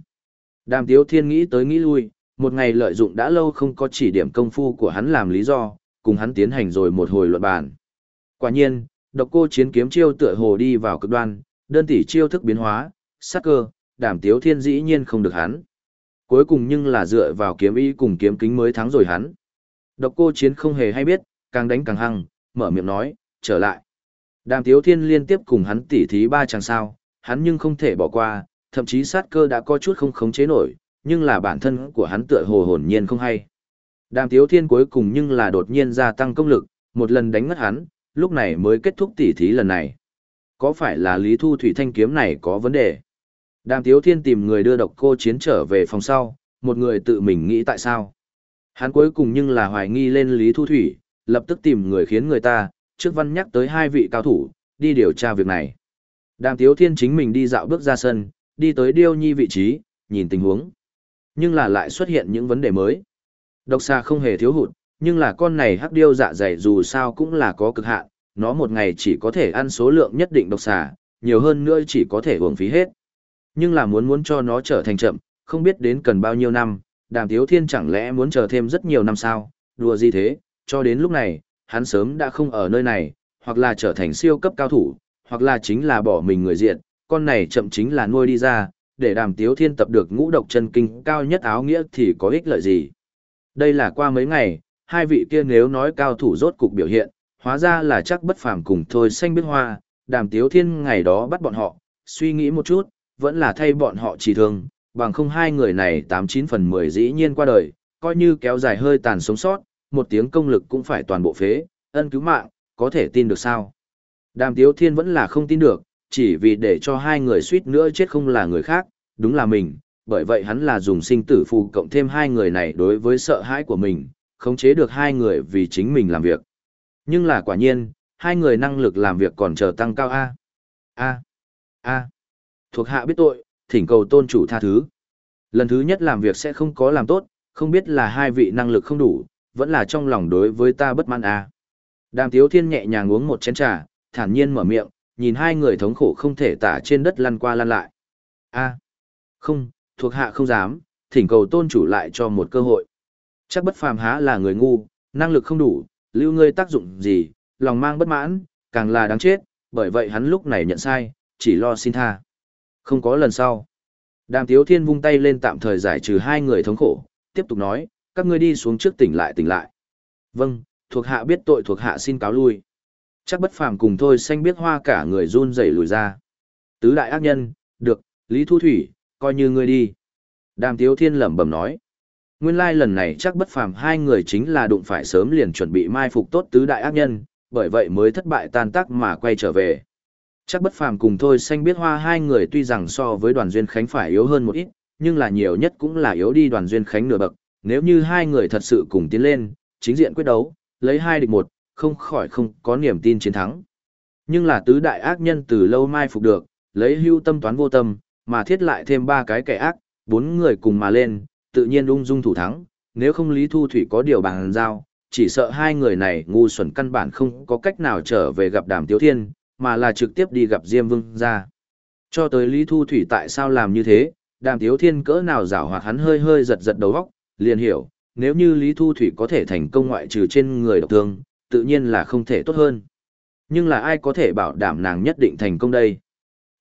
Đàm tiếu thiên nghĩ tới nghĩ lui, một ngày lợi dụng đã lâu không có chỉ điểm công phu của hắn làm lý do, cùng hắn tiến hành rồi một hồi luận bàn. Quả nhiên, độc cô chiến kiếm chiêu tựa hồ đi vào cực đoan, đơn tỷ chiêu thức biến hóa, sắc cơ, đảm tiếu thiên dĩ nhiên không được hắn. Cuối cùng nhưng là dựa vào kiếm ý cùng kiếm kính mới thắng rồi hắn. Độc cô chiến không hề hay biết, càng đánh càng hăng, mở miệng nói, trở lại. Đàm Tiếu Thiên liên tiếp cùng hắn tỉ thí ba chàng sao, hắn nhưng không thể bỏ qua, thậm chí sát cơ đã có chút không khống chế nổi, nhưng là bản thân của hắn tựa hồ hồn nhiên không hay. Đàm Tiếu Thiên cuối cùng nhưng là đột nhiên gia tăng công lực, một lần đánh ngất hắn, lúc này mới kết thúc tỉ thí lần này. Có phải là Lý Thu Thủy thanh kiếm này có vấn đề? Đàm Tiếu Thiên tìm người đưa độc cô chiến trở về phòng sau, một người tự mình nghĩ tại sao. Hắn cuối cùng nhưng là hoài nghi lên Lý Thu Thủy, lập tức tìm người khiến người ta, trước văn nhắc tới hai vị cao thủ, đi điều tra việc này. Đàm Tiếu Thiên chính mình đi dạo bước ra sân, đi tới Điêu Nhi vị trí, nhìn tình huống. Nhưng là lại xuất hiện những vấn đề mới. Độc xa không hề thiếu hụt, nhưng là con này hắc điêu dạ dày dù sao cũng là có cực hạn, nó một ngày chỉ có thể ăn số lượng nhất định độc xà, nhiều hơn nữa chỉ có thể uống phí hết. Nhưng là muốn muốn cho nó trở thành chậm, không biết đến cần bao nhiêu năm, đàm tiếu thiên chẳng lẽ muốn chờ thêm rất nhiều năm sao, đùa gì thế, cho đến lúc này, hắn sớm đã không ở nơi này, hoặc là trở thành siêu cấp cao thủ, hoặc là chính là bỏ mình người diện, con này chậm chính là nuôi đi ra, để đàm tiếu thiên tập được ngũ độc chân kinh cao nhất áo nghĩa thì có ích lợi gì. Đây là qua mấy ngày, hai vị kia nếu nói cao thủ rốt cục biểu hiện, hóa ra là chắc bất phàm cùng thôi xanh biết hoa, đàm tiếu thiên ngày đó bắt bọn họ, suy nghĩ một chút, vẫn là thay bọn họ chỉ thương, bằng không hai người này 89 phần 10 dĩ nhiên qua đời, coi như kéo dài hơi tàn sống sót, một tiếng công lực cũng phải toàn bộ phế, ân cứu mạng, có thể tin được sao? Đàm tiếu thiên vẫn là không tin được, chỉ vì để cho hai người suýt nữa chết không là người khác, đúng là mình, bởi vậy hắn là dùng sinh tử phù cộng thêm hai người này đối với sợ hãi của mình, khống chế được hai người vì chính mình làm việc. Nhưng là quả nhiên, hai người năng lực làm việc còn chờ tăng cao A. A. A. Thuộc hạ biết tội, thỉnh cầu tôn chủ tha thứ. Lần thứ nhất làm việc sẽ không có làm tốt, không biết là hai vị năng lực không đủ, vẫn là trong lòng đối với ta bất mãn A. Đàm Tiếu Thiên nhẹ nhàng uống một chén trà, thản nhiên mở miệng, nhìn hai người thống khổ không thể tả trên đất lăn qua lăn lại. A. Không, thuộc hạ không dám, thỉnh cầu tôn chủ lại cho một cơ hội. Chắc bất phàm há là người ngu, năng lực không đủ, lưu ngươi tác dụng gì, lòng mang bất mãn, càng là đáng chết, bởi vậy hắn lúc này nhận sai, chỉ lo xin tha. Không có lần sau. Đàm Tiếu Thiên vung tay lên tạm thời giải trừ hai người thống khổ, tiếp tục nói, các ngươi đi xuống trước tỉnh lại tỉnh lại. Vâng, thuộc hạ biết tội thuộc hạ xin cáo lui. Chắc bất phàm cùng thôi xanh biết hoa cả người run rẩy lùi ra. Tứ đại ác nhân, được, Lý Thu Thủy, coi như ngươi đi. Đàm Tiếu Thiên lẩm bẩm nói. Nguyên lai lần này chắc bất phàm hai người chính là đụng phải sớm liền chuẩn bị mai phục tốt tứ đại ác nhân, bởi vậy mới thất bại tan tác mà quay trở về. Chắc bất phàm cùng thôi xanh biết hoa hai người tuy rằng so với đoàn duyên khánh phải yếu hơn một ít, nhưng là nhiều nhất cũng là yếu đi đoàn duyên khánh nửa bậc. Nếu như hai người thật sự cùng tiến lên, chính diện quyết đấu, lấy hai địch một, không khỏi không có niềm tin chiến thắng. Nhưng là tứ đại ác nhân từ lâu mai phục được, lấy hưu tâm toán vô tâm, mà thiết lại thêm ba cái kẻ ác, bốn người cùng mà lên, tự nhiên ung dung thủ thắng, nếu không Lý Thu Thủy có điều bằng giao, chỉ sợ hai người này ngu xuẩn căn bản không có cách nào trở về gặp Đàm Tiếu Thiên, mà là trực tiếp đi gặp Diêm Vương ra. Cho tới Lý Thu Thủy tại sao làm như thế, Đàm Tiếu Thiên cỡ nào rảo hoạt hắn hơi hơi giật giật đầu óc, liền hiểu, nếu như Lý Thu Thủy có thể thành công ngoại trừ trên người độc thương, tự nhiên là không thể tốt hơn. Nhưng là ai có thể bảo đảm nàng nhất định thành công đây?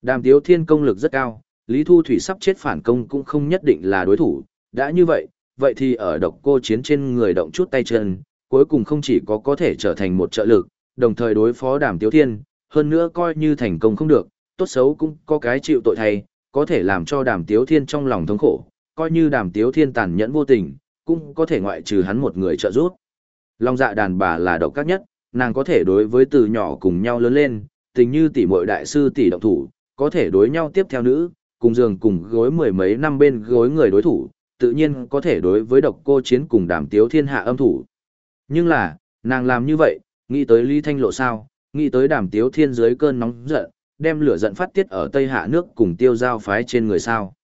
Đàm Tiếu Thiên công lực rất cao, Lý Thu Thủy sắp chết phản công cũng không nhất định là đối thủ, đã như vậy, vậy thì ở độc cô chiến trên người động chút tay chân, cuối cùng không chỉ có có thể trở thành một trợ lực, đồng thời đối phó Đàm Tiếu Thiên, hơn nữa coi như thành công không được, tốt xấu cũng có cái chịu tội thay, có thể làm cho Đàm Tiếu Thiên trong lòng thống khổ, coi như Đàm Tiếu Thiên tàn nhẫn vô tình, cũng có thể ngoại trừ hắn một người trợ giúp. Long dạ đàn bà là độc các nhất, nàng có thể đối với từ nhỏ cùng nhau lớn lên, tình như tỷ muội đại sư tỷ động thủ, có thể đối nhau tiếp theo nữ, cùng giường cùng gối mười mấy năm bên gối người đối thủ, tự nhiên có thể đối với độc cô chiến cùng đàm tiếu thiên hạ âm thủ. Nhưng là, nàng làm như vậy, nghĩ tới Lý Thanh Lộ sao, nghĩ tới đàm tiếu thiên dưới cơn nóng giận, đem lửa giận phát tiết ở Tây Hạ nước cùng tiêu giao phái trên người sao.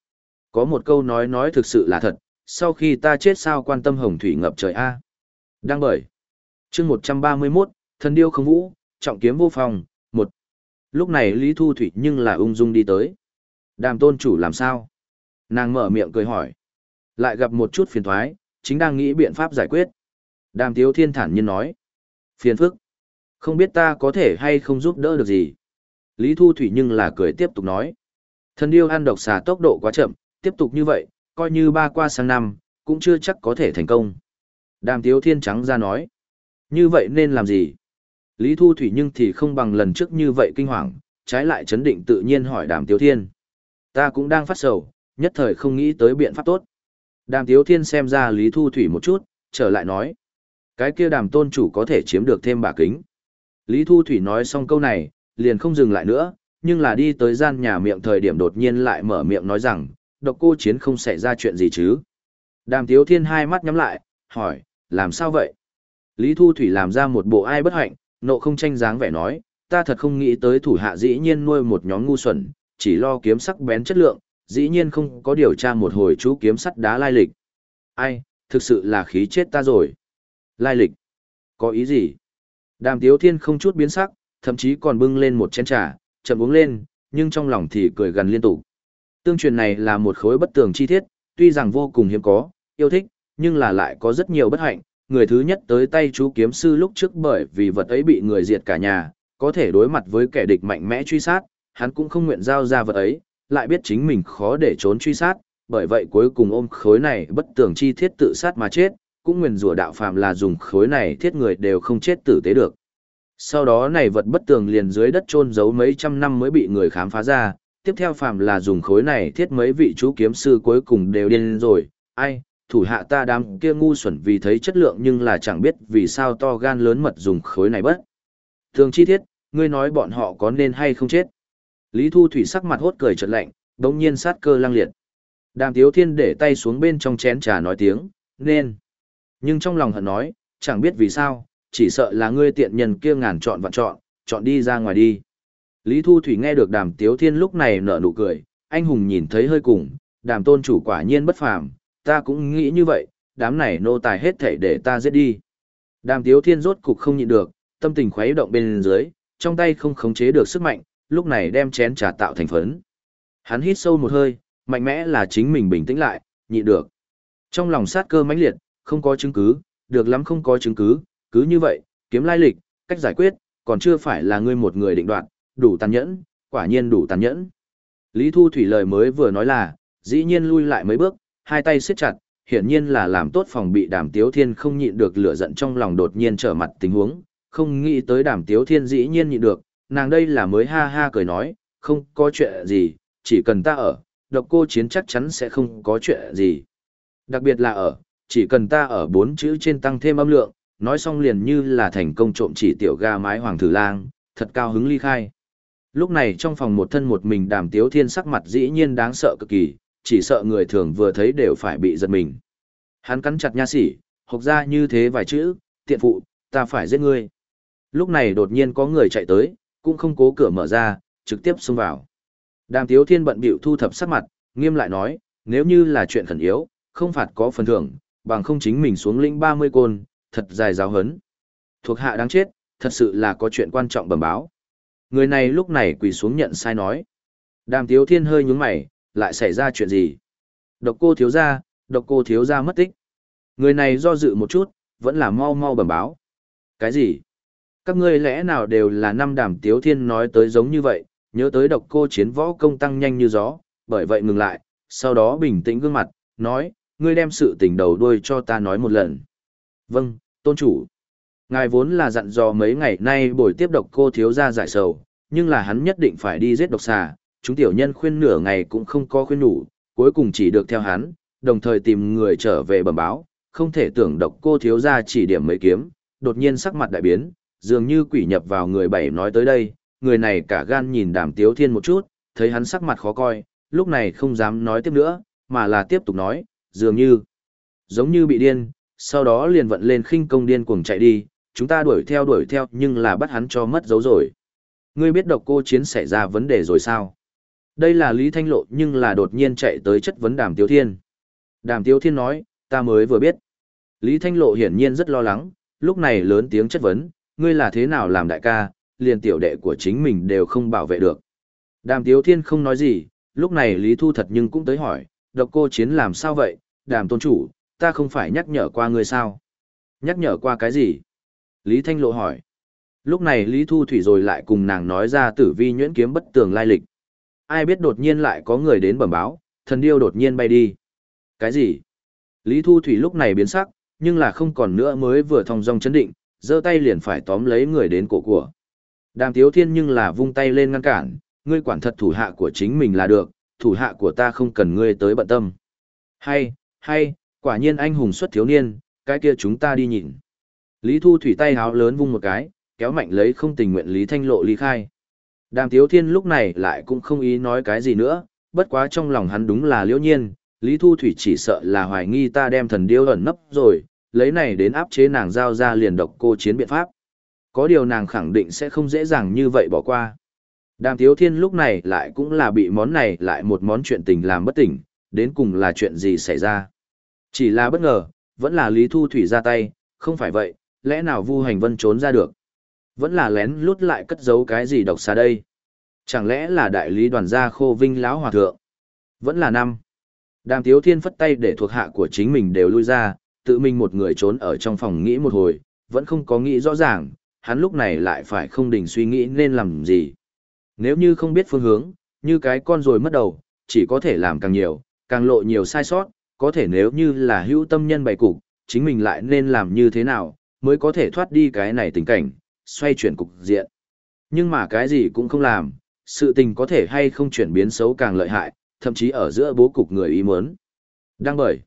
Có một câu nói nói thực sự là thật, sau khi ta chết sao quan tâm hồng thủy ngập trời A. Đang bởi. chương 131, thần điêu không vũ, trọng kiếm vô phòng, một. Lúc này Lý Thu Thủy nhưng là ung dung đi tới. Đàm tôn chủ làm sao? Nàng mở miệng cười hỏi. Lại gặp một chút phiền thoái, chính đang nghĩ biện pháp giải quyết. Đàm tiếu thiên thản nhiên nói. Phiền phức. Không biết ta có thể hay không giúp đỡ được gì. Lý Thu Thủy nhưng là cười tiếp tục nói. Thần điêu ăn độc xà tốc độ quá chậm, tiếp tục như vậy, coi như ba qua sang năm, cũng chưa chắc có thể thành công. Đàm tiếu thiên trắng ra nói. Như vậy nên làm gì? Lý Thu Thủy nhưng thì không bằng lần trước như vậy kinh hoàng, trái lại chấn định tự nhiên hỏi đàm tiếu thiên. Ta cũng đang phát sầu, nhất thời không nghĩ tới biện pháp tốt. Đàm tiếu thiên xem ra Lý Thu Thủy một chút, trở lại nói. Cái kia đàm tôn chủ có thể chiếm được thêm bà kính. Lý Thu Thủy nói xong câu này, liền không dừng lại nữa, nhưng là đi tới gian nhà miệng thời điểm đột nhiên lại mở miệng nói rằng, độc cô chiến không xảy ra chuyện gì chứ. Đàm tiếu thiên hai mắt nhắm lại, hỏi, làm sao vậy? Lý Thu Thủy làm ra một bộ ai bất hạnh, nộ không tranh dáng vẻ nói, ta thật không nghĩ tới thủ hạ dĩ nhiên nuôi một nhóm ngu xuẩn, chỉ lo kiếm sắc bén chất lượng, dĩ nhiên không có điều tra một hồi chú kiếm sắt đá lai lịch. Ai, thực sự là khí chết ta rồi. Lai lịch? Có ý gì? Đàm Tiếu Thiên không chút biến sắc, thậm chí còn bưng lên một chén trà, chậm uống lên, nhưng trong lòng thì cười gần liên tục. Tương truyền này là một khối bất tường chi tiết, tuy rằng vô cùng hiếm có, yêu thích, nhưng là lại có rất nhiều bất hạnh. Người thứ nhất tới tay chú kiếm sư lúc trước bởi vì vật ấy bị người diệt cả nhà, có thể đối mặt với kẻ địch mạnh mẽ truy sát, hắn cũng không nguyện giao ra vật ấy, lại biết chính mình khó để trốn truy sát, bởi vậy cuối cùng ôm khối này bất tường chi thiết tự sát mà chết, cũng nguyền rủa đạo phàm là dùng khối này thiết người đều không chết tử tế được. Sau đó này vật bất tường liền dưới đất chôn giấu mấy trăm năm mới bị người khám phá ra, tiếp theo phàm là dùng khối này thiết mấy vị chú kiếm sư cuối cùng đều điên rồi, ai, thủ hạ ta đám kia ngu xuẩn vì thấy chất lượng nhưng là chẳng biết vì sao to gan lớn mật dùng khối này bất. Thường chi thiết, ngươi nói bọn họ có nên hay không chết. Lý Thu Thủy sắc mặt hốt cười chợt lạnh, đống nhiên sát cơ lăng liệt. Đàm Tiếu Thiên để tay xuống bên trong chén trà nói tiếng, nên. Nhưng trong lòng hận nói, chẳng biết vì sao, chỉ sợ là ngươi tiện nhân kia ngàn chọn vạn chọn, chọn đi ra ngoài đi. Lý Thu Thủy nghe được đàm Tiếu Thiên lúc này nở nụ cười, anh hùng nhìn thấy hơi cùng, đàm tôn chủ quả nhiên bất phàm, ta cũng nghĩ như vậy, đám này nô tài hết thảy để ta giết đi. Đàm Tiếu Thiên rốt cục không nhịn được, tâm tình khuấy động bên dưới, trong tay không khống chế được sức mạnh, lúc này đem chén trà tạo thành phấn. Hắn hít sâu một hơi, mạnh mẽ là chính mình bình tĩnh lại, nhịn được. Trong lòng sát cơ mãnh liệt, không có chứng cứ, được lắm không có chứng cứ, cứ như vậy, kiếm lai lịch, cách giải quyết, còn chưa phải là ngươi một người định đoạt, đủ tàn nhẫn, quả nhiên đủ tàn nhẫn. Lý Thu Thủy lời mới vừa nói là, dĩ nhiên lui lại mấy bước, hai tay siết chặt, hiển nhiên là làm tốt phòng bị đàm tiếu thiên không nhịn được lửa giận trong lòng đột nhiên trở mặt tình huống, không nghĩ tới đàm tiếu thiên dĩ nhiên nhịn được, nàng đây là mới ha ha cười nói, không có chuyện gì, chỉ cần ta ở, độc cô chiến chắc chắn sẽ không có chuyện gì. Đặc biệt là ở, chỉ cần ta ở bốn chữ trên tăng thêm âm lượng, nói xong liền như là thành công trộm chỉ tiểu ga mái hoàng thử lang, thật cao hứng ly khai. Lúc này trong phòng một thân một mình đàm tiếu thiên sắc mặt dĩ nhiên đáng sợ cực kỳ, chỉ sợ người thường vừa thấy đều phải bị giật mình. Hắn cắn chặt nha sỉ, hộc ra như thế vài chữ, tiện phụ, ta phải giết ngươi. Lúc này đột nhiên có người chạy tới, cũng không cố cửa mở ra, trực tiếp xông vào. Đàm Tiếu Thiên bận bịu thu thập sắc mặt, nghiêm lại nói, nếu như là chuyện khẩn yếu, không phạt có phần thưởng, bằng không chính mình xuống lĩnh 30 côn, thật dài giáo hấn. Thuộc hạ đáng chết, thật sự là có chuyện quan trọng bẩm báo. Người này lúc này quỳ xuống nhận sai nói. Đàm Tiếu Thiên hơi nhướng mày, lại xảy ra chuyện gì? Độc cô thiếu gia, độc cô thiếu gia mất tích. Người này do dự một chút, vẫn là mau mau bẩm báo. Cái gì? Các ngươi lẽ nào đều là năm đàm tiếu thiên nói tới giống như vậy, nhớ tới độc cô chiến võ công tăng nhanh như gió, bởi vậy ngừng lại, sau đó bình tĩnh gương mặt, nói, ngươi đem sự tình đầu đuôi cho ta nói một lần. Vâng, tôn chủ. Ngài vốn là dặn dò mấy ngày nay buổi tiếp độc cô thiếu gia giải sầu, nhưng là hắn nhất định phải đi giết độc xà, chúng tiểu nhân khuyên nửa ngày cũng không có khuyên đủ, cuối cùng chỉ được theo hắn, đồng thời tìm người trở về bẩm báo, không thể tưởng độc cô thiếu gia chỉ điểm mấy kiếm, đột nhiên sắc mặt đại biến, dường như quỷ nhập vào người bảy nói tới đây, người này cả gan nhìn đàm tiếu thiên một chút, thấy hắn sắc mặt khó coi, lúc này không dám nói tiếp nữa, mà là tiếp tục nói, dường như, giống như bị điên, sau đó liền vận lên khinh công điên cuồng chạy đi, chúng ta đuổi theo đuổi theo nhưng là bắt hắn cho mất dấu rồi. Ngươi biết độc cô chiến xảy ra vấn đề rồi sao? Đây là Lý Thanh Lộ nhưng là đột nhiên chạy tới chất vấn đàm tiếu thiên. Đàm tiếu thiên nói, ta mới vừa biết. Lý Thanh Lộ hiển nhiên rất lo lắng, lúc này lớn tiếng chất vấn, ngươi là thế nào làm đại ca, liền tiểu đệ của chính mình đều không bảo vệ được. Đàm Tiếu Thiên không nói gì, lúc này Lý Thu thật nhưng cũng tới hỏi, độc cô chiến làm sao vậy, đàm tôn chủ, ta không phải nhắc nhở qua ngươi sao? Nhắc nhở qua cái gì? Lý Thanh Lộ hỏi. Lúc này Lý Thu Thủy rồi lại cùng nàng nói ra tử vi nhuyễn kiếm bất tường lai lịch. Ai biết đột nhiên lại có người đến bẩm báo, thần điêu đột nhiên bay đi. Cái gì? Lý Thu Thủy lúc này biến sắc, nhưng là không còn nữa mới vừa thong dong chấn định, giơ tay liền phải tóm lấy người đến cổ của. Đàm Tiếu Thiên nhưng là vung tay lên ngăn cản, ngươi quản thật thủ hạ của chính mình là được, thủ hạ của ta không cần ngươi tới bận tâm. Hay, hay, quả nhiên anh hùng xuất thiếu niên, cái kia chúng ta đi nhìn. Lý Thu Thủy tay háo lớn vung một cái, kéo mạnh lấy không tình nguyện Lý Thanh Lộ ly khai. Đàm Tiếu Thiên lúc này lại cũng không ý nói cái gì nữa, bất quá trong lòng hắn đúng là liễu nhiên, Lý Thu Thủy chỉ sợ là hoài nghi ta đem thần điêu ẩn nấp rồi, lấy này đến áp chế nàng giao ra liền độc cô chiến biện pháp. Có điều nàng khẳng định sẽ không dễ dàng như vậy bỏ qua. Đàm Tiếu Thiên lúc này lại cũng là bị món này lại một món chuyện tình làm bất tỉnh, đến cùng là chuyện gì xảy ra. Chỉ là bất ngờ, vẫn là Lý Thu Thủy ra tay, không phải vậy, lẽ nào Vu Hành Vân trốn ra được. Vẫn là lén lút lại cất giấu cái gì độc xa đây. Chẳng lẽ là đại lý đoàn gia khô vinh lão hòa thượng? Vẫn là năm. Đàm Tiếu Thiên phất tay để thuộc hạ của chính mình đều lui ra, tự mình một người trốn ở trong phòng nghĩ một hồi, vẫn không có nghĩ rõ ràng, hắn lúc này lại phải không đình suy nghĩ nên làm gì. Nếu như không biết phương hướng, như cái con rồi mất đầu, chỉ có thể làm càng nhiều, càng lộ nhiều sai sót, có thể nếu như là hữu tâm nhân bày cục, chính mình lại nên làm như thế nào, mới có thể thoát đi cái này tình cảnh, xoay chuyển cục diện. Nhưng mà cái gì cũng không làm, sự tình có thể hay không chuyển biến xấu càng lợi hại, thậm chí ở giữa bố cục người ý muốn. Đang bởi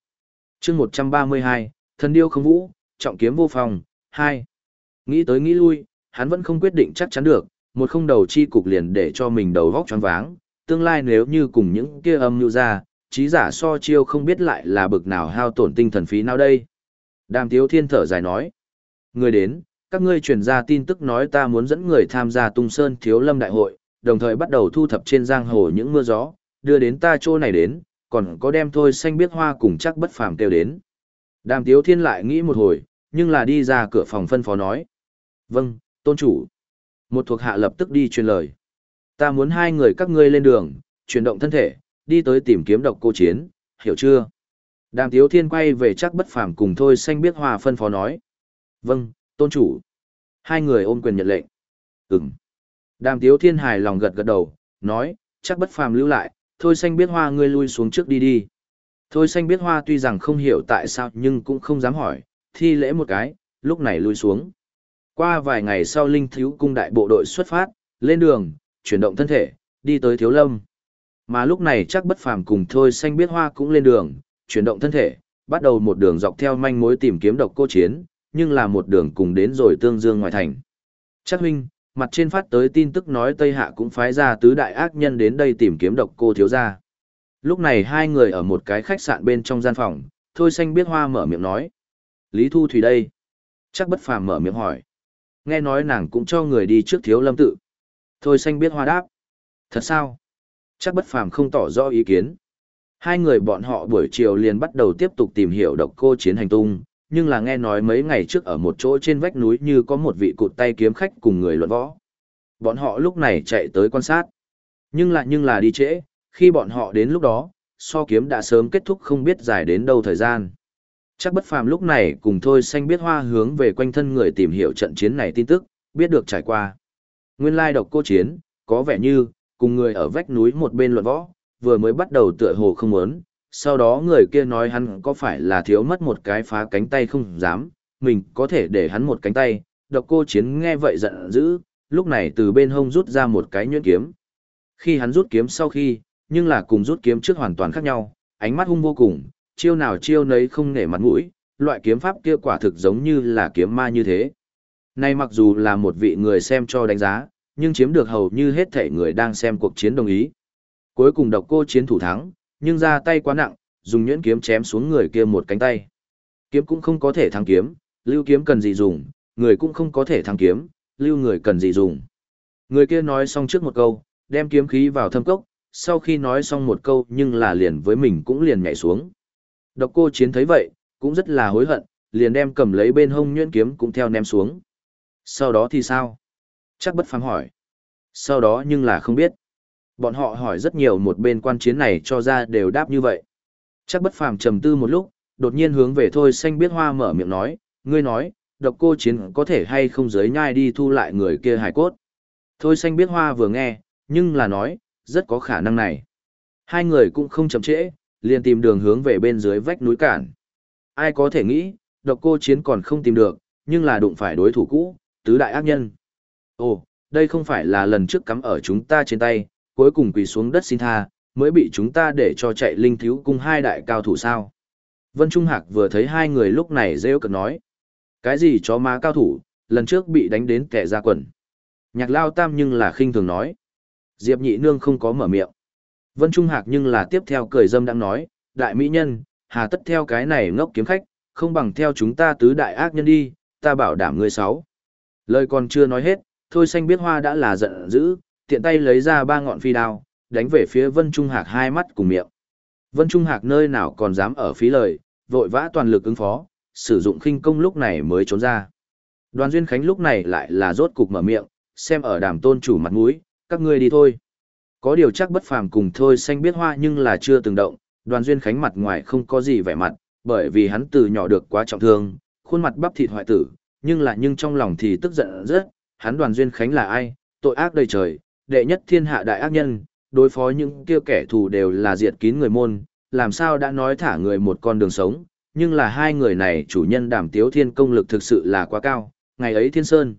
chương 132, thần điêu không vũ, trọng kiếm vô phòng, 2. Nghĩ tới nghĩ lui, hắn vẫn không quyết định chắc chắn được, một không đầu chi cục liền để cho mình đầu vóc choáng váng, tương lai nếu như cùng những kia âm như ra, trí giả so chiêu không biết lại là bực nào hao tổn tinh thần phí nào đây. Đàm Tiếu Thiên thở dài nói, người đến, các ngươi truyền ra tin tức nói ta muốn dẫn người tham gia tung sơn thiếu lâm đại hội, đồng thời bắt đầu thu thập trên giang hồ những mưa gió, đưa đến ta chỗ này đến, còn có đem thôi xanh biết hoa cùng chắc bất phàm kêu đến. Đàm Tiếu Thiên lại nghĩ một hồi, nhưng là đi ra cửa phòng phân phó nói. Vâng, tôn chủ. Một thuộc hạ lập tức đi truyền lời. Ta muốn hai người các ngươi lên đường, chuyển động thân thể, đi tới tìm kiếm độc cô chiến, hiểu chưa? Đàm Tiếu Thiên quay về chắc bất phàm cùng thôi xanh biết hoa phân phó nói. Vâng, tôn chủ. Hai người ôm quyền nhận lệnh. Ừm. Đàm Tiếu Thiên hài lòng gật gật đầu, nói, chắc bất phàm lưu lại, thôi xanh biết hoa ngươi lui xuống trước đi đi. Thôi xanh biết hoa tuy rằng không hiểu tại sao nhưng cũng không dám hỏi, thi lễ một cái, lúc này lui xuống. Qua vài ngày sau Linh Thiếu Cung đại bộ đội xuất phát, lên đường, chuyển động thân thể, đi tới Thiếu Lâm. Mà lúc này chắc bất phàm cùng thôi xanh biết hoa cũng lên đường, chuyển động thân thể, bắt đầu một đường dọc theo manh mối tìm kiếm độc cô chiến, nhưng là một đường cùng đến rồi tương dương ngoài thành. Chắc huynh, mặt trên phát tới tin tức nói Tây Hạ cũng phái ra tứ đại ác nhân đến đây tìm kiếm độc cô thiếu gia. Lúc này hai người ở một cái khách sạn bên trong gian phòng, Thôi Xanh biết hoa mở miệng nói. Lý Thu Thủy đây. Chắc bất phàm mở miệng hỏi. Nghe nói nàng cũng cho người đi trước thiếu lâm tự. Thôi Xanh biết hoa đáp. Thật sao? Chắc bất phàm không tỏ rõ ý kiến. Hai người bọn họ buổi chiều liền bắt đầu tiếp tục tìm hiểu độc cô chiến hành tung, nhưng là nghe nói mấy ngày trước ở một chỗ trên vách núi như có một vị cụt tay kiếm khách cùng người luận võ. Bọn họ lúc này chạy tới quan sát. Nhưng lại nhưng là đi trễ, khi bọn họ đến lúc đó, so kiếm đã sớm kết thúc không biết dài đến đâu thời gian. Chắc bất phàm lúc này cùng thôi xanh biết hoa hướng về quanh thân người tìm hiểu trận chiến này tin tức, biết được trải qua. Nguyên lai độc cô chiến, có vẻ như, cùng người ở vách núi một bên luận võ, vừa mới bắt đầu tựa hồ không muốn, sau đó người kia nói hắn có phải là thiếu mất một cái phá cánh tay không dám, mình có thể để hắn một cánh tay, độc cô chiến nghe vậy giận dữ, lúc này từ bên hông rút ra một cái nhuyễn kiếm. Khi hắn rút kiếm sau khi, nhưng là cùng rút kiếm trước hoàn toàn khác nhau, ánh mắt hung vô cùng, chiêu nào chiêu nấy không nể mặt mũi, loại kiếm pháp kia quả thực giống như là kiếm ma như thế. Nay mặc dù là một vị người xem cho đánh giá, nhưng chiếm được hầu như hết thể người đang xem cuộc chiến đồng ý. Cuối cùng độc cô chiến thủ thắng, nhưng ra tay quá nặng, dùng nhuyễn kiếm chém xuống người kia một cánh tay. Kiếm cũng không có thể thắng kiếm, lưu kiếm cần gì dùng, người cũng không có thể thắng kiếm, lưu người cần gì dùng. Người kia nói xong trước một câu, đem kiếm khí vào thâm cốc, sau khi nói xong một câu nhưng là liền với mình cũng liền nhảy xuống. Độc cô chiến thấy vậy, cũng rất là hối hận, liền đem cầm lấy bên hông nhuyễn kiếm cũng theo ném xuống. Sau đó thì sao? Chắc bất phàm hỏi. Sau đó nhưng là không biết. Bọn họ hỏi rất nhiều một bên quan chiến này cho ra đều đáp như vậy. Chắc bất phàm trầm tư một lúc, đột nhiên hướng về thôi xanh biết hoa mở miệng nói, ngươi nói, độc cô chiến có thể hay không giới nhai đi thu lại người kia hài cốt. Thôi xanh biết hoa vừa nghe, nhưng là nói, rất có khả năng này. Hai người cũng không chậm trễ, liền tìm đường hướng về bên dưới vách núi cản. Ai có thể nghĩ, độc cô chiến còn không tìm được, nhưng là đụng phải đối thủ cũ, tứ đại ác nhân. Ồ, đây không phải là lần trước cắm ở chúng ta trên tay, cuối cùng quỳ xuống đất xin tha, mới bị chúng ta để cho chạy linh thiếu cung hai đại cao thủ sao. Vân Trung Hạc vừa thấy hai người lúc này rêu cực nói. Cái gì chó má cao thủ, lần trước bị đánh đến kẻ ra quần. Nhạc lao tam nhưng là khinh thường nói. Diệp nhị nương không có mở miệng. Vân Trung Hạc nhưng là tiếp theo cười dâm đang nói, đại mỹ nhân, hà tất theo cái này ngốc kiếm khách, không bằng theo chúng ta tứ đại ác nhân đi, ta bảo đảm ngươi sáu. Lời còn chưa nói hết, thôi xanh biết hoa đã là giận dữ, tiện tay lấy ra ba ngọn phi đao, đánh về phía Vân Trung Hạc hai mắt cùng miệng. Vân Trung Hạc nơi nào còn dám ở phí lời, vội vã toàn lực ứng phó, sử dụng khinh công lúc này mới trốn ra. Đoàn Duyên Khánh lúc này lại là rốt cục mở miệng, xem ở đàm tôn chủ mặt mũi, các ngươi đi thôi. Có điều chắc bất phàm cùng thôi xanh biết hoa nhưng là chưa từng động, đoàn Duyên Khánh mặt ngoài không có gì vẻ mặt, bởi vì hắn từ nhỏ được quá trọng thương, khuôn mặt bắp thịt hoại tử, nhưng là nhưng trong lòng thì tức giận rất, hắn đoàn Duyên Khánh là ai, tội ác đầy trời, đệ nhất thiên hạ đại ác nhân, đối phó những kia kẻ thù đều là diệt kín người môn, làm sao đã nói thả người một con đường sống, nhưng là hai người này chủ nhân đảm tiếu thiên công lực thực sự là quá cao, ngày ấy thiên sơn.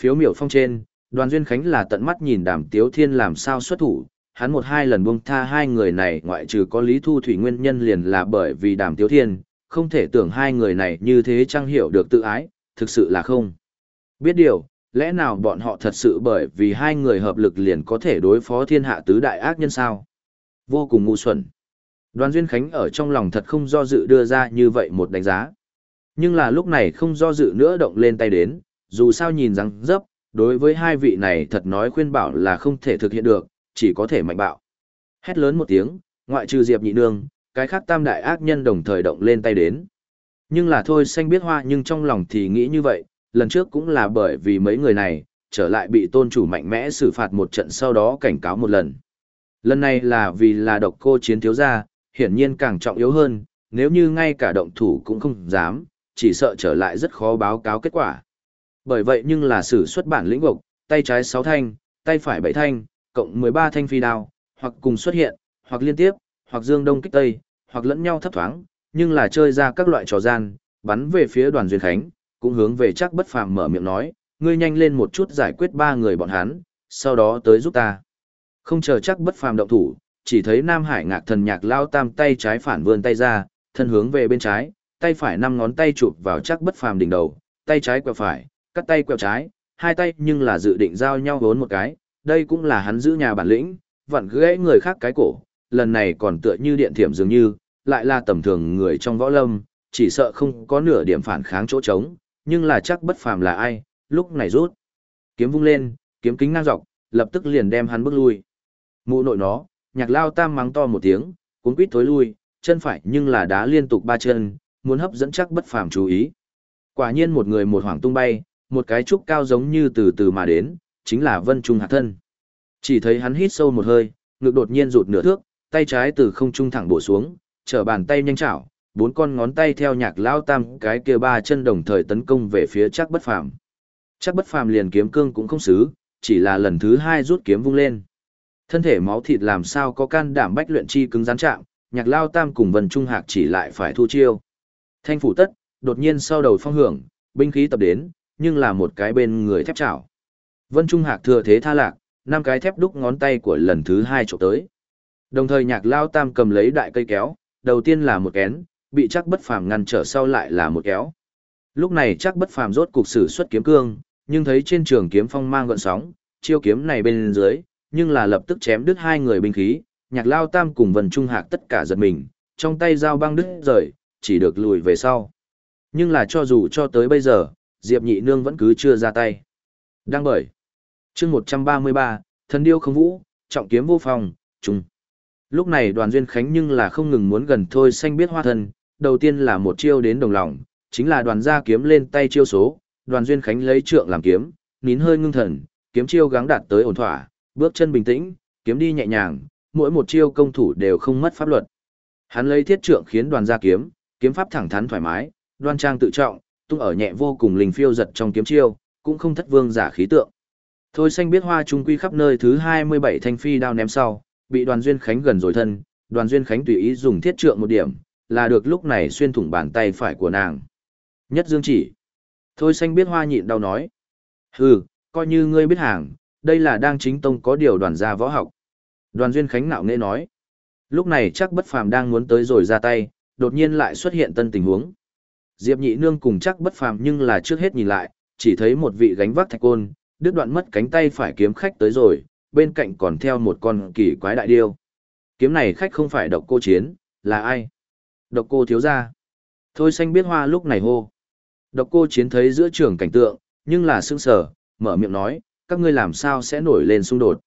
Phiếu miểu phong trên, đoàn duyên khánh là tận mắt nhìn đảm tiếu thiên làm sao xuất thủ, hắn một hai lần buông tha hai người này ngoại trừ có lý thu thủy nguyên nhân liền là bởi vì đảm tiếu thiên, không thể tưởng hai người này như thế trang hiểu được tự ái, thực sự là không. Biết điều, lẽ nào bọn họ thật sự bởi vì hai người hợp lực liền có thể đối phó thiên hạ tứ đại ác nhân sao? Vô cùng ngu xuẩn. Đoàn Duyên Khánh ở trong lòng thật không do dự đưa ra như vậy một đánh giá. Nhưng là lúc này không do dự nữa động lên tay đến, dù sao nhìn rằng dấp, đối với hai vị này thật nói khuyên bảo là không thể thực hiện được, chỉ có thể mạnh bạo. Hét lớn một tiếng, ngoại trừ Diệp Nhị Nương, cái khác tam đại ác nhân đồng thời động lên tay đến. Nhưng là thôi xanh biết hoa nhưng trong lòng thì nghĩ như vậy, lần trước cũng là bởi vì mấy người này, trở lại bị tôn chủ mạnh mẽ xử phạt một trận sau đó cảnh cáo một lần. Lần này là vì là độc cô chiến thiếu gia, hiển nhiên càng trọng yếu hơn, nếu như ngay cả động thủ cũng không dám, chỉ sợ trở lại rất khó báo cáo kết quả. Bởi vậy nhưng là sử xuất bản lĩnh vực, tay trái 6 thanh, tay phải 7 thanh, cộng 13 thanh phi đao, hoặc cùng xuất hiện, hoặc liên tiếp, hoặc dương đông kích tây, hoặc lẫn nhau thấp thoáng, nhưng là chơi ra các loại trò gian, bắn về phía đoàn duyên khánh, cũng hướng về chắc bất phàm mở miệng nói, ngươi nhanh lên một chút giải quyết ba người bọn hắn, sau đó tới giúp ta. Không chờ chắc bất phàm động thủ, chỉ thấy Nam Hải ngạc thần nhạc lao tam tay trái phản vươn tay ra, thân hướng về bên trái, tay phải năm ngón tay chụp vào chắc bất phàm đỉnh đầu, tay trái quẹo phải, cắt tay quẹo trái, hai tay nhưng là dự định giao nhau vốn một cái, đây cũng là hắn giữ nhà bản lĩnh, vặn gãy người khác cái cổ, lần này còn tựa như điện thiểm dường như, lại là tầm thường người trong võ lâm, chỉ sợ không có nửa điểm phản kháng chỗ trống, nhưng là chắc bất phàm là ai, lúc này rút. Kiếm vung lên, kiếm kính ngang dọc, lập tức liền đem hắn bước lui. Mụ nội nó, nhạc lao tam mắng to một tiếng, cuốn quýt thối lui, chân phải nhưng là đá liên tục ba chân, muốn hấp dẫn chắc bất phàm chú ý. Quả nhiên một người một hoàng tung bay, một cái trúc cao giống như từ từ mà đến, chính là vân trung hạt thân. Chỉ thấy hắn hít sâu một hơi, ngực đột nhiên rụt nửa thước, tay trái từ không trung thẳng bổ xuống, trở bàn tay nhanh chảo, bốn con ngón tay theo nhạc lao tam cái kia ba chân đồng thời tấn công về phía chắc bất phàm. Chắc bất phàm liền kiếm cương cũng không xứ, chỉ là lần thứ hai rút kiếm vung lên. Thân thể máu thịt làm sao có can đảm bách luyện chi cứng rắn chạm, nhạc lao tam cùng vần trung hạc chỉ lại phải thu chiêu. Thanh phủ tất, đột nhiên sau đầu phong hưởng, binh khí tập đến, nhưng là một cái bên người thép chảo. Vân Trung Hạc thừa thế tha lạc, năm cái thép đúc ngón tay của lần thứ hai chụp tới. Đồng thời nhạc lao tam cầm lấy đại cây kéo, đầu tiên là một kén, bị chắc bất phàm ngăn trở sau lại là một kéo. Lúc này chắc bất phàm rốt cục sử xuất kiếm cương, nhưng thấy trên trường kiếm phong mang gợn sóng, chiêu kiếm này bên dưới, nhưng là lập tức chém đứt hai người binh khí, nhạc lao tam cùng vần trung hạc tất cả giật mình, trong tay dao băng đứt rời, chỉ được lùi về sau. Nhưng là cho dù cho tới bây giờ, Diệp nhị nương vẫn cứ chưa ra tay. Đang bởi. chương 133, thần điêu không vũ, trọng kiếm vô phòng, trùng. Lúc này đoàn duyên khánh nhưng là không ngừng muốn gần thôi xanh biết hoa thân, đầu tiên là một chiêu đến đồng lòng, chính là đoàn gia kiếm lên tay chiêu số, đoàn duyên khánh lấy trượng làm kiếm, nín hơi ngưng thần, kiếm chiêu gắng đạt tới ổn thỏa, bước chân bình tĩnh, kiếm đi nhẹ nhàng, mỗi một chiêu công thủ đều không mất pháp luật. Hắn lấy thiết trượng khiến đoàn gia kiếm, kiếm pháp thẳng thắn thoải mái, đoan trang tự trọng, tung ở nhẹ vô cùng linh phiêu giật trong kiếm chiêu, cũng không thất vương giả khí tượng. Thôi xanh biết hoa trung quy khắp nơi thứ 27 thanh phi đao ném sau, bị đoàn duyên khánh gần rồi thân, đoàn duyên khánh tùy ý dùng thiết trượng một điểm, là được lúc này xuyên thủng bàn tay phải của nàng. Nhất dương chỉ. Thôi xanh biết hoa nhịn đau nói. Hừ, coi như ngươi biết hàng, đây là đang chính tông có điều đoàn gia võ học. Đoàn Duyên Khánh nạo nghệ nói. Lúc này chắc bất phàm đang muốn tới rồi ra tay, đột nhiên lại xuất hiện tân tình huống. Diệp nhị nương cùng chắc bất phàm nhưng là trước hết nhìn lại, chỉ thấy một vị gánh vác thạch côn, đứt đoạn mất cánh tay phải kiếm khách tới rồi, bên cạnh còn theo một con kỳ quái đại điêu. Kiếm này khách không phải độc cô chiến, là ai? Độc cô thiếu gia. Thôi xanh biết hoa lúc này hô. Độc cô chiến thấy giữa trường cảnh tượng, nhưng là sững sờ, mở miệng nói, các ngươi làm sao sẽ nổi lên xung đột.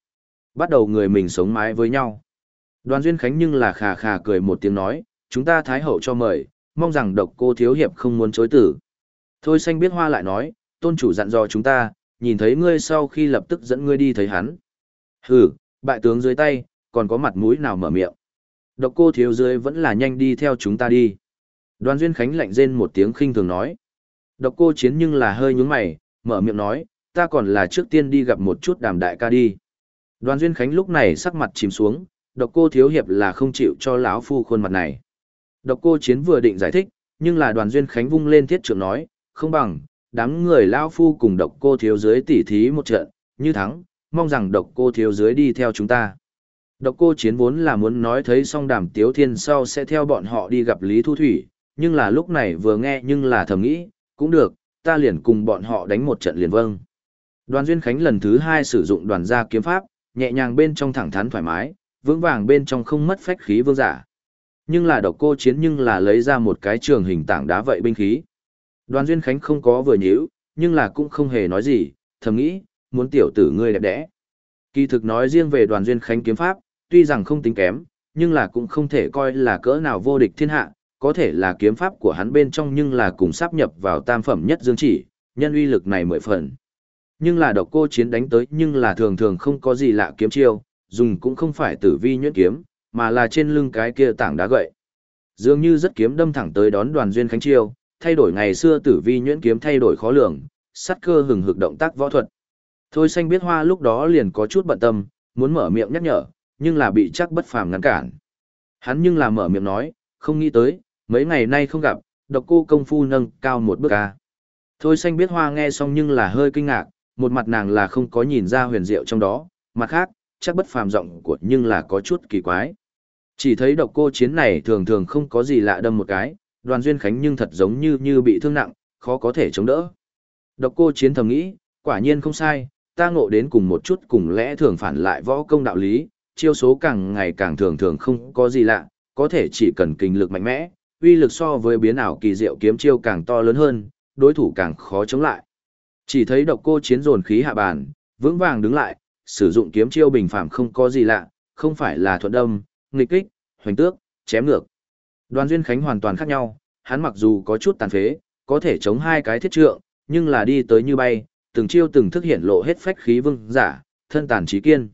Bắt đầu người mình sống mái với nhau. Đoàn Duyên Khánh nhưng là khà khà cười một tiếng nói, chúng ta thái hậu cho mời, mong rằng độc cô thiếu hiệp không muốn chối tử. Thôi xanh biết hoa lại nói, tôn chủ dặn dò chúng ta, nhìn thấy ngươi sau khi lập tức dẫn ngươi đi thấy hắn. Hừ, bại tướng dưới tay, còn có mặt mũi nào mở miệng. Độc cô thiếu dưới vẫn là nhanh đi theo chúng ta đi. Đoàn Duyên Khánh lạnh rên một tiếng khinh thường nói. Độc cô chiến nhưng là hơi nhướng mày, mở miệng nói, ta còn là trước tiên đi gặp một chút đàm đại ca đi. Đoàn Duyên Khánh lúc này sắc mặt chìm xuống, độc cô thiếu hiệp là không chịu cho lão phu khuôn mặt này. Độc cô chiến vừa định giải thích, nhưng là đoàn Duyên Khánh vung lên thiết trưởng nói, không bằng, đám người lão phu cùng độc cô thiếu dưới tỉ thí một trận, như thắng, mong rằng độc cô thiếu dưới đi theo chúng ta. Độc cô chiến vốn là muốn nói thấy xong đàm tiếu thiên sau sẽ theo bọn họ đi gặp Lý Thu Thủy, nhưng là lúc này vừa nghe nhưng là thầm nghĩ, cũng được, ta liền cùng bọn họ đánh một trận liền vâng. Đoàn Duyên Khánh lần thứ hai sử dụng đoàn gia kiếm pháp, nhẹ nhàng bên trong thẳng thắn thoải mái, vững vàng bên trong không mất phách khí vương giả. Nhưng là độc cô chiến nhưng là lấy ra một cái trường hình tảng đá vậy binh khí. Đoàn Duyên Khánh không có vừa nhíu, nhưng là cũng không hề nói gì, thầm nghĩ, muốn tiểu tử ngươi đẹp đẽ. Kỳ thực nói riêng về đoàn Duyên Khánh kiếm pháp, tuy rằng không tính kém, nhưng là cũng không thể coi là cỡ nào vô địch thiên hạ, có thể là kiếm pháp của hắn bên trong nhưng là cùng sắp nhập vào tam phẩm nhất dương chỉ, nhân uy lực này mười phần. Nhưng là độc cô chiến đánh tới nhưng là thường thường không có gì lạ kiếm chiêu, dùng cũng không phải tử vi nhuyễn kiếm, mà là trên lưng cái kia tảng đá gậy. Dường như rất kiếm đâm thẳng tới đón đoàn duyên khánh chiêu, thay đổi ngày xưa tử vi nhuyễn kiếm thay đổi khó lường, sắt cơ hừng hực động tác võ thuật. Thôi xanh biết hoa lúc đó liền có chút bận tâm, muốn mở miệng nhắc nhở, nhưng là bị chắc bất phàm ngăn cản. Hắn nhưng là mở miệng nói, không nghĩ tới, mấy ngày nay không gặp, độc cô công phu nâng cao một bước ca. Thôi xanh biết hoa nghe xong nhưng là hơi kinh ngạc, một mặt nàng là không có nhìn ra huyền diệu trong đó, mặt khác, chắc bất phàm giọng của nhưng là có chút kỳ quái. Chỉ thấy độc cô chiến này thường thường không có gì lạ đâm một cái, đoàn duyên khánh nhưng thật giống như như bị thương nặng, khó có thể chống đỡ. Độc cô chiến thầm nghĩ, quả nhiên không sai, ta ngộ đến cùng một chút cùng lẽ thường phản lại võ công đạo lý, chiêu số càng ngày càng thường thường không có gì lạ, có thể chỉ cần kinh lực mạnh mẽ, uy lực so với biến ảo kỳ diệu kiếm chiêu càng to lớn hơn, đối thủ càng khó chống lại. Chỉ thấy độc cô chiến dồn khí hạ bàn, vững vàng đứng lại, sử dụng kiếm chiêu bình phàm không có gì lạ, không phải là thuận đâm, nghịch kích, hoành tước, chém ngược. Đoàn Duyên Khánh hoàn toàn khác nhau, hắn mặc dù có chút tàn phế, có thể chống hai cái thiết trượng, nhưng là đi tới như bay, từng chiêu từng thức hiện lộ hết phách khí vương giả, thân tàn trí kiên.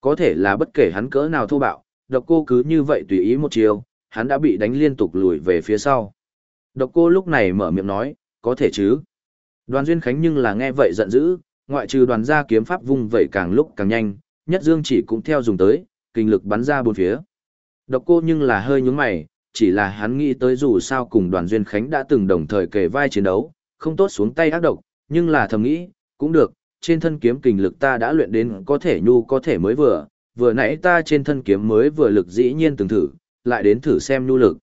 Có thể là bất kể hắn cỡ nào thô bạo, độc cô cứ như vậy tùy ý một chiều, hắn đã bị đánh liên tục lùi về phía sau. Độc cô lúc này mở miệng nói, có thể chứ. Đoàn Duyên Khánh nhưng là nghe vậy giận dữ, ngoại trừ đoàn gia kiếm pháp vung vậy càng lúc càng nhanh, nhất dương chỉ cũng theo dùng tới, kinh lực bắn ra bốn phía. Độc cô nhưng là hơi nhướng mày, chỉ là hắn nghĩ tới dù sao cùng đoàn Duyên Khánh đã từng đồng thời kề vai chiến đấu, không tốt xuống tay ác độc, nhưng là thầm nghĩ, cũng được, trên thân kiếm kinh lực ta đã luyện đến có thể nhu có thể mới vừa, vừa nãy ta trên thân kiếm mới vừa lực dĩ nhiên từng thử, lại đến thử xem nhu lực.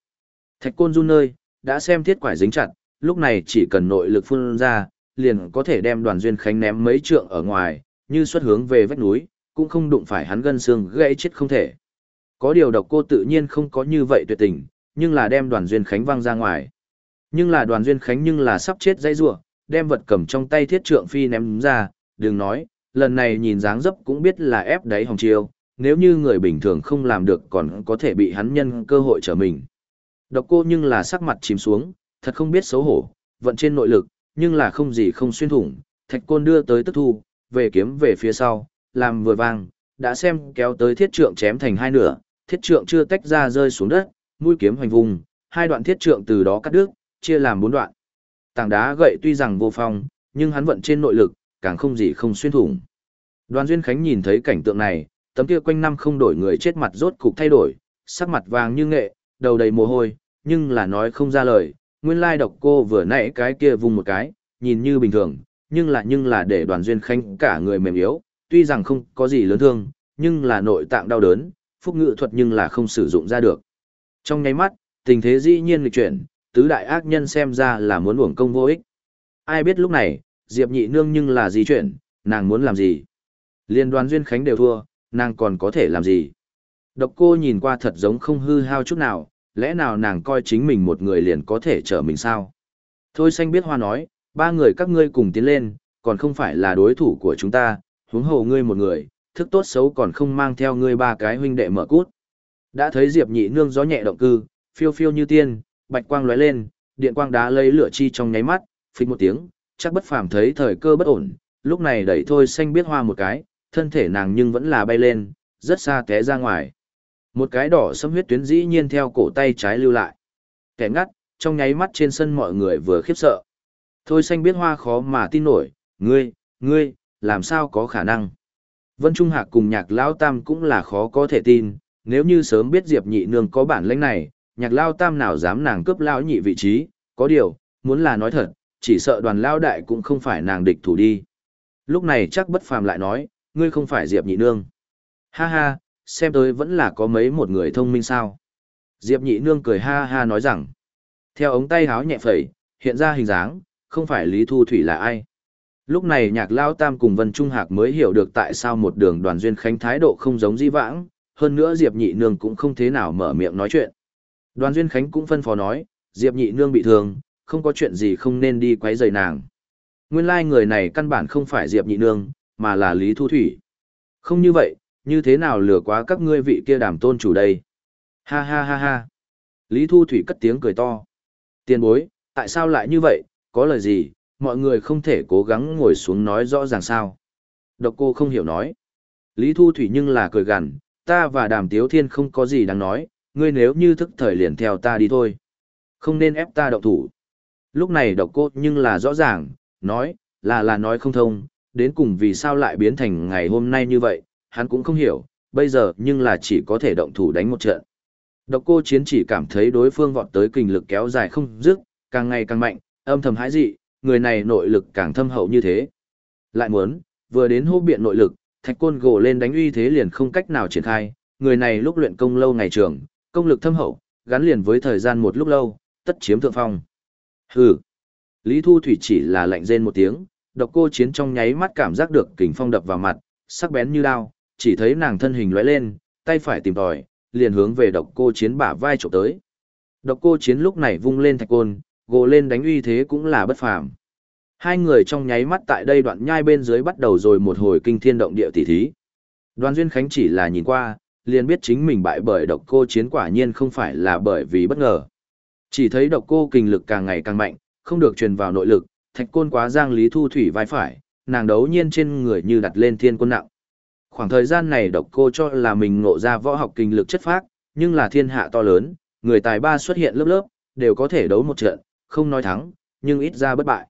Thạch côn run nơi, đã xem thiết quải dính chặt, lúc này chỉ cần nội lực phun ra, liền có thể đem đoàn duyên khánh ném mấy trượng ở ngoài, như xuất hướng về vách núi, cũng không đụng phải hắn gân xương gãy chết không thể. Có điều độc cô tự nhiên không có như vậy tuyệt tình, nhưng là đem đoàn duyên khánh văng ra ngoài. Nhưng là đoàn duyên khánh nhưng là sắp chết dây rua, đem vật cầm trong tay thiết trượng phi ném ra, đừng nói, lần này nhìn dáng dấp cũng biết là ép đáy hồng chiêu, nếu như người bình thường không làm được còn có thể bị hắn nhân cơ hội trở mình. Độc cô nhưng là sắc mặt chìm xuống, thật không biết xấu hổ, vận trên nội lực, nhưng là không gì không xuyên thủng, thạch côn đưa tới tức thu, về kiếm về phía sau, làm vừa vang, đã xem kéo tới thiết trượng chém thành hai nửa, thiết trượng chưa tách ra rơi xuống đất, mũi kiếm hoành vùng, hai đoạn thiết trượng từ đó cắt đứt, chia làm bốn đoạn. Tảng đá gậy tuy rằng vô phong, nhưng hắn vận trên nội lực, càng không gì không xuyên thủng. Đoàn Duyên Khánh nhìn thấy cảnh tượng này, tấm kia quanh năm không đổi người chết mặt rốt cục thay đổi, sắc mặt vàng như nghệ, đầu đầy mồ hôi, nhưng là nói không ra lời, nguyên lai độc cô vừa nãy cái kia vùng một cái, nhìn như bình thường, nhưng là nhưng là để đoàn duyên Khánh cả người mềm yếu, tuy rằng không có gì lớn thương, nhưng là nội tạng đau đớn, phúc ngự thuật nhưng là không sử dụng ra được. Trong nháy mắt, tình thế dĩ nhiên lịch chuyển, tứ đại ác nhân xem ra là muốn uổng công vô ích. Ai biết lúc này, Diệp nhị nương nhưng là di chuyển, nàng muốn làm gì? Liên đoàn duyên khánh đều thua, nàng còn có thể làm gì? Độc cô nhìn qua thật giống không hư hao chút nào, lẽ nào nàng coi chính mình một người liền có thể trở mình sao? Thôi xanh biết hoa nói, ba người các ngươi cùng tiến lên, còn không phải là đối thủ của chúng ta, huống hồ ngươi một người, thức tốt xấu còn không mang theo ngươi ba cái huynh đệ mở cút. Đã thấy Diệp nhị nương gió nhẹ động cư, phiêu phiêu như tiên, bạch quang lóe lên, điện quang đá lấy lửa chi trong nháy mắt, phịch một tiếng, chắc bất phàm thấy thời cơ bất ổn, lúc này đẩy thôi xanh biết hoa một cái, thân thể nàng nhưng vẫn là bay lên, rất xa té ra ngoài. Một cái đỏ sẫm huyết tuyến dĩ nhiên theo cổ tay trái lưu lại. Kẻ ngắt, trong nháy mắt trên sân mọi người vừa khiếp sợ. Thôi xanh biết hoa khó mà tin nổi, ngươi, ngươi, làm sao có khả năng. Vân Trung Hạc cùng nhạc Lao Tam cũng là khó có thể tin, nếu như sớm biết Diệp nhị nương có bản lĩnh này, nhạc Lao Tam nào dám nàng cướp Lao nhị vị trí, có điều, muốn là nói thật, chỉ sợ đoàn Lao Đại cũng không phải nàng địch thủ đi. Lúc này chắc bất phàm lại nói, ngươi không phải Diệp nhị nương. Ha ha, xem tới vẫn là có mấy một người thông minh sao. Diệp nhị nương cười ha ha nói rằng, theo ống tay háo nhẹ phẩy, hiện ra hình dáng, không phải Lý Thu Thủy là ai. Lúc này nhạc lao tam cùng Vân Trung Hạc mới hiểu được tại sao một đường đoàn duyên khánh thái độ không giống di vãng, hơn nữa Diệp nhị nương cũng không thế nào mở miệng nói chuyện. Đoàn duyên khánh cũng phân phó nói, Diệp nhị nương bị thương, không có chuyện gì không nên đi quấy rầy nàng. Nguyên lai like người này căn bản không phải Diệp nhị nương, mà là Lý Thu Thủy. Không như vậy, như thế nào lừa quá các ngươi vị kia đàm tôn chủ đây? Ha ha ha ha. Lý Thu Thủy cất tiếng cười to. Tiền bối, tại sao lại như vậy, có lời gì, mọi người không thể cố gắng ngồi xuống nói rõ ràng sao. Độc cô không hiểu nói. Lý Thu Thủy nhưng là cười gằn, ta và đàm tiếu thiên không có gì đáng nói, ngươi nếu như thức thời liền theo ta đi thôi. Không nên ép ta động thủ. Lúc này độc cô nhưng là rõ ràng, nói, là là nói không thông, đến cùng vì sao lại biến thành ngày hôm nay như vậy, hắn cũng không hiểu, bây giờ nhưng là chỉ có thể động thủ đánh một trận. Độc cô chiến chỉ cảm thấy đối phương vọt tới kinh lực kéo dài không dứt, càng ngày càng mạnh, âm thầm hãi dị, người này nội lực càng thâm hậu như thế. Lại muốn, vừa đến hô biện nội lực, thạch côn gỗ lên đánh uy thế liền không cách nào triển khai, người này lúc luyện công lâu ngày trường, công lực thâm hậu, gắn liền với thời gian một lúc lâu, tất chiếm thượng phong. Hừ. Lý Thu Thủy chỉ là lạnh rên một tiếng, độc cô chiến trong nháy mắt cảm giác được kình phong đập vào mặt, sắc bén như đao, chỉ thấy nàng thân hình lóe lên, tay phải tìm tòi, liền hướng về độc cô chiến bả vai chụp tới. Độc cô chiến lúc này vung lên thạch côn, gồ lên đánh uy thế cũng là bất phàm. Hai người trong nháy mắt tại đây đoạn nhai bên dưới bắt đầu rồi một hồi kinh thiên động địa tỉ thí. Đoàn Duyên Khánh chỉ là nhìn qua, liền biết chính mình bại bởi độc cô chiến quả nhiên không phải là bởi vì bất ngờ. Chỉ thấy độc cô kinh lực càng ngày càng mạnh, không được truyền vào nội lực, thạch côn quá giang lý thu thủy vai phải, nàng đấu nhiên trên người như đặt lên thiên quân nặng. Khoảng thời gian này độc cô cho là mình ngộ ra võ học kinh lực chất phác, nhưng là thiên hạ to lớn, người tài ba xuất hiện lớp lớp, đều có thể đấu một trận, không nói thắng, nhưng ít ra bất bại.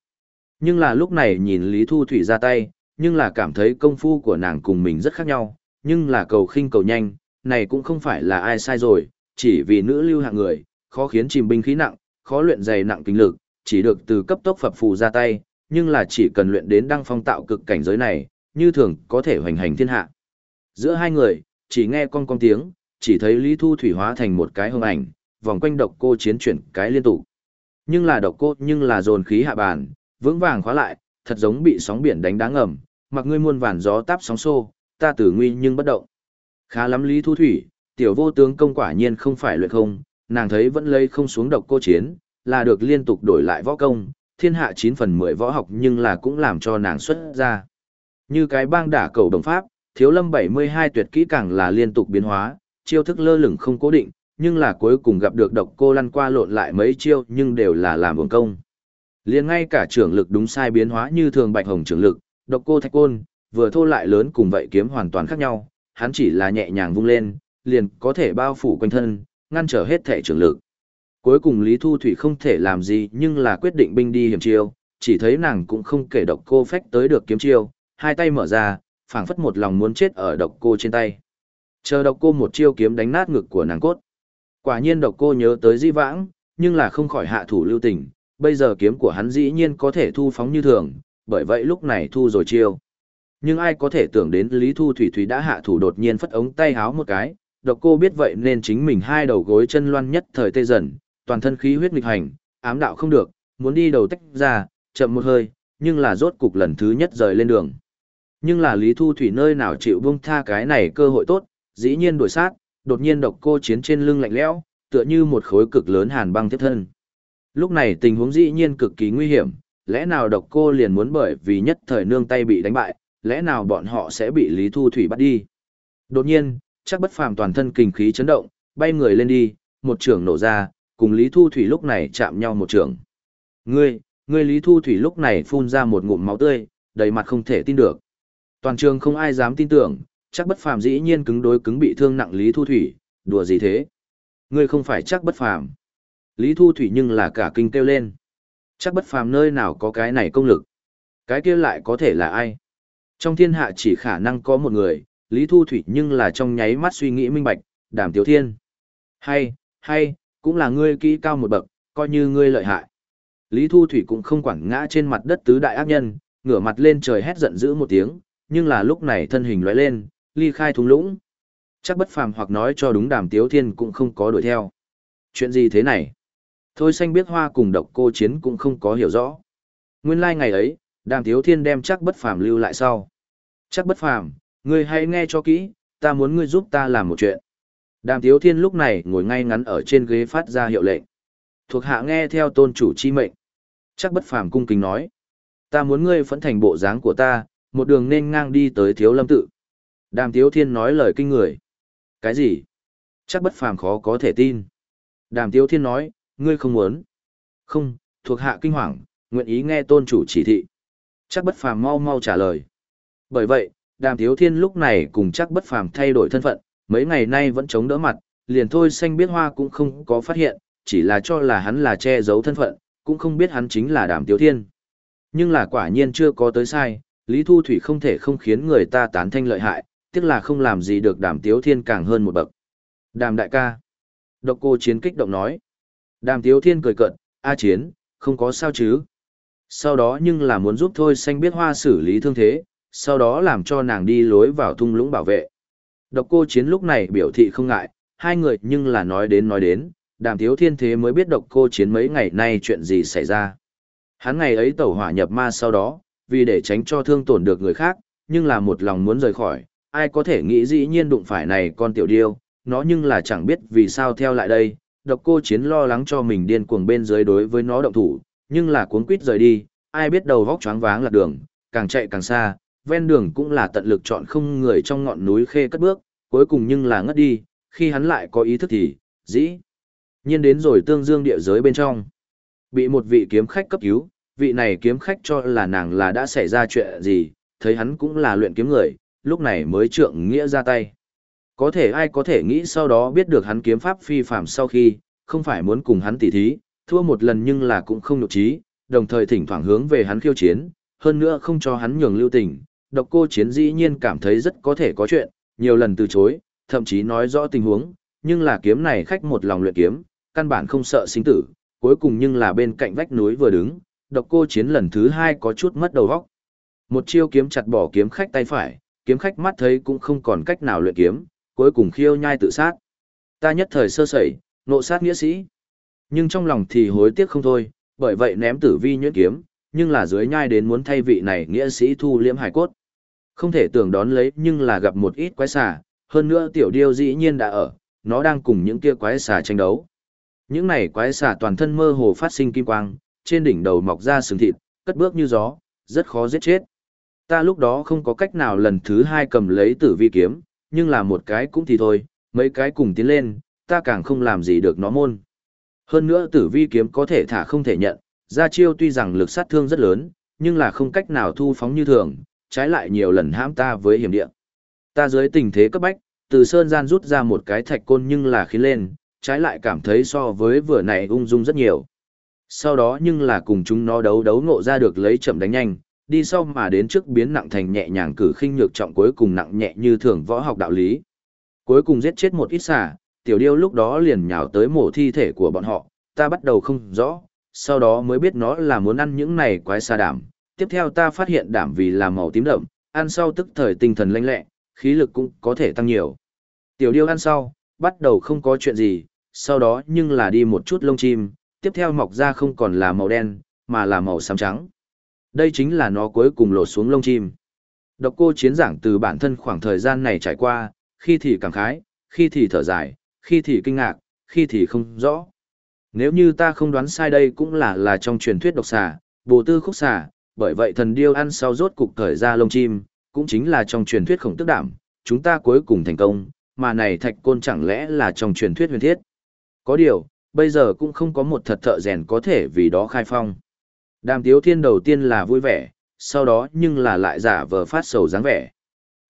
Nhưng là lúc này nhìn Lý Thu Thủy ra tay, nhưng là cảm thấy công phu của nàng cùng mình rất khác nhau, nhưng là cầu khinh cầu nhanh, này cũng không phải là ai sai rồi, chỉ vì nữ lưu hạng người, khó khiến chìm binh khí nặng, khó luyện dày nặng kinh lực, chỉ được từ cấp tốc phập phù ra tay, nhưng là chỉ cần luyện đến đăng phong tạo cực cảnh giới này, như thường có thể hoành hành thiên hạ. Giữa hai người, chỉ nghe con con tiếng, chỉ thấy Lý Thu Thủy hóa thành một cái hương ảnh, vòng quanh độc cô chiến chuyển cái liên tục. Nhưng là độc cô nhưng là dồn khí hạ bàn, vững vàng khóa lại, thật giống bị sóng biển đánh đá ngầm, mặc ngươi muôn vàn gió táp sóng xô, ta tử nguy nhưng bất động. Khá lắm Lý Thu Thủy, tiểu vô tướng công quả nhiên không phải luyện không, nàng thấy vẫn lấy không xuống độc cô chiến, là được liên tục đổi lại võ công, thiên hạ 9 phần 10 võ học nhưng là cũng làm cho nàng xuất ra. Như cái bang đả cầu đồng pháp, thiếu lâm 72 tuyệt kỹ càng là liên tục biến hóa, chiêu thức lơ lửng không cố định, nhưng là cuối cùng gặp được độc cô lăn qua lộn lại mấy chiêu nhưng đều là làm uổng công. liền ngay cả trưởng lực đúng sai biến hóa như thường bạch hồng trưởng lực, độc cô thạch côn, vừa thô lại lớn cùng vậy kiếm hoàn toàn khác nhau, hắn chỉ là nhẹ nhàng vung lên, liền có thể bao phủ quanh thân, ngăn trở hết thể trưởng lực. Cuối cùng Lý Thu Thủy không thể làm gì nhưng là quyết định binh đi hiểm chiêu, chỉ thấy nàng cũng không kể độc cô phách tới được kiếm chiêu, hai tay mở ra, phảng phất một lòng muốn chết ở độc cô trên tay. Chờ độc cô một chiêu kiếm đánh nát ngực của nàng cốt. Quả nhiên độc cô nhớ tới di vãng, nhưng là không khỏi hạ thủ lưu tình, bây giờ kiếm của hắn dĩ nhiên có thể thu phóng như thường, bởi vậy lúc này thu rồi chiêu. Nhưng ai có thể tưởng đến Lý Thu Thủy Thủy đã hạ thủ đột nhiên phất ống tay háo một cái, độc cô biết vậy nên chính mình hai đầu gối chân loan nhất thời tê dần, toàn thân khí huyết nghịch hành, ám đạo không được, muốn đi đầu tách ra, chậm một hơi, nhưng là rốt cục lần thứ nhất rời lên đường. Nhưng là Lý Thu Thủy nơi nào chịu buông tha cái này cơ hội tốt, dĩ nhiên đuổi sát, đột nhiên độc cô chiến trên lưng lạnh lẽo, tựa như một khối cực lớn hàn băng tiếp thân. Lúc này tình huống dĩ nhiên cực kỳ nguy hiểm, lẽ nào độc cô liền muốn bởi vì nhất thời nương tay bị đánh bại, lẽ nào bọn họ sẽ bị Lý Thu Thủy bắt đi. Đột nhiên, chắc bất phàm toàn thân kinh khí chấn động, bay người lên đi, một trường nổ ra, cùng Lý Thu Thủy lúc này chạm nhau một trường. Ngươi, ngươi Lý Thu Thủy lúc này phun ra một ngụm máu tươi, đầy mặt không thể tin được. Toàn trường không ai dám tin tưởng, chắc bất phàm dĩ nhiên cứng đối cứng bị thương nặng Lý Thu Thủy, đùa gì thế? Ngươi không phải chắc bất phàm. Lý Thu Thủy nhưng là cả kinh kêu lên. Chắc bất phàm nơi nào có cái này công lực. Cái kia lại có thể là ai? Trong thiên hạ chỉ khả năng có một người, Lý Thu Thủy nhưng là trong nháy mắt suy nghĩ minh bạch, đàm tiếu thiên. Hay, hay, cũng là ngươi kỹ cao một bậc, coi như ngươi lợi hại. Lý Thu Thủy cũng không quản ngã trên mặt đất tứ đại ác nhân, ngửa mặt lên trời hét giận dữ một tiếng, nhưng là lúc này thân hình lóe lên, ly khai thung lũng. Chắc bất phàm hoặc nói cho đúng đàm tiếu thiên cũng không có đuổi theo. Chuyện gì thế này? Thôi xanh biết hoa cùng độc cô chiến cũng không có hiểu rõ. Nguyên lai like ngày ấy, đàm tiếu thiên đem chắc bất phàm lưu lại sau. Chắc bất phàm, ngươi hãy nghe cho kỹ, ta muốn ngươi giúp ta làm một chuyện. Đàm tiếu thiên lúc này ngồi ngay ngắn ở trên ghế phát ra hiệu lệnh. Thuộc hạ nghe theo tôn chủ chi mệnh. Chắc bất phàm cung kính nói. Ta muốn ngươi phẫn thành bộ dáng của ta, một đường nên ngang đi tới thiếu lâm tự. Đàm tiếu thiên nói lời kinh người. Cái gì? Chắc bất phàm khó có thể tin. Đàm tiếu thiên nói, ngươi không muốn. Không, thuộc hạ kinh hoàng, nguyện ý nghe tôn chủ chỉ thị. Chắc bất phàm mau mau trả lời. Bởi vậy, đàm thiếu thiên lúc này cùng chắc bất phàm thay đổi thân phận, mấy ngày nay vẫn chống đỡ mặt, liền thôi xanh biết hoa cũng không có phát hiện, chỉ là cho là hắn là che giấu thân phận, cũng không biết hắn chính là đàm tiếu thiên. Nhưng là quả nhiên chưa có tới sai, Lý Thu Thủy không thể không khiến người ta tán thanh lợi hại, tiếc là không làm gì được đàm tiếu thiên càng hơn một bậc. Đàm đại ca. Độc cô chiến kích động nói. Đàm tiếu thiên cười cận, A chiến, không có sao chứ. Sau đó nhưng là muốn giúp thôi xanh biết hoa xử lý thương thế, sau đó làm cho nàng đi lối vào thung lũng bảo vệ. Độc cô chiến lúc này biểu thị không ngại, hai người nhưng là nói đến nói đến, đàm thiếu thiên thế mới biết độc cô chiến mấy ngày nay chuyện gì xảy ra. Hắn ngày ấy tẩu hỏa nhập ma sau đó, vì để tránh cho thương tổn được người khác, nhưng là một lòng muốn rời khỏi, ai có thể nghĩ dĩ nhiên đụng phải này con tiểu điêu, nó nhưng là chẳng biết vì sao theo lại đây, độc cô chiến lo lắng cho mình điên cuồng bên dưới đối với nó động thủ, nhưng là cuốn quýt rời đi, ai biết đầu vóc choáng váng lạc đường, càng chạy càng xa, ven đường cũng là tận lực chọn không người trong ngọn núi khê cất bước, cuối cùng nhưng là ngất đi, khi hắn lại có ý thức thì, dĩ nhiên đến rồi tương dương địa giới bên trong. Bị một vị kiếm khách cấp cứu, vị này kiếm khách cho là nàng là đã xảy ra chuyện gì, thấy hắn cũng là luyện kiếm người, lúc này mới trượng nghĩa ra tay. Có thể ai có thể nghĩ sau đó biết được hắn kiếm pháp phi phạm sau khi, không phải muốn cùng hắn tỉ thí, thua một lần nhưng là cũng không nhục trí, đồng thời thỉnh thoảng hướng về hắn khiêu chiến, hơn nữa không cho hắn nhường lưu tình. Độc cô chiến dĩ nhiên cảm thấy rất có thể có chuyện, nhiều lần từ chối, thậm chí nói rõ tình huống, nhưng là kiếm này khách một lòng luyện kiếm, căn bản không sợ sinh tử, cuối cùng nhưng là bên cạnh vách núi vừa đứng, độc cô chiến lần thứ hai có chút mất đầu óc. Một chiêu kiếm chặt bỏ kiếm khách tay phải, kiếm khách mắt thấy cũng không còn cách nào luyện kiếm, cuối cùng khiêu nhai tự sát. Ta nhất thời sơ sẩy, nộ sát nghĩa sĩ. Nhưng trong lòng thì hối tiếc không thôi, bởi vậy ném tử vi nhuyễn kiếm, nhưng là dưới nhai đến muốn thay vị này nghĩa sĩ thu liễm hải cốt. Không thể tưởng đón lấy nhưng là gặp một ít quái xà, hơn nữa tiểu điêu dĩ nhiên đã ở, nó đang cùng những kia quái xà tranh đấu. Những này quái xà toàn thân mơ hồ phát sinh kim quang, trên đỉnh đầu mọc ra sừng thịt, cất bước như gió, rất khó giết chết. Ta lúc đó không có cách nào lần thứ hai cầm lấy tử vi kiếm, nhưng là một cái cũng thì thôi, mấy cái cùng tiến lên, ta càng không làm gì được nó môn. Hơn nữa tử vi kiếm có thể thả không thể nhận, ra chiêu tuy rằng lực sát thương rất lớn, nhưng là không cách nào thu phóng như thường, trái lại nhiều lần hãm ta với hiểm địa. Ta dưới tình thế cấp bách, từ sơn gian rút ra một cái thạch côn nhưng là khiến lên, trái lại cảm thấy so với vừa này ung dung rất nhiều. Sau đó nhưng là cùng chúng nó đấu đấu ngộ ra được lấy chậm đánh nhanh, đi sau mà đến trước biến nặng thành nhẹ nhàng cử khinh nhược trọng cuối cùng nặng nhẹ như thường võ học đạo lý. Cuối cùng giết chết một ít xà, tiểu điêu lúc đó liền nhào tới mổ thi thể của bọn họ, ta bắt đầu không rõ, sau đó mới biết nó là muốn ăn những này quái xa đảm. Tiếp theo ta phát hiện đảm vì là màu tím đậm, ăn sau tức thời tinh thần lanh lẹ, khí lực cũng có thể tăng nhiều. Tiểu điêu ăn sau, bắt đầu không có chuyện gì, sau đó nhưng là đi một chút lông chim, tiếp theo mọc ra không còn là màu đen, mà là màu xám trắng. Đây chính là nó cuối cùng lột xuống lông chim. Độc cô chiến giảng từ bản thân khoảng thời gian này trải qua, khi thì cảm khái, khi thì thở dài, khi thì kinh ngạc, khi thì không rõ. Nếu như ta không đoán sai đây cũng là là trong truyền thuyết độc xà, bồ tư khúc xà, bởi vậy thần điêu ăn sau rốt cục cởi ra lông chim, cũng chính là trong truyền thuyết khổng tức đảm, chúng ta cuối cùng thành công, mà này thạch côn chẳng lẽ là trong truyền thuyết huyền thiết. Có điều, bây giờ cũng không có một thật thợ rèn có thể vì đó khai phong. Đàm tiếu thiên đầu tiên là vui vẻ, sau đó nhưng là lại giả vờ phát sầu dáng vẻ.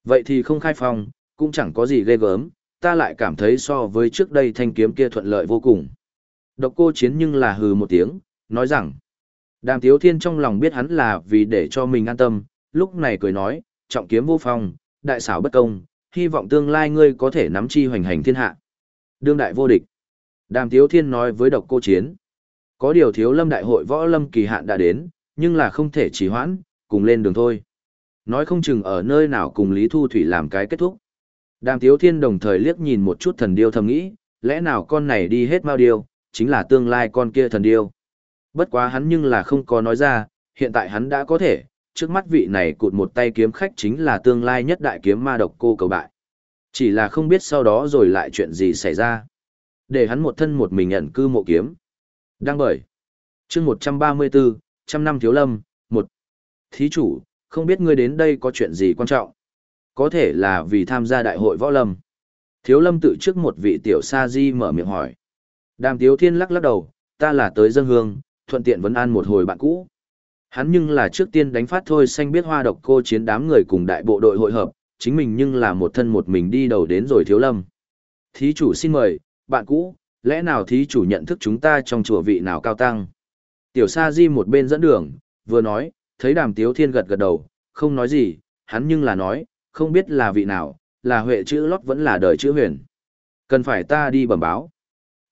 Vậy thì không khai phong, cũng chẳng có gì ghê gớm, ta lại cảm thấy so với trước đây thanh kiếm kia thuận lợi vô cùng. Độc cô chiến nhưng là hừ một tiếng, nói rằng, đàm tiếu thiên trong lòng biết hắn là vì để cho mình an tâm, lúc này cười nói, trọng kiếm vô phong, đại xảo bất công, hy vọng tương lai ngươi có thể nắm chi hoành hành thiên hạ. Đương đại vô địch. Đàm tiếu thiên nói với độc cô chiến, có điều thiếu lâm đại hội võ lâm kỳ hạn đã đến, nhưng là không thể trì hoãn, cùng lên đường thôi. Nói không chừng ở nơi nào cùng Lý Thu Thủy làm cái kết thúc. Đàm Tiếu Thiên đồng thời liếc nhìn một chút thần điêu thầm nghĩ, lẽ nào con này đi hết mau điêu, chính là tương lai con kia thần điêu. Bất quá hắn nhưng là không có nói ra, hiện tại hắn đã có thể, trước mắt vị này cụt một tay kiếm khách chính là tương lai nhất đại kiếm ma độc cô cầu bại. Chỉ là không biết sau đó rồi lại chuyện gì xảy ra. Để hắn một thân một mình nhận cư mộ kiếm. Đang bởi. chương 134, trăm năm thiếu lâm, một Thí chủ, không biết ngươi đến đây có chuyện gì quan trọng có thể là vì tham gia đại hội võ lâm. Thiếu lâm tự trước một vị tiểu sa di mở miệng hỏi. Đàm tiếu thiên lắc lắc đầu, ta là tới dân hương, thuận tiện vấn an một hồi bạn cũ. Hắn nhưng là trước tiên đánh phát thôi xanh biết hoa độc cô chiến đám người cùng đại bộ đội hội hợp, chính mình nhưng là một thân một mình đi đầu đến rồi thiếu lâm. Thí chủ xin mời, bạn cũ, lẽ nào thí chủ nhận thức chúng ta trong chùa vị nào cao tăng? Tiểu sa di một bên dẫn đường, vừa nói, thấy đàm tiếu thiên gật gật đầu, không nói gì, hắn nhưng là nói, không biết là vị nào, là huệ chữ lót vẫn là đời chữ huyền. Cần phải ta đi bẩm báo.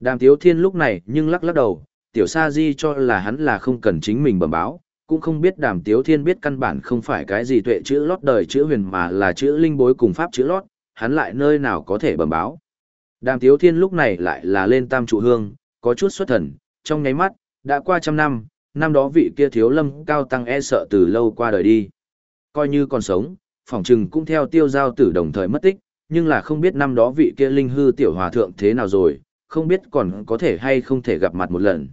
Đàm Tiếu Thiên lúc này nhưng lắc lắc đầu, tiểu sa di cho là hắn là không cần chính mình bẩm báo, cũng không biết đàm Tiếu Thiên biết căn bản không phải cái gì tuệ chữ lót đời chữ huyền mà là chữ linh bối cùng pháp chữ lót, hắn lại nơi nào có thể bẩm báo. Đàm Tiếu Thiên lúc này lại là lên tam trụ hương, có chút xuất thần, trong nháy mắt, đã qua trăm năm, năm đó vị kia thiếu lâm cao tăng e sợ từ lâu qua đời đi. Coi như còn sống, phỏng chừng cũng theo tiêu giao tử đồng thời mất tích, nhưng là không biết năm đó vị kia linh hư tiểu hòa thượng thế nào rồi, không biết còn có thể hay không thể gặp mặt một lần.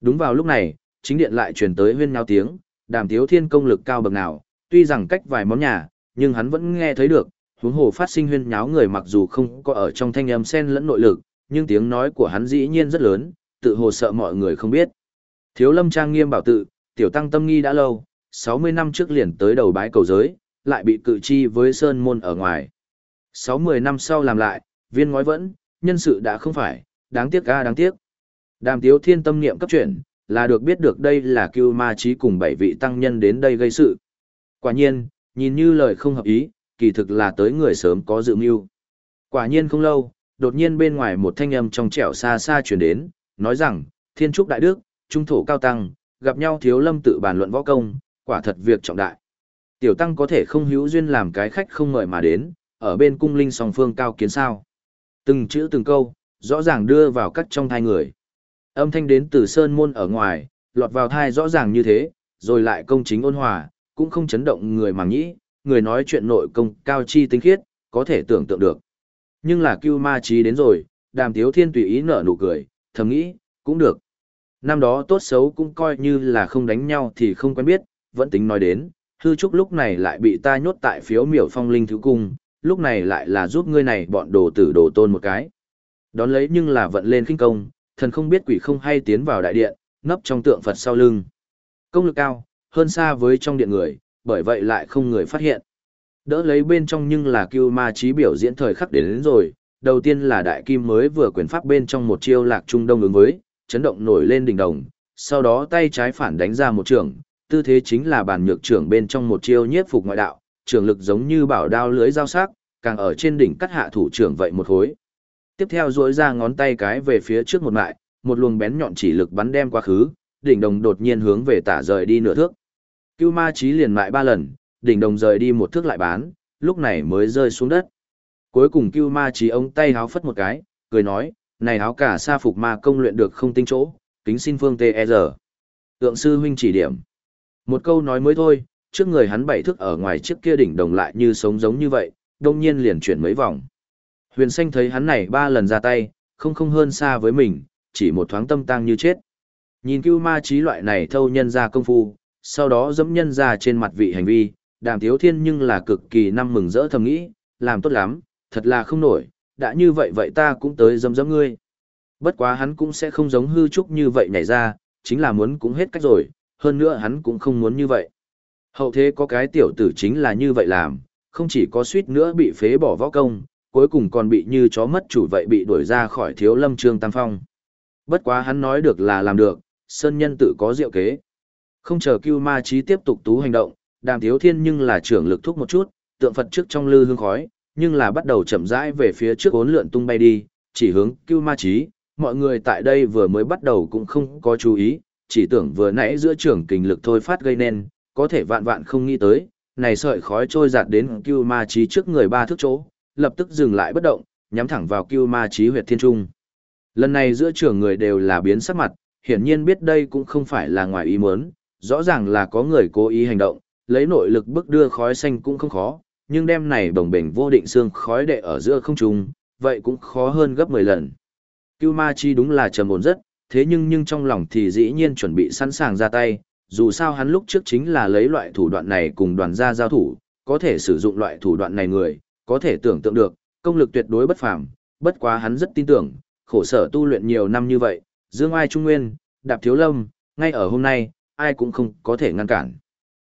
Đúng vào lúc này, chính điện lại truyền tới huyên náo tiếng, đàm tiếu thiên công lực cao bậc nào, tuy rằng cách vài món nhà, nhưng hắn vẫn nghe thấy được, huống hồ phát sinh huyên nháo người mặc dù không có ở trong thanh âm sen lẫn nội lực, nhưng tiếng nói của hắn dĩ nhiên rất lớn, tự hồ sợ mọi người không biết. Thiếu lâm trang nghiêm bảo tự, tiểu tăng tâm nghi đã lâu, 60 năm trước liền tới đầu bái cầu giới, lại bị cự chi với sơn môn ở ngoài. Sáu mười năm sau làm lại, viên ngói vẫn, nhân sự đã không phải, đáng tiếc ga đáng tiếc. Đàm tiếu thiên tâm niệm cấp chuyển, là được biết được đây là cưu ma trí cùng bảy vị tăng nhân đến đây gây sự. Quả nhiên, nhìn như lời không hợp ý, kỳ thực là tới người sớm có dự mưu. Quả nhiên không lâu, đột nhiên bên ngoài một thanh âm trong trẻo xa xa chuyển đến, nói rằng, thiên trúc đại đức, trung thổ cao tăng, gặp nhau thiếu lâm tự bàn luận võ công, quả thật việc trọng đại. Tiểu tăng có thể không hữu duyên làm cái khách không mời mà đến, ở bên cung linh song phương cao kiến sao. Từng chữ từng câu, rõ ràng đưa vào cắt trong thai người. Âm thanh đến từ sơn môn ở ngoài, lọt vào thai rõ ràng như thế, rồi lại công chính ôn hòa, cũng không chấn động người màng nhĩ, người nói chuyện nội công cao chi tinh khiết, có thể tưởng tượng được. Nhưng là cưu ma trí đến rồi, đàm tiếu thiên tùy ý nở nụ cười, thầm nghĩ, cũng được. Năm đó tốt xấu cũng coi như là không đánh nhau thì không quen biết, vẫn tính nói đến, hư trúc lúc này lại bị ta nhốt tại phiếu miểu phong linh thứ cung, lúc này lại là giúp ngươi này bọn đồ tử đồ tôn một cái. Đón lấy nhưng là vận lên khinh công, thần không biết quỷ không hay tiến vào đại điện, nấp trong tượng Phật sau lưng. Công lực cao, hơn xa với trong điện người, bởi vậy lại không người phát hiện. Đỡ lấy bên trong nhưng là cưu ma trí biểu diễn thời khắc đến, đến rồi, đầu tiên là đại kim mới vừa quyền pháp bên trong một chiêu lạc trung đông ứng với, chấn động nổi lên đỉnh đồng, sau đó tay trái phản đánh ra một trường, tư thế chính là bản nhược trưởng bên trong một chiêu nhiếp phục ngoại đạo, trường lực giống như bảo đao lưới dao sắc, càng ở trên đỉnh cắt hạ thủ trưởng vậy một hối. Tiếp theo duỗi ra ngón tay cái về phía trước một mại, một luồng bén nhọn chỉ lực bắn đem quá khứ, đỉnh đồng đột nhiên hướng về tả rời đi nửa thước. Cưu ma chí liền mại ba lần, đỉnh đồng rời đi một thước lại bán, lúc này mới rơi xuống đất. Cuối cùng Cưu ma chí ống tay háo phất một cái, cười nói, này áo cả sa phục ma công luyện được không tinh chỗ, kính xin phương tê e giờ Tượng sư huynh chỉ điểm. Một câu nói mới thôi, trước người hắn bảy thước ở ngoài trước kia đỉnh đồng lại như sống giống như vậy, đông nhiên liền chuyển mấy vòng. Huyền xanh thấy hắn này ba lần ra tay, không không hơn xa với mình, chỉ một thoáng tâm tăng như chết. Nhìn cưu ma trí loại này thâu nhân ra công phu, sau đó dẫm nhân ra trên mặt vị hành vi, đàm thiếu thiên nhưng là cực kỳ năm mừng rỡ thầm nghĩ, làm tốt lắm, thật là không nổi, đã như vậy vậy ta cũng tới dẫm dẫm ngươi. Bất quá hắn cũng sẽ không giống hư trúc như vậy nhảy ra, chính là muốn cũng hết cách rồi, hơn nữa hắn cũng không muốn như vậy. Hậu thế có cái tiểu tử chính là như vậy làm, không chỉ có suýt nữa bị phế bỏ võ công, cuối cùng còn bị như chó mất chủ vậy bị đuổi ra khỏi thiếu lâm trương tam phong. Bất quá hắn nói được là làm được, sơn nhân tự có diệu kế. Không chờ cưu ma trí tiếp tục tú hành động, đàm thiếu thiên nhưng là trưởng lực thúc một chút, tượng Phật trước trong lư hương khói, nhưng là bắt đầu chậm rãi về phía trước ốn lượn tung bay đi, chỉ hướng cưu ma trí. Mọi người tại đây vừa mới bắt đầu cũng không có chú ý, chỉ tưởng vừa nãy giữa trưởng kình lực thôi phát gây nên, có thể vạn vạn không nghĩ tới, này sợi khói trôi giạt đến cưu ma trí trước người ba thước chỗ, lập tức dừng lại bất động, nhắm thẳng vào cưu ma Chí huyệt thiên trung. Lần này giữa trưởng người đều là biến sắc mặt, hiển nhiên biết đây cũng không phải là ngoài ý muốn, rõ ràng là có người cố ý hành động, lấy nội lực bức đưa khói xanh cũng không khó, nhưng đem này bồng bềnh vô định xương khói đệ ở giữa không trung, vậy cũng khó hơn gấp 10 lần. Cưu ma chi đúng là trầm ổn rất, thế nhưng nhưng trong lòng thì dĩ nhiên chuẩn bị sẵn sàng ra tay, dù sao hắn lúc trước chính là lấy loại thủ đoạn này cùng đoàn gia giao thủ, có thể sử dụng loại thủ đoạn này người, có thể tưởng tượng được, công lực tuyệt đối bất phàm, bất quá hắn rất tin tưởng, khổ sở tu luyện nhiều năm như vậy, Dương Ai Trung Nguyên, Đạp Thiếu Lâm, ngay ở hôm nay, ai cũng không có thể ngăn cản.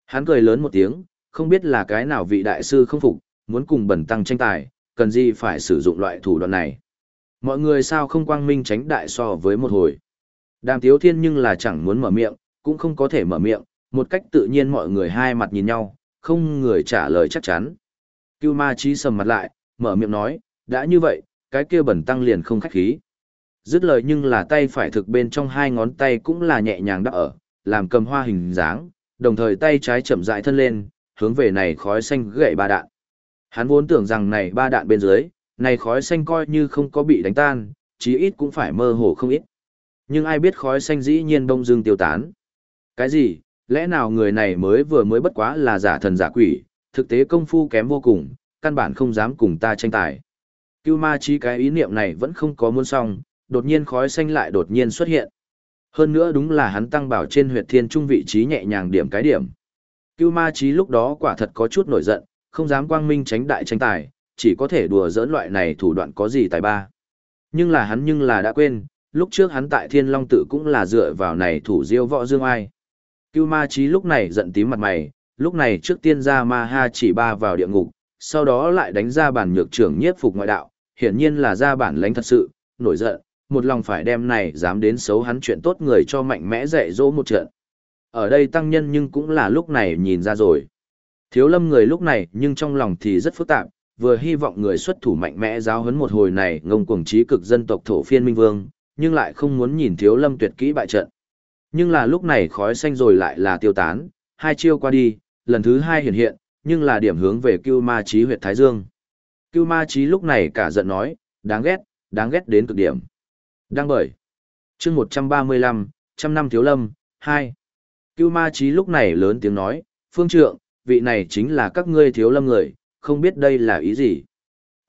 Hắn cười lớn một tiếng, không biết là cái nào vị đại sư không phục, muốn cùng bẩn tăng tranh tài, cần gì phải sử dụng loại thủ đoạn này. Mọi người sao không quang minh tránh đại so với một hồi. Đàm Tiếu Thiên nhưng là chẳng muốn mở miệng, cũng không có thể mở miệng, một cách tự nhiên mọi người hai mặt nhìn nhau, không người trả lời chắc chắn. Cưu ma trí sầm mặt lại, mở miệng nói, đã như vậy, cái kia bẩn tăng liền không khách khí. Dứt lời nhưng là tay phải thực bên trong hai ngón tay cũng là nhẹ nhàng đắp ở, làm cầm hoa hình dáng, đồng thời tay trái chậm rãi thân lên, hướng về này khói xanh gậy ba đạn. Hắn vốn tưởng rằng này ba đạn bên dưới, này khói xanh coi như không có bị đánh tan, chí ít cũng phải mơ hồ không ít. Nhưng ai biết khói xanh dĩ nhiên đông dương tiêu tán. Cái gì, lẽ nào người này mới vừa mới bất quá là giả thần giả quỷ, thực tế công phu kém vô cùng, căn bản không dám cùng ta tranh tài. Cưu ma chi cái ý niệm này vẫn không có muôn xong, đột nhiên khói xanh lại đột nhiên xuất hiện. Hơn nữa đúng là hắn tăng bảo trên huyệt thiên trung vị trí nhẹ nhàng điểm cái điểm. Cưu ma chí lúc đó quả thật có chút nổi giận, không dám quang minh tránh đại tranh tài, chỉ có thể đùa giỡn loại này thủ đoạn có gì tài ba. Nhưng là hắn nhưng là đã quên, lúc trước hắn tại thiên long tự cũng là dựa vào này thủ diêu võ dương ai. Cưu ma chí lúc này giận tím mặt mày, lúc này trước tiên ra ma ha chỉ ba vào địa ngục, sau đó lại đánh ra bản nhược trưởng nhiếp phục ngoại đạo, hiển nhiên là ra bản lãnh thật sự, nổi giận, một lòng phải đem này dám đến xấu hắn chuyện tốt người cho mạnh mẽ dạy dỗ một trận. Ở đây tăng nhân nhưng cũng là lúc này nhìn ra rồi. Thiếu lâm người lúc này nhưng trong lòng thì rất phức tạp, vừa hy vọng người xuất thủ mạnh mẽ giáo huấn một hồi này ngông cuồng trí cực dân tộc thổ phiên minh vương, nhưng lại không muốn nhìn thiếu lâm tuyệt kỹ bại trận. Nhưng là lúc này khói xanh rồi lại là tiêu tán, hai chiêu qua đi, lần thứ hai hiện hiện, nhưng là điểm hướng về cưu ma Chí huyệt Thái Dương. Cưu ma Chí lúc này cả giận nói, đáng ghét, đáng ghét đến cực điểm. Đang bởi. chương 135, trăm năm thiếu lâm, 2. Cưu ma Chí lúc này lớn tiếng nói, phương trượng, vị này chính là các ngươi thiếu lâm người, không biết đây là ý gì.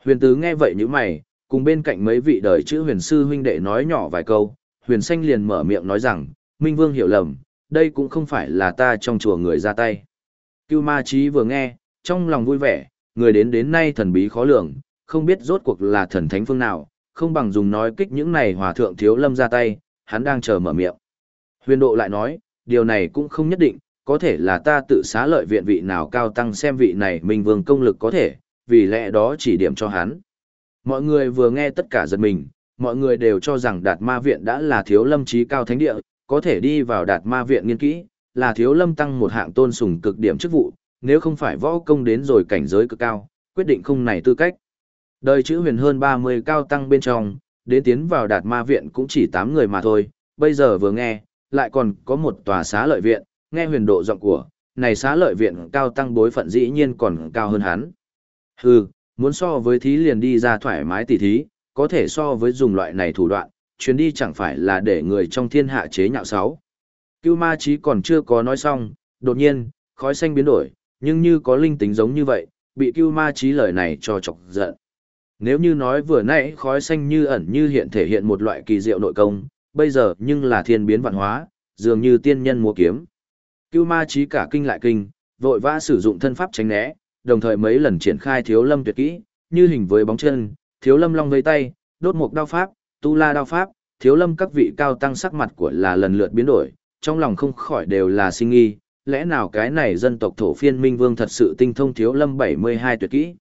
Huyền tứ nghe vậy như mày, cùng bên cạnh mấy vị đời chữ huyền sư huynh đệ nói nhỏ vài câu, huyền xanh liền mở miệng nói rằng, Minh Vương hiểu lầm, đây cũng không phải là ta trong chùa người ra tay. Cưu ma trí vừa nghe, trong lòng vui vẻ, người đến đến nay thần bí khó lường, không biết rốt cuộc là thần thánh phương nào, không bằng dùng nói kích những này hòa thượng thiếu lâm ra tay, hắn đang chờ mở miệng. Huyền độ lại nói, điều này cũng không nhất định, có thể là ta tự xá lợi viện vị nào cao tăng xem vị này minh vương công lực có thể, vì lẽ đó chỉ điểm cho hắn. Mọi người vừa nghe tất cả giật mình, mọi người đều cho rằng đạt ma viện đã là thiếu lâm trí cao thánh địa, có thể đi vào đạt ma viện nghiên kỹ, là thiếu lâm tăng một hạng tôn sùng cực điểm chức vụ, nếu không phải võ công đến rồi cảnh giới cực cao, quyết định không này tư cách. Đời chữ huyền hơn 30 cao tăng bên trong, đến tiến vào đạt ma viện cũng chỉ 8 người mà thôi, bây giờ vừa nghe, lại còn có một tòa xá lợi viện, nghe huyền độ giọng của, này xá lợi viện cao tăng bối phận dĩ nhiên còn cao hơn hắn. Hừ, muốn so với thí liền đi ra thoải mái tỉ thí, có thể so với dùng loại này thủ đoạn, chuyến đi chẳng phải là để người trong thiên hạ chế nhạo sáu. Cưu ma chí còn chưa có nói xong, đột nhiên, khói xanh biến đổi, nhưng như có linh tính giống như vậy, bị cưu ma chí lời này cho chọc giận. Nếu như nói vừa nãy khói xanh như ẩn như hiện thể hiện một loại kỳ diệu nội công, bây giờ nhưng là thiên biến vạn hóa, dường như tiên nhân múa kiếm. Cưu ma chí cả kinh lại kinh, vội vã sử dụng thân pháp tránh né, đồng thời mấy lần triển khai thiếu lâm tuyệt kỹ, như hình với bóng chân, thiếu lâm long vây tay, đốt một đao pháp, tu la đao pháp, thiếu lâm các vị cao tăng sắc mặt của là lần lượt biến đổi, trong lòng không khỏi đều là sinh nghi, lẽ nào cái này dân tộc thổ phiên minh vương thật sự tinh thông thiếu lâm 72 tuyệt kỹ.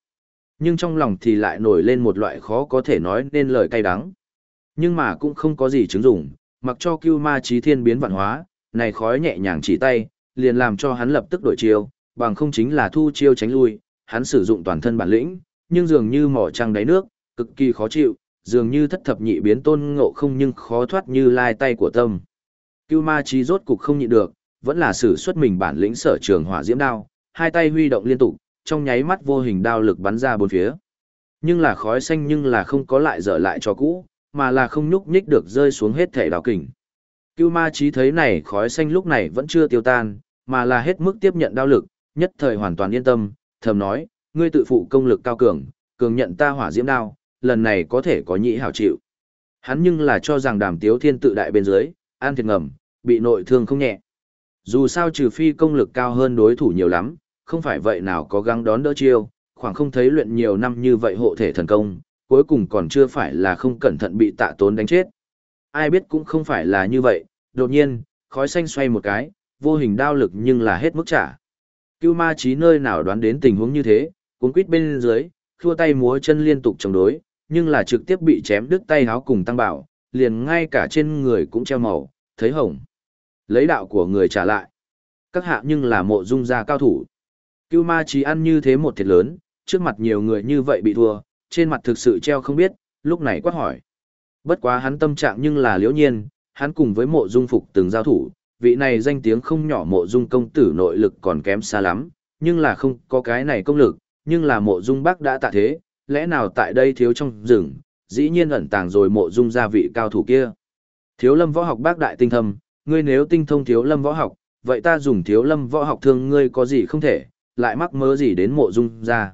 Nhưng trong lòng thì lại nổi lên một loại khó có thể nói nên lời cay đắng. Nhưng mà cũng không có gì chứng dụng, mặc cho cưu ma trí thiên biến vạn hóa, này khói nhẹ nhàng chỉ tay, liền làm cho hắn lập tức đổi chiêu, bằng không chính là thu chiêu tránh lui, hắn sử dụng toàn thân bản lĩnh, nhưng dường như mỏ trăng đáy nước, cực kỳ khó chịu, dường như thất thập nhị biến tôn ngộ không nhưng khó thoát như lai tay của tâm. Cưu ma trí rốt cục không nhịn được, vẫn là sử xuất mình bản lĩnh sở trường hỏa diễm đao, hai tay huy động liên tục, trong nháy mắt vô hình đao lực bắn ra bốn phía. Nhưng là khói xanh nhưng là không có lại dở lại cho cũ, mà là không nhúc nhích được rơi xuống hết thể đào kình. Cưu ma trí thấy này khói xanh lúc này vẫn chưa tiêu tan, mà là hết mức tiếp nhận đao lực, nhất thời hoàn toàn yên tâm, thầm nói, ngươi tự phụ công lực cao cường, cường nhận ta hỏa diễm đao, lần này có thể có nhĩ hảo chịu. Hắn nhưng là cho rằng đàm tiếu thiên tự đại bên dưới, an thiệt ngầm, bị nội thương không nhẹ. Dù sao trừ phi công lực cao hơn đối thủ nhiều lắm, không phải vậy nào có gắng đón đỡ chiêu, khoảng không thấy luyện nhiều năm như vậy hộ thể thần công, cuối cùng còn chưa phải là không cẩn thận bị tạ tốn đánh chết. Ai biết cũng không phải là như vậy, đột nhiên, khói xanh xoay một cái, vô hình đao lực nhưng là hết mức trả. Cưu ma trí nơi nào đoán đến tình huống như thế, cuốn quýt bên dưới, thua tay múa chân liên tục chống đối, nhưng là trực tiếp bị chém đứt tay háo cùng tăng bảo, liền ngay cả trên người cũng treo màu, thấy hồng. Lấy đạo của người trả lại. Các hạ nhưng là mộ dung gia cao thủ. Cưu ma chỉ ăn như thế một thiệt lớn, trước mặt nhiều người như vậy bị thua, trên mặt thực sự treo không biết, lúc này quát hỏi. Bất quá hắn tâm trạng nhưng là liễu nhiên, hắn cùng với mộ dung phục từng giao thủ, vị này danh tiếng không nhỏ mộ dung công tử nội lực còn kém xa lắm, nhưng là không có cái này công lực, nhưng là mộ dung bác đã tạ thế, lẽ nào tại đây thiếu trong rừng, dĩ nhiên ẩn tàng rồi mộ dung gia vị cao thủ kia. Thiếu lâm võ học bác đại tinh thâm, ngươi nếu tinh thông thiếu lâm võ học, vậy ta dùng thiếu lâm võ học thương ngươi có gì không thể, lại mắc mớ gì đến mộ dung ra.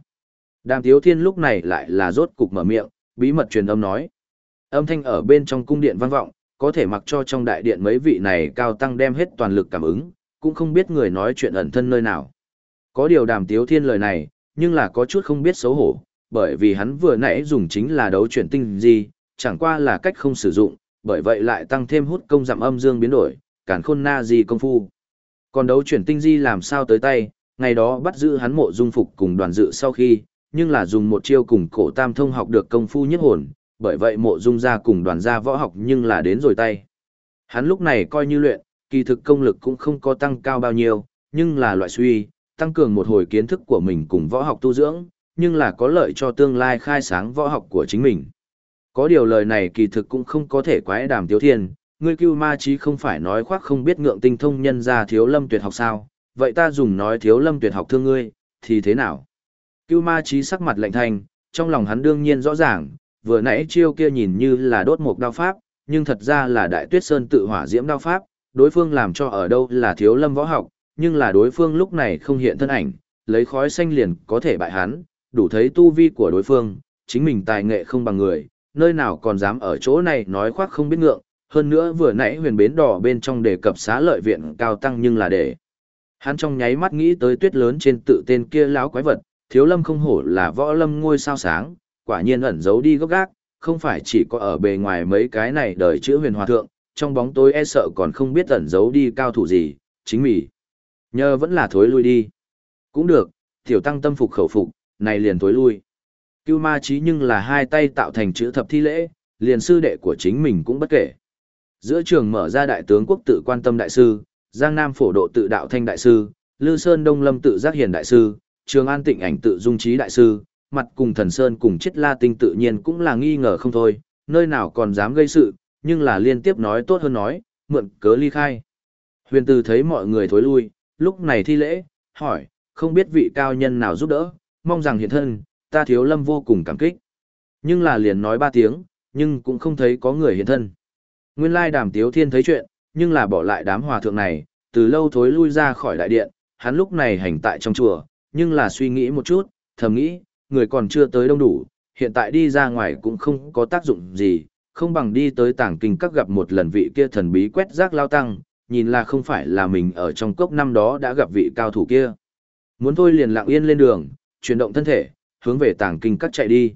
Đàm Tiếu Thiên lúc này lại là rốt cục mở miệng, bí mật truyền âm nói. Âm thanh ở bên trong cung điện vang vọng, có thể mặc cho trong đại điện mấy vị này cao tăng đem hết toàn lực cảm ứng, cũng không biết người nói chuyện ẩn thân nơi nào. Có điều Đàm Tiếu Thiên lời này, nhưng là có chút không biết xấu hổ, bởi vì hắn vừa nãy dùng chính là đấu chuyển tinh gì, chẳng qua là cách không sử dụng, bởi vậy lại tăng thêm hút công giảm âm dương biến đổi, cản khôn na gì công phu. Còn đấu chuyển tinh di làm sao tới tay, ngày đó bắt giữ hắn mộ dung phục cùng đoàn dự sau khi, nhưng là dùng một chiêu cùng cổ tam thông học được công phu nhất hồn, bởi vậy mộ dung ra cùng đoàn gia võ học nhưng là đến rồi tay. Hắn lúc này coi như luyện, kỳ thực công lực cũng không có tăng cao bao nhiêu, nhưng là loại suy, tăng cường một hồi kiến thức của mình cùng võ học tu dưỡng, nhưng là có lợi cho tương lai khai sáng võ học của chính mình. Có điều lời này kỳ thực cũng không có thể quái đàm tiếu thiên, ngươi cưu ma chí không phải nói khoác không biết ngượng tinh thông nhân ra thiếu lâm tuyệt học sao, vậy ta dùng nói thiếu lâm tuyệt học thương ngươi, thì thế nào? Cưu ma chí sắc mặt lạnh thanh, trong lòng hắn đương nhiên rõ ràng, vừa nãy chiêu kia nhìn như là đốt một đao pháp, nhưng thật ra là đại tuyết sơn tự hỏa diễm đao pháp, đối phương làm cho ở đâu là thiếu lâm võ học, nhưng là đối phương lúc này không hiện thân ảnh, lấy khói xanh liền có thể bại hắn, đủ thấy tu vi của đối phương, chính mình tài nghệ không bằng người, nơi nào còn dám ở chỗ này nói khoác không biết ngượng, hơn nữa vừa nãy huyền bến đỏ bên trong đề cập xá lợi viện cao tăng nhưng là để. Hắn trong nháy mắt nghĩ tới tuyết lớn trên tự tên kia láo quái vật, thiếu lâm không hổ là võ lâm ngôi sao sáng, quả nhiên ẩn giấu đi gốc gác, không phải chỉ có ở bề ngoài mấy cái này đời chữ huyền hòa thượng, trong bóng tối e sợ còn không biết ẩn giấu đi cao thủ gì, chính mỉ. Nhờ vẫn là thối lui đi. Cũng được, tiểu tăng tâm phục khẩu phục, này liền thối lui. Cưu ma trí nhưng là hai tay tạo thành chữ thập thi lễ, liền sư đệ của chính mình cũng bất kể. Giữa trường mở ra đại tướng quốc tự quan tâm đại sư, Giang Nam phổ độ tự đạo thanh đại sư, Lư Sơn Đông Lâm tự giác hiền đại sư, Trường An tịnh ảnh tự dung trí đại sư, mặt cùng thần Sơn cùng chết la tinh tự nhiên cũng là nghi ngờ không thôi, nơi nào còn dám gây sự, nhưng là liên tiếp nói tốt hơn nói, mượn cớ ly khai. Huyền Từ thấy mọi người thối lui, lúc này thi lễ, hỏi, không biết vị cao nhân nào giúp đỡ, mong rằng hiện thân, ta thiếu lâm vô cùng cảm kích. Nhưng là liền nói ba tiếng, nhưng cũng không thấy có người hiện thân. Nguyên lai đàm tiếu thiên thấy chuyện, nhưng là bỏ lại đám hòa thượng này, từ lâu thối lui ra khỏi đại điện, hắn lúc này hành tại trong chùa, nhưng là suy nghĩ một chút, thầm nghĩ, người còn chưa tới đông đủ, hiện tại đi ra ngoài cũng không có tác dụng gì, không bằng đi tới tảng kinh các gặp một lần vị kia thần bí quét rác lao tăng, nhìn là không phải là mình ở trong cốc năm đó đã gặp vị cao thủ kia. Muốn thôi liền lặng yên lên đường, chuyển động thân thể, hướng về tàng kinh các chạy đi.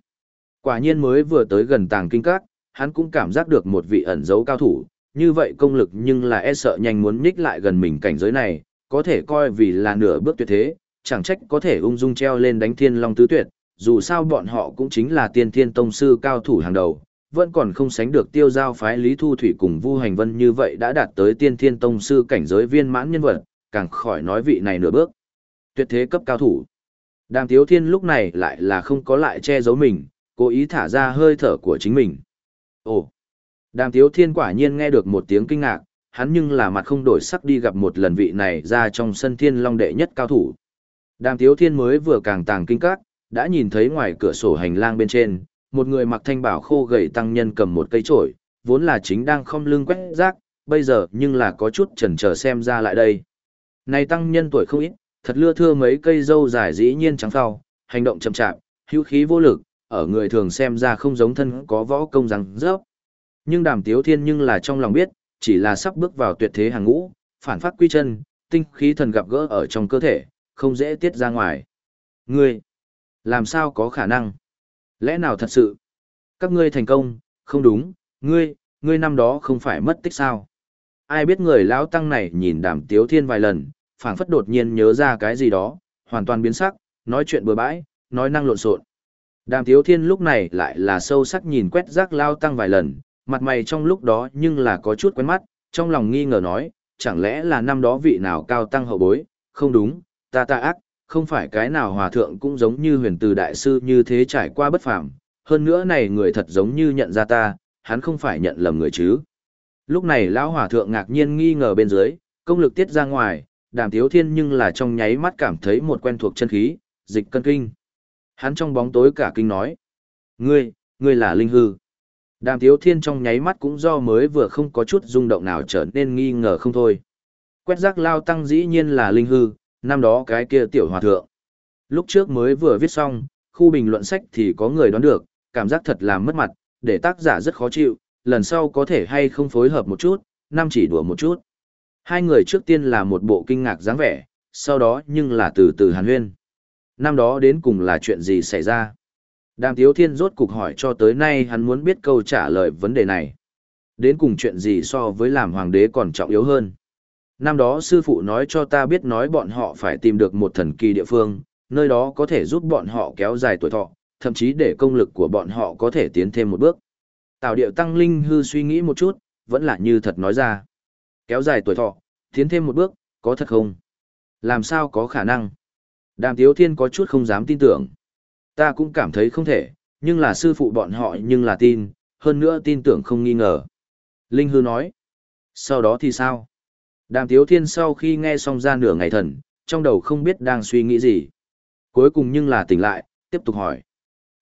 Quả nhiên mới vừa tới gần tàng kinh các, hắn cũng cảm giác được một vị ẩn dấu cao thủ, như vậy công lực nhưng là e sợ nhanh muốn nhích lại gần mình cảnh giới này, có thể coi vì là nửa bước tuyệt thế, chẳng trách có thể ung dung treo lên đánh thiên long tứ tuyệt, dù sao bọn họ cũng chính là tiên thiên tông sư cao thủ hàng đầu, vẫn còn không sánh được tiêu giao phái Lý Thu Thủy cùng Vu Hành Vân như vậy đã đạt tới tiên thiên tông sư cảnh giới viên mãn nhân vật, càng khỏi nói vị này nửa bước. Tuyệt thế cấp cao thủ. Đàm Tiếu Thiên lúc này lại là không có lại che giấu mình, cố ý thả ra hơi thở của chính mình. Ồ! Đàm Tiếu Thiên quả nhiên nghe được một tiếng kinh ngạc, hắn nhưng là mặt không đổi sắc đi gặp một lần vị này ra trong sân thiên long đệ nhất cao thủ. Đàm Tiếu Thiên mới vừa càng tàng kinh các, đã nhìn thấy ngoài cửa sổ hành lang bên trên, một người mặc thanh bảo khô gầy tăng nhân cầm một cây trổi, vốn là chính đang không lưng quét rác, bây giờ nhưng là có chút chần chờ xem ra lại đây. Này tăng nhân tuổi không ít, thật lưa thưa mấy cây dâu dài dĩ nhiên trắng phao, hành động chậm chạp, hữu khí vô lực, ở người thường xem ra không giống thân có võ công rằng rớp. Nhưng đàm tiếu thiên nhưng là trong lòng biết, chỉ là sắp bước vào tuyệt thế hàng ngũ, phản phát quy chân, tinh khí thần gặp gỡ ở trong cơ thể, không dễ tiết ra ngoài. Ngươi, làm sao có khả năng? Lẽ nào thật sự? Các ngươi thành công, không đúng, ngươi, ngươi năm đó không phải mất tích sao? Ai biết người lão tăng này nhìn đàm tiếu thiên vài lần, phảng phất đột nhiên nhớ ra cái gì đó, hoàn toàn biến sắc, nói chuyện bừa bãi, nói năng lộn xộn. Đàm tiếu thiên lúc này lại là sâu sắc nhìn quét rác lao tăng vài lần, mặt mày trong lúc đó nhưng là có chút quen mắt, trong lòng nghi ngờ nói, chẳng lẽ là năm đó vị nào cao tăng hậu bối, không đúng, ta ta ác, không phải cái nào hòa thượng cũng giống như huyền từ đại sư như thế trải qua bất phàm, hơn nữa này người thật giống như nhận ra ta, hắn không phải nhận lầm người chứ. Lúc này lão hòa thượng ngạc nhiên nghi ngờ bên dưới, công lực tiết ra ngoài, đàm tiếu thiên nhưng là trong nháy mắt cảm thấy một quen thuộc chân khí, dịch cân kinh. Hắn trong bóng tối cả kinh nói, ngươi, ngươi là linh hư. Đàm tiếu thiên trong nháy mắt cũng do mới vừa không có chút rung động nào trở nên nghi ngờ không thôi. Quét rác lao tăng dĩ nhiên là linh hư, năm đó cái kia tiểu hòa thượng. Lúc trước mới vừa viết xong, khu bình luận sách thì có người đoán được, cảm giác thật là mất mặt, để tác giả rất khó chịu, lần sau có thể hay không phối hợp một chút, năm chỉ đùa một chút. Hai người trước tiên là một bộ kinh ngạc dáng vẻ, sau đó nhưng là từ từ hàn huyên. Năm đó đến cùng là chuyện gì xảy ra? Đàm Tiếu Thiên rốt cục hỏi cho tới nay hắn muốn biết câu trả lời vấn đề này. Đến cùng chuyện gì so với làm hoàng đế còn trọng yếu hơn? Năm đó sư phụ nói cho ta biết nói bọn họ phải tìm được một thần kỳ địa phương, nơi đó có thể giúp bọn họ kéo dài tuổi thọ, thậm chí để công lực của bọn họ có thể tiến thêm một bước. Tào điệu tăng linh hư suy nghĩ một chút, vẫn là như thật nói ra. Kéo dài tuổi thọ, tiến thêm một bước, có thật không? Làm sao có khả năng? Đàm Tiếu Thiên có chút không dám tin tưởng. Ta cũng cảm thấy không thể, nhưng là sư phụ bọn họ nhưng là tin, hơn nữa tin tưởng không nghi ngờ. Linh hư nói. Sau đó thì sao? Đàm Tiếu Thiên sau khi nghe xong ra nửa ngày thần, trong đầu không biết đang suy nghĩ gì. Cuối cùng nhưng là tỉnh lại, tiếp tục hỏi.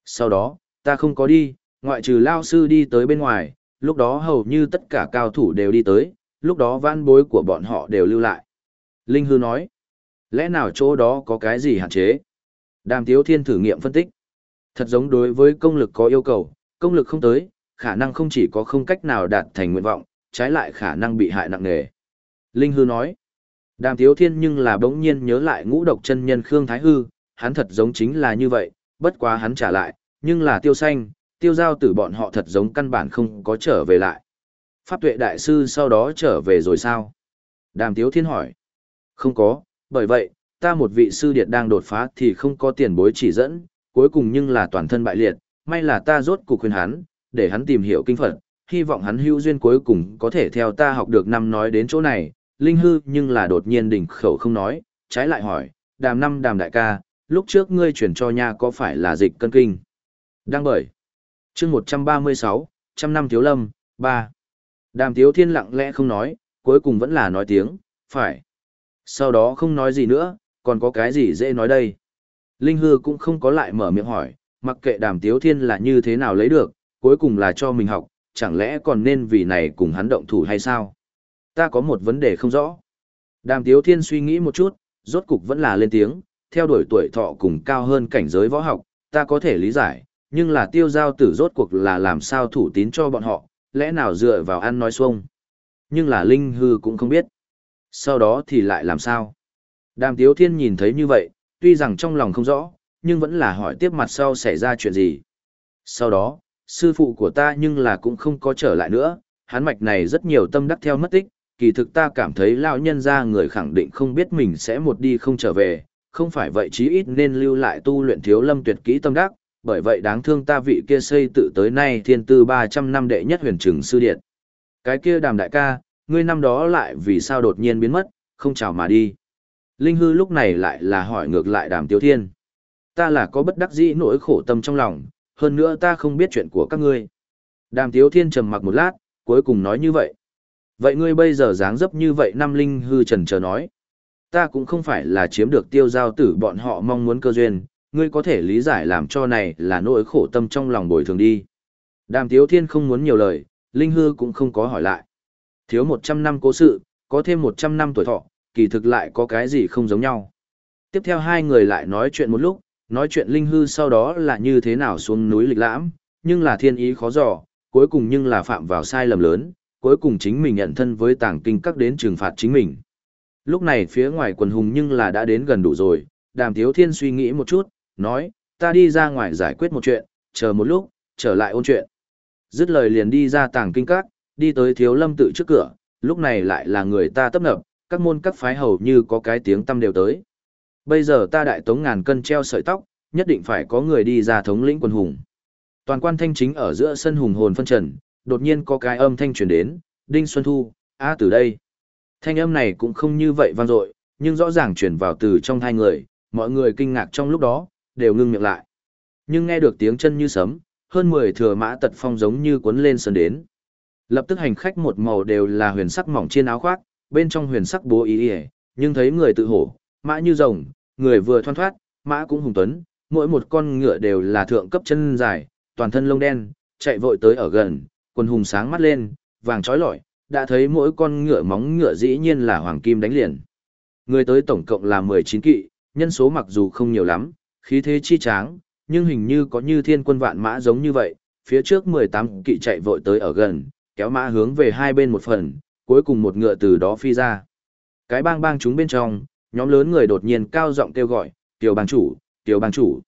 Sau đó, ta không có đi, ngoại trừ Lao Sư đi tới bên ngoài, lúc đó hầu như tất cả cao thủ đều đi tới, lúc đó vãn bối của bọn họ đều lưu lại. Linh Hư nói, lẽ nào chỗ đó có cái gì hạn chế? Đàm Tiếu Thiên thử nghiệm phân tích. Thật giống đối với công lực có yêu cầu, công lực không tới, khả năng không chỉ có không cách nào đạt thành nguyện vọng, trái lại khả năng bị hại nặng nề. Linh Hư nói, Đàm Tiếu Thiên nhưng là bỗng nhiên nhớ lại ngũ độc chân nhân Khương Thái Hư, hắn thật giống chính là như vậy, bất quá hắn trả lại, nhưng là tiêu xanh, tiêu giao tử bọn họ thật giống căn bản không có trở về lại. Pháp tuệ đại sư sau đó trở về rồi sao? Đàm Tiếu Thiên hỏi. Không có, bởi vậy, ta một vị sư điệt đang đột phá thì không có tiền bối chỉ dẫn, cuối cùng nhưng là toàn thân bại liệt, may là ta rốt cuộc khuyên hắn, để hắn tìm hiểu kinh Phật, hy vọng hắn hữu duyên cuối cùng có thể theo ta học được năm nói đến chỗ này, linh hư nhưng là đột nhiên đỉnh khẩu không nói, trái lại hỏi, đàm năm đàm đại ca, lúc trước ngươi chuyển cho nha có phải là dịch cân kinh? Đang bởi. chương 136, trăm năm thiếu lâm, ba Đàm tiếu thiên lặng lẽ không nói, cuối cùng vẫn là nói tiếng, phải. Sau đó không nói gì nữa, còn có cái gì dễ nói đây. Linh Hư cũng không có lại mở miệng hỏi, mặc kệ đàm tiếu thiên là như thế nào lấy được, cuối cùng là cho mình học, chẳng lẽ còn nên vì này cùng hắn động thủ hay sao? Ta có một vấn đề không rõ. Đàm tiếu thiên suy nghĩ một chút, rốt cục vẫn là lên tiếng, theo đuổi tuổi thọ cùng cao hơn cảnh giới võ học, ta có thể lý giải, nhưng là tiêu giao tử rốt cuộc là làm sao thủ tín cho bọn họ, lẽ nào dựa vào ăn nói xuông. Nhưng là Linh Hư cũng không biết. Sau đó thì lại làm sao? Đàm Tiếu Thiên nhìn thấy như vậy, tuy rằng trong lòng không rõ, nhưng vẫn là hỏi tiếp mặt sau xảy ra chuyện gì. Sau đó, sư phụ của ta nhưng là cũng không có trở lại nữa, hắn mạch này rất nhiều tâm đắc theo mất tích, kỳ thực ta cảm thấy lão nhân ra người khẳng định không biết mình sẽ một đi không trở về, không phải vậy chí ít nên lưu lại tu luyện thiếu lâm tuyệt kỹ tâm đắc, bởi vậy đáng thương ta vị kia xây tự tới nay thiên tư 300 năm đệ nhất huyền trừng sư điện. Cái kia đàm đại ca, ngươi năm đó lại vì sao đột nhiên biến mất, không chào mà đi. Linh hư lúc này lại là hỏi ngược lại đàm tiêu thiên. Ta là có bất đắc dĩ nỗi khổ tâm trong lòng, hơn nữa ta không biết chuyện của các ngươi. Đàm tiếu thiên trầm mặc một lát, cuối cùng nói như vậy. Vậy ngươi bây giờ dáng dấp như vậy năm linh hư trần chờ nói. Ta cũng không phải là chiếm được tiêu giao tử bọn họ mong muốn cơ duyên, ngươi có thể lý giải làm cho này là nỗi khổ tâm trong lòng bồi thường đi. Đàm tiếu thiên không muốn nhiều lời, linh hư cũng không có hỏi lại. Thiếu 100 năm cố sự, có thêm 100 năm tuổi thọ, kỳ thực lại có cái gì không giống nhau. Tiếp theo hai người lại nói chuyện một lúc, nói chuyện linh hư sau đó là như thế nào xuống núi lịch lãm, nhưng là thiên ý khó dò, cuối cùng nhưng là phạm vào sai lầm lớn, cuối cùng chính mình nhận thân với tàng kinh các đến trừng phạt chính mình. Lúc này phía ngoài quần hùng nhưng là đã đến gần đủ rồi, đàm Thiếu thiên suy nghĩ một chút, nói, ta đi ra ngoài giải quyết một chuyện, chờ một lúc, trở lại ôn chuyện. Dứt lời liền đi ra tàng kinh các, đi tới thiếu lâm tự trước cửa, lúc này lại là người ta tấp nập, các môn các phái hầu như có cái tiếng tâm đều tới. Bây giờ ta đại tống ngàn cân treo sợi tóc, nhất định phải có người đi ra thống lĩnh quân hùng. Toàn quan thanh chính ở giữa sân hùng hồn phân trần, đột nhiên có cái âm thanh truyền đến, Đinh Xuân Thu, a từ đây. Thanh âm này cũng không như vậy vang dội, nhưng rõ ràng truyền vào từ trong hai người, mọi người kinh ngạc trong lúc đó, đều ngưng miệng lại. Nhưng nghe được tiếng chân như sấm, hơn 10 thừa mã tật phong giống như cuốn lên sân đến. Lập tức hành khách một màu đều là huyền sắc mỏng trên áo khoác, bên trong huyền sắc bố ý ý, nhưng thấy người tự hổ, mã như rồng, người vừa thoăn thoát, mã cũng hùng tuấn, mỗi một con ngựa đều là thượng cấp chân dài, toàn thân lông đen, chạy vội tới ở gần, quần hùng sáng mắt lên, vàng trói lọi, đã thấy mỗi con ngựa móng ngựa dĩ nhiên là hoàng kim đánh liền. Người tới tổng cộng là 19 kỵ, nhân số mặc dù không nhiều lắm, khí thế chi tráng, nhưng hình như có như thiên quân vạn mã giống như vậy, phía trước 18 kỵ chạy vội tới ở gần, kéo mã hướng về hai bên một phần, cuối cùng một ngựa từ đó phi ra. Cái bang bang chúng bên trong, nhóm lớn người đột nhiên cao giọng kêu gọi, tiểu bang chủ, tiểu bang chủ.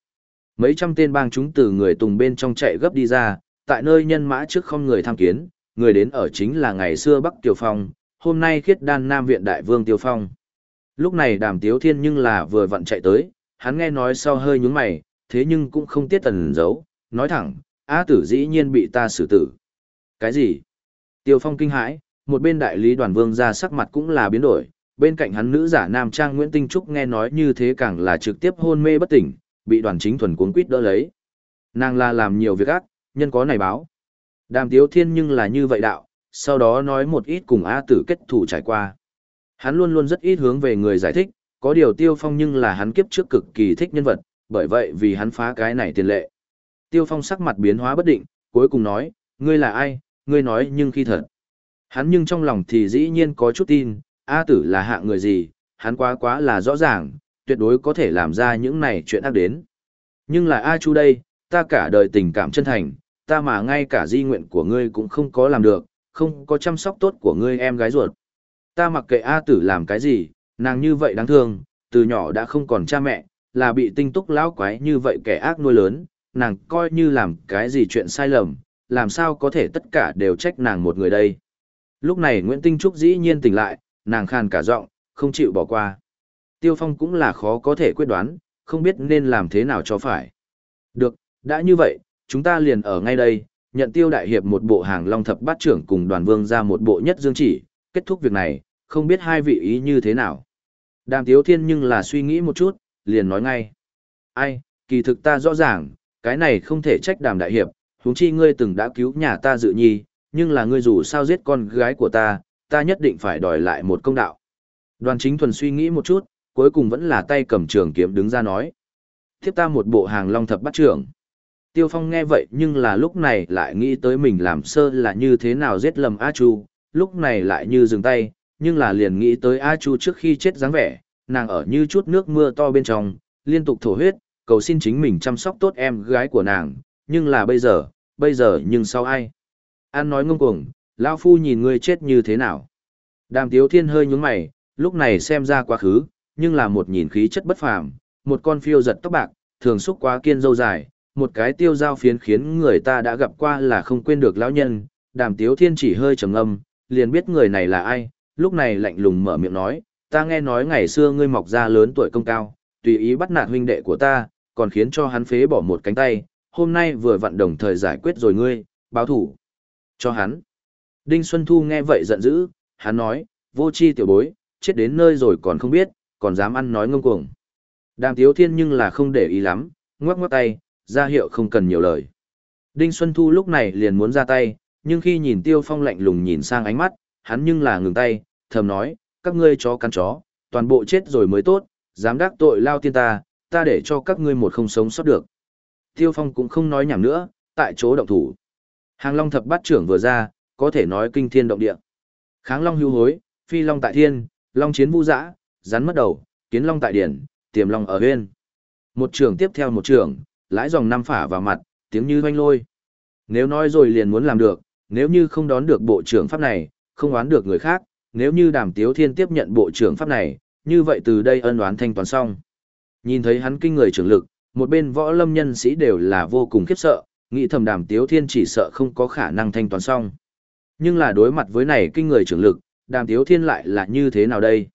Mấy trăm tên bang chúng từ người tùng bên trong chạy gấp đi ra, tại nơi nhân mã trước không người tham kiến, người đến ở chính là ngày xưa Bắc tiểu Phong, hôm nay khiết đan Nam Viện Đại Vương Tiêu Phong. Lúc này đàm tiếu thiên nhưng là vừa vặn chạy tới, hắn nghe nói sau hơi nhúng mày, thế nhưng cũng không tiết tần giấu, nói thẳng, A tử dĩ nhiên bị ta xử tử. Cái gì? Tiêu Phong kinh hãi, một bên đại lý đoàn vương ra sắc mặt cũng là biến đổi, bên cạnh hắn nữ giả nam trang Nguyễn Tinh Trúc nghe nói như thế càng là trực tiếp hôn mê bất tỉnh, bị đoàn chính thuần cuốn quýt đỡ lấy. Nàng là làm nhiều việc ác, nhân có này báo. Đàm Tiếu Thiên nhưng là như vậy đạo, sau đó nói một ít cùng A tử kết thủ trải qua. Hắn luôn luôn rất ít hướng về người giải thích, có điều Tiêu Phong nhưng là hắn kiếp trước cực kỳ thích nhân vật, bởi vậy vì hắn phá cái này tiền lệ. Tiêu Phong sắc mặt biến hóa bất định, cuối cùng nói, ngươi là ai, ngươi nói nhưng khi thật. Hắn nhưng trong lòng thì dĩ nhiên có chút tin, A tử là hạ người gì, hắn quá quá là rõ ràng, tuyệt đối có thể làm ra những này chuyện ác đến. Nhưng là A Chu đây, ta cả đời tình cảm chân thành, ta mà ngay cả di nguyện của ngươi cũng không có làm được, không có chăm sóc tốt của ngươi em gái ruột. Ta mặc kệ A tử làm cái gì, nàng như vậy đáng thương, từ nhỏ đã không còn cha mẹ, là bị tinh túc lão quái như vậy kẻ ác nuôi lớn, nàng coi như làm cái gì chuyện sai lầm, làm sao có thể tất cả đều trách nàng một người đây. Lúc này Nguyễn Tinh Trúc dĩ nhiên tỉnh lại, nàng khàn cả giọng, không chịu bỏ qua. Tiêu Phong cũng là khó có thể quyết đoán, không biết nên làm thế nào cho phải. Được, đã như vậy, chúng ta liền ở ngay đây, nhận Tiêu Đại Hiệp một bộ hàng long thập bát trưởng cùng đoàn vương ra một bộ nhất dương chỉ, kết thúc việc này, không biết hai vị ý như thế nào. Đàm Tiếu Thiên nhưng là suy nghĩ một chút, liền nói ngay. Ai, kỳ thực ta rõ ràng, cái này không thể trách đàm đại hiệp, huống chi ngươi từng đã cứu nhà ta dự nhi, nhưng là ngươi dù sao giết con gái của ta, ta nhất định phải đòi lại một công đạo. Đoàn chính thuần suy nghĩ một chút, cuối cùng vẫn là tay cầm trường kiếm đứng ra nói. Tiếp ta một bộ hàng long thập bắt trưởng. Tiêu Phong nghe vậy nhưng là lúc này lại nghĩ tới mình làm sơ là như thế nào giết lầm A Chu, lúc này lại như dừng tay, nhưng là liền nghĩ tới A Chu trước khi chết dáng vẻ, nàng ở như chút nước mưa to bên trong, liên tục thổ huyết, cầu xin chính mình chăm sóc tốt em gái của nàng, nhưng là bây giờ, bây giờ nhưng sau ai? An nói ngông cuồng, lão phu nhìn ngươi chết như thế nào? Đàm Tiếu Thiên hơi nhướng mày, lúc này xem ra quá khứ, nhưng là một nhìn khí chất bất phàm, một con phiêu giật tóc bạc, thường xúc quá kiên dâu dài, một cái tiêu dao phiến khiến người ta đã gặp qua là không quên được lão nhân. Đàm Tiếu Thiên chỉ hơi trầm ngâm, liền biết người này là ai, lúc này lạnh lùng mở miệng nói, ta nghe nói ngày xưa ngươi mọc ra lớn tuổi công cao, tùy ý bắt nạt huynh đệ của ta, còn khiến cho hắn phế bỏ một cánh tay, hôm nay vừa vặn đồng thời giải quyết rồi ngươi, báo thủ cho hắn. Đinh Xuân Thu nghe vậy giận dữ, hắn nói, vô chi tiểu bối, chết đến nơi rồi còn không biết, còn dám ăn nói ngông cuồng. Đàm Tiếu Thiên nhưng là không để ý lắm, ngoắc ngoắc tay, ra hiệu không cần nhiều lời. Đinh Xuân Thu lúc này liền muốn ra tay, nhưng khi nhìn Tiêu Phong lạnh lùng nhìn sang ánh mắt, hắn nhưng là ngừng tay, thầm nói, các ngươi chó căn chó, toàn bộ chết rồi mới tốt, dám đắc tội lao tiên ta, ta để cho các ngươi một không sống sót được. Tiêu Phong cũng không nói nhảm nữa, tại chỗ động thủ. Hàng Long thập bát trưởng vừa ra, có thể nói kinh thiên động địa. Kháng Long hưu hối, phi Long tại thiên, Long chiến vu dã, rắn mất đầu, kiến Long tại điển, tiềm Long ở huyên. Một trưởng tiếp theo một trưởng, lãi dòng năm phả vào mặt, tiếng như hoanh lôi. Nếu nói rồi liền muốn làm được, nếu như không đón được bộ trưởng pháp này, không oán được người khác, nếu như đàm tiếu thiên tiếp nhận bộ trưởng pháp này, như vậy từ đây ân oán thanh toán xong. Nhìn thấy hắn kinh người trưởng lực, một bên võ lâm nhân sĩ đều là vô cùng khiếp sợ, nghĩ thầm đàm tiếu thiên chỉ sợ không có khả năng thanh toán xong. Nhưng là đối mặt với này kinh người trưởng lực, đàm tiếu thiên lại là như thế nào đây?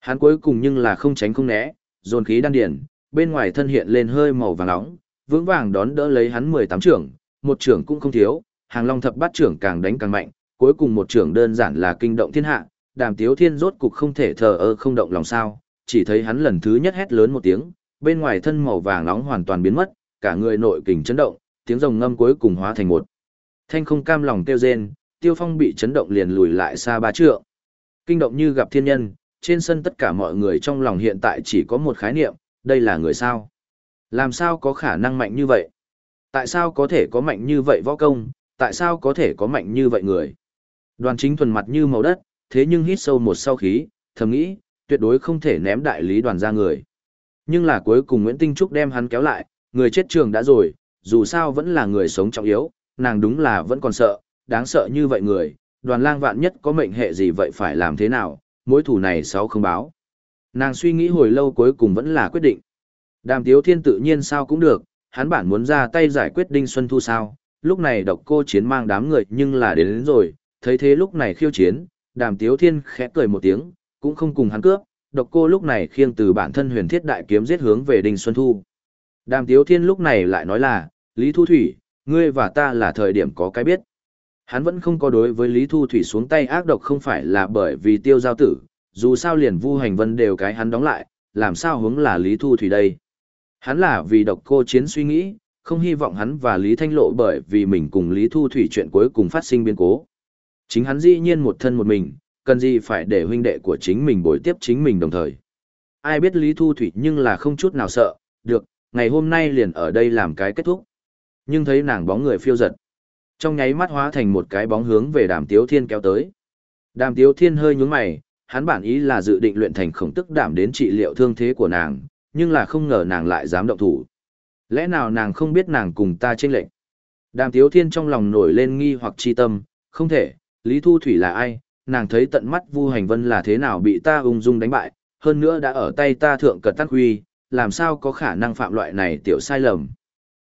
Hắn cuối cùng nhưng là không tránh không né, dồn khí đan điển, bên ngoài thân hiện lên hơi màu vàng nóng, vững vàng đón đỡ lấy hắn 18 trưởng, một trưởng cũng không thiếu, hàng long thập bát trưởng càng đánh càng mạnh, cuối cùng một trưởng đơn giản là kinh động thiên hạ, đàm tiếu thiên rốt cục không thể thờ ơ không động lòng sao, chỉ thấy hắn lần thứ nhất hét lớn một tiếng, bên ngoài thân màu vàng nóng hoàn toàn biến mất, cả người nội kình chấn động, tiếng rồng ngâm cuối cùng hóa thành một. Thanh không cam lòng kêu rên, Tiêu Phong bị chấn động liền lùi lại xa ba trượng. Kinh động như gặp thiên nhân, trên sân tất cả mọi người trong lòng hiện tại chỉ có một khái niệm, đây là người sao? Làm sao có khả năng mạnh như vậy? Tại sao có thể có mạnh như vậy võ công? Tại sao có thể có mạnh như vậy người? Đoàn chính thuần mặt như màu đất, thế nhưng hít sâu một sau khí, thầm nghĩ, tuyệt đối không thể ném đại lý đoàn ra người. Nhưng là cuối cùng Nguyễn Tinh Trúc đem hắn kéo lại, người chết trường đã rồi, dù sao vẫn là người sống trọng yếu, nàng đúng là vẫn còn sợ, đáng sợ như vậy người, đoàn lang vạn nhất có mệnh hệ gì vậy phải làm thế nào, mối thủ này sao không báo. Nàng suy nghĩ hồi lâu cuối cùng vẫn là quyết định. Đàm Tiếu Thiên tự nhiên sao cũng được, hắn bản muốn ra tay giải quyết Đinh Xuân Thu sao, lúc này độc cô chiến mang đám người nhưng là đến, đến rồi, thấy thế lúc này khiêu chiến, Đàm Tiếu Thiên khẽ cười một tiếng, cũng không cùng hắn cướp, độc cô lúc này khiêng từ bản thân huyền thiết đại kiếm giết hướng về Đinh Xuân Thu. Đàm Tiếu Thiên lúc này lại nói là, Lý Thu Thủy, ngươi và ta là thời điểm có cái biết. Hắn vẫn không có đối với Lý Thu Thủy xuống tay ác độc không phải là bởi vì tiêu giao tử, dù sao liền vu hành vân đều cái hắn đóng lại, làm sao hướng là Lý Thu Thủy đây. Hắn là vì độc cô chiến suy nghĩ, không hy vọng hắn và Lý Thanh Lộ bởi vì mình cùng Lý Thu Thủy chuyện cuối cùng phát sinh biến cố. Chính hắn dĩ nhiên một thân một mình, cần gì phải để huynh đệ của chính mình bồi tiếp chính mình đồng thời. Ai biết Lý Thu Thủy nhưng là không chút nào sợ, được, ngày hôm nay liền ở đây làm cái kết thúc. Nhưng thấy nàng bóng người phiêu giật. Trong nháy mắt hóa thành một cái bóng hướng về đàm tiếu thiên kéo tới. Đàm tiếu thiên hơi nhúng mày, hắn bản ý là dự định luyện thành khổng tức đảm đến trị liệu thương thế của nàng, nhưng là không ngờ nàng lại dám động thủ. Lẽ nào nàng không biết nàng cùng ta chênh lệnh? Đàm tiếu thiên trong lòng nổi lên nghi hoặc chi tâm, không thể, Lý Thu Thủy là ai, nàng thấy tận mắt Vu Hành Vân là thế nào bị ta ung dung đánh bại, hơn nữa đã ở tay ta thượng cật tắc huy, làm sao có khả năng phạm loại này tiểu sai lầm.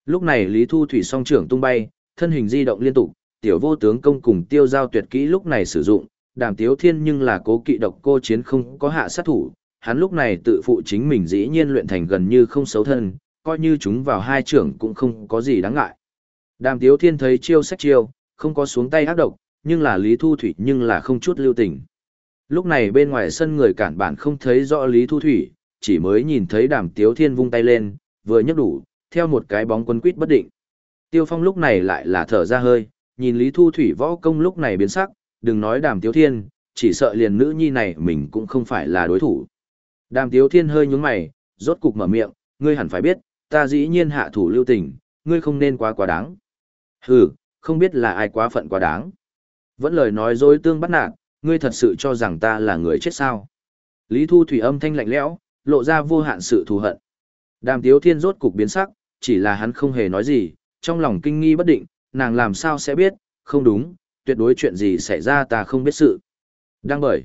Lúc này Lý Thu Thủy song trưởng tung bay, thân hình di động liên tục, tiểu vô tướng công cùng tiêu giao tuyệt kỹ lúc này sử dụng, đàm tiếu thiên nhưng là cố kỵ độc cô chiến không có hạ sát thủ, hắn lúc này tự phụ chính mình dĩ nhiên luyện thành gần như không xấu thân, coi như chúng vào hai trưởng cũng không có gì đáng ngại. Đàm tiếu thiên thấy chiêu sách chiêu, không có xuống tay ác độc, nhưng là Lý Thu Thủy nhưng là không chút lưu tình. Lúc này bên ngoài sân người cản bản không thấy rõ Lý Thu Thủy, chỉ mới nhìn thấy đàm tiếu thiên vung tay lên, vừa nhấc đủ, theo một cái bóng quân quýt bất định. Tiêu Phong lúc này lại là thở ra hơi, nhìn Lý Thu Thủy võ công lúc này biến sắc, đừng nói đàm tiếu thiên, chỉ sợ liền nữ nhi này mình cũng không phải là đối thủ. Đàm Tiếu Thiên hơi nhúng mày, rốt cục mở miệng, ngươi hẳn phải biết, ta dĩ nhiên hạ thủ lưu tình, ngươi không nên quá quá đáng. Hừ, không biết là ai quá phận quá đáng. Vẫn lời nói dối tương bắt nạt, ngươi thật sự cho rằng ta là người chết sao. Lý Thu Thủy âm thanh lạnh lẽo, lộ ra vô hạn sự thù hận. Đàm Tiếu Thiên rốt cục biến sắc, chỉ là hắn không hề nói gì, trong lòng kinh nghi bất định, nàng làm sao sẽ biết, không đúng, tuyệt đối chuyện gì xảy ra ta không biết sự. Đang bởi.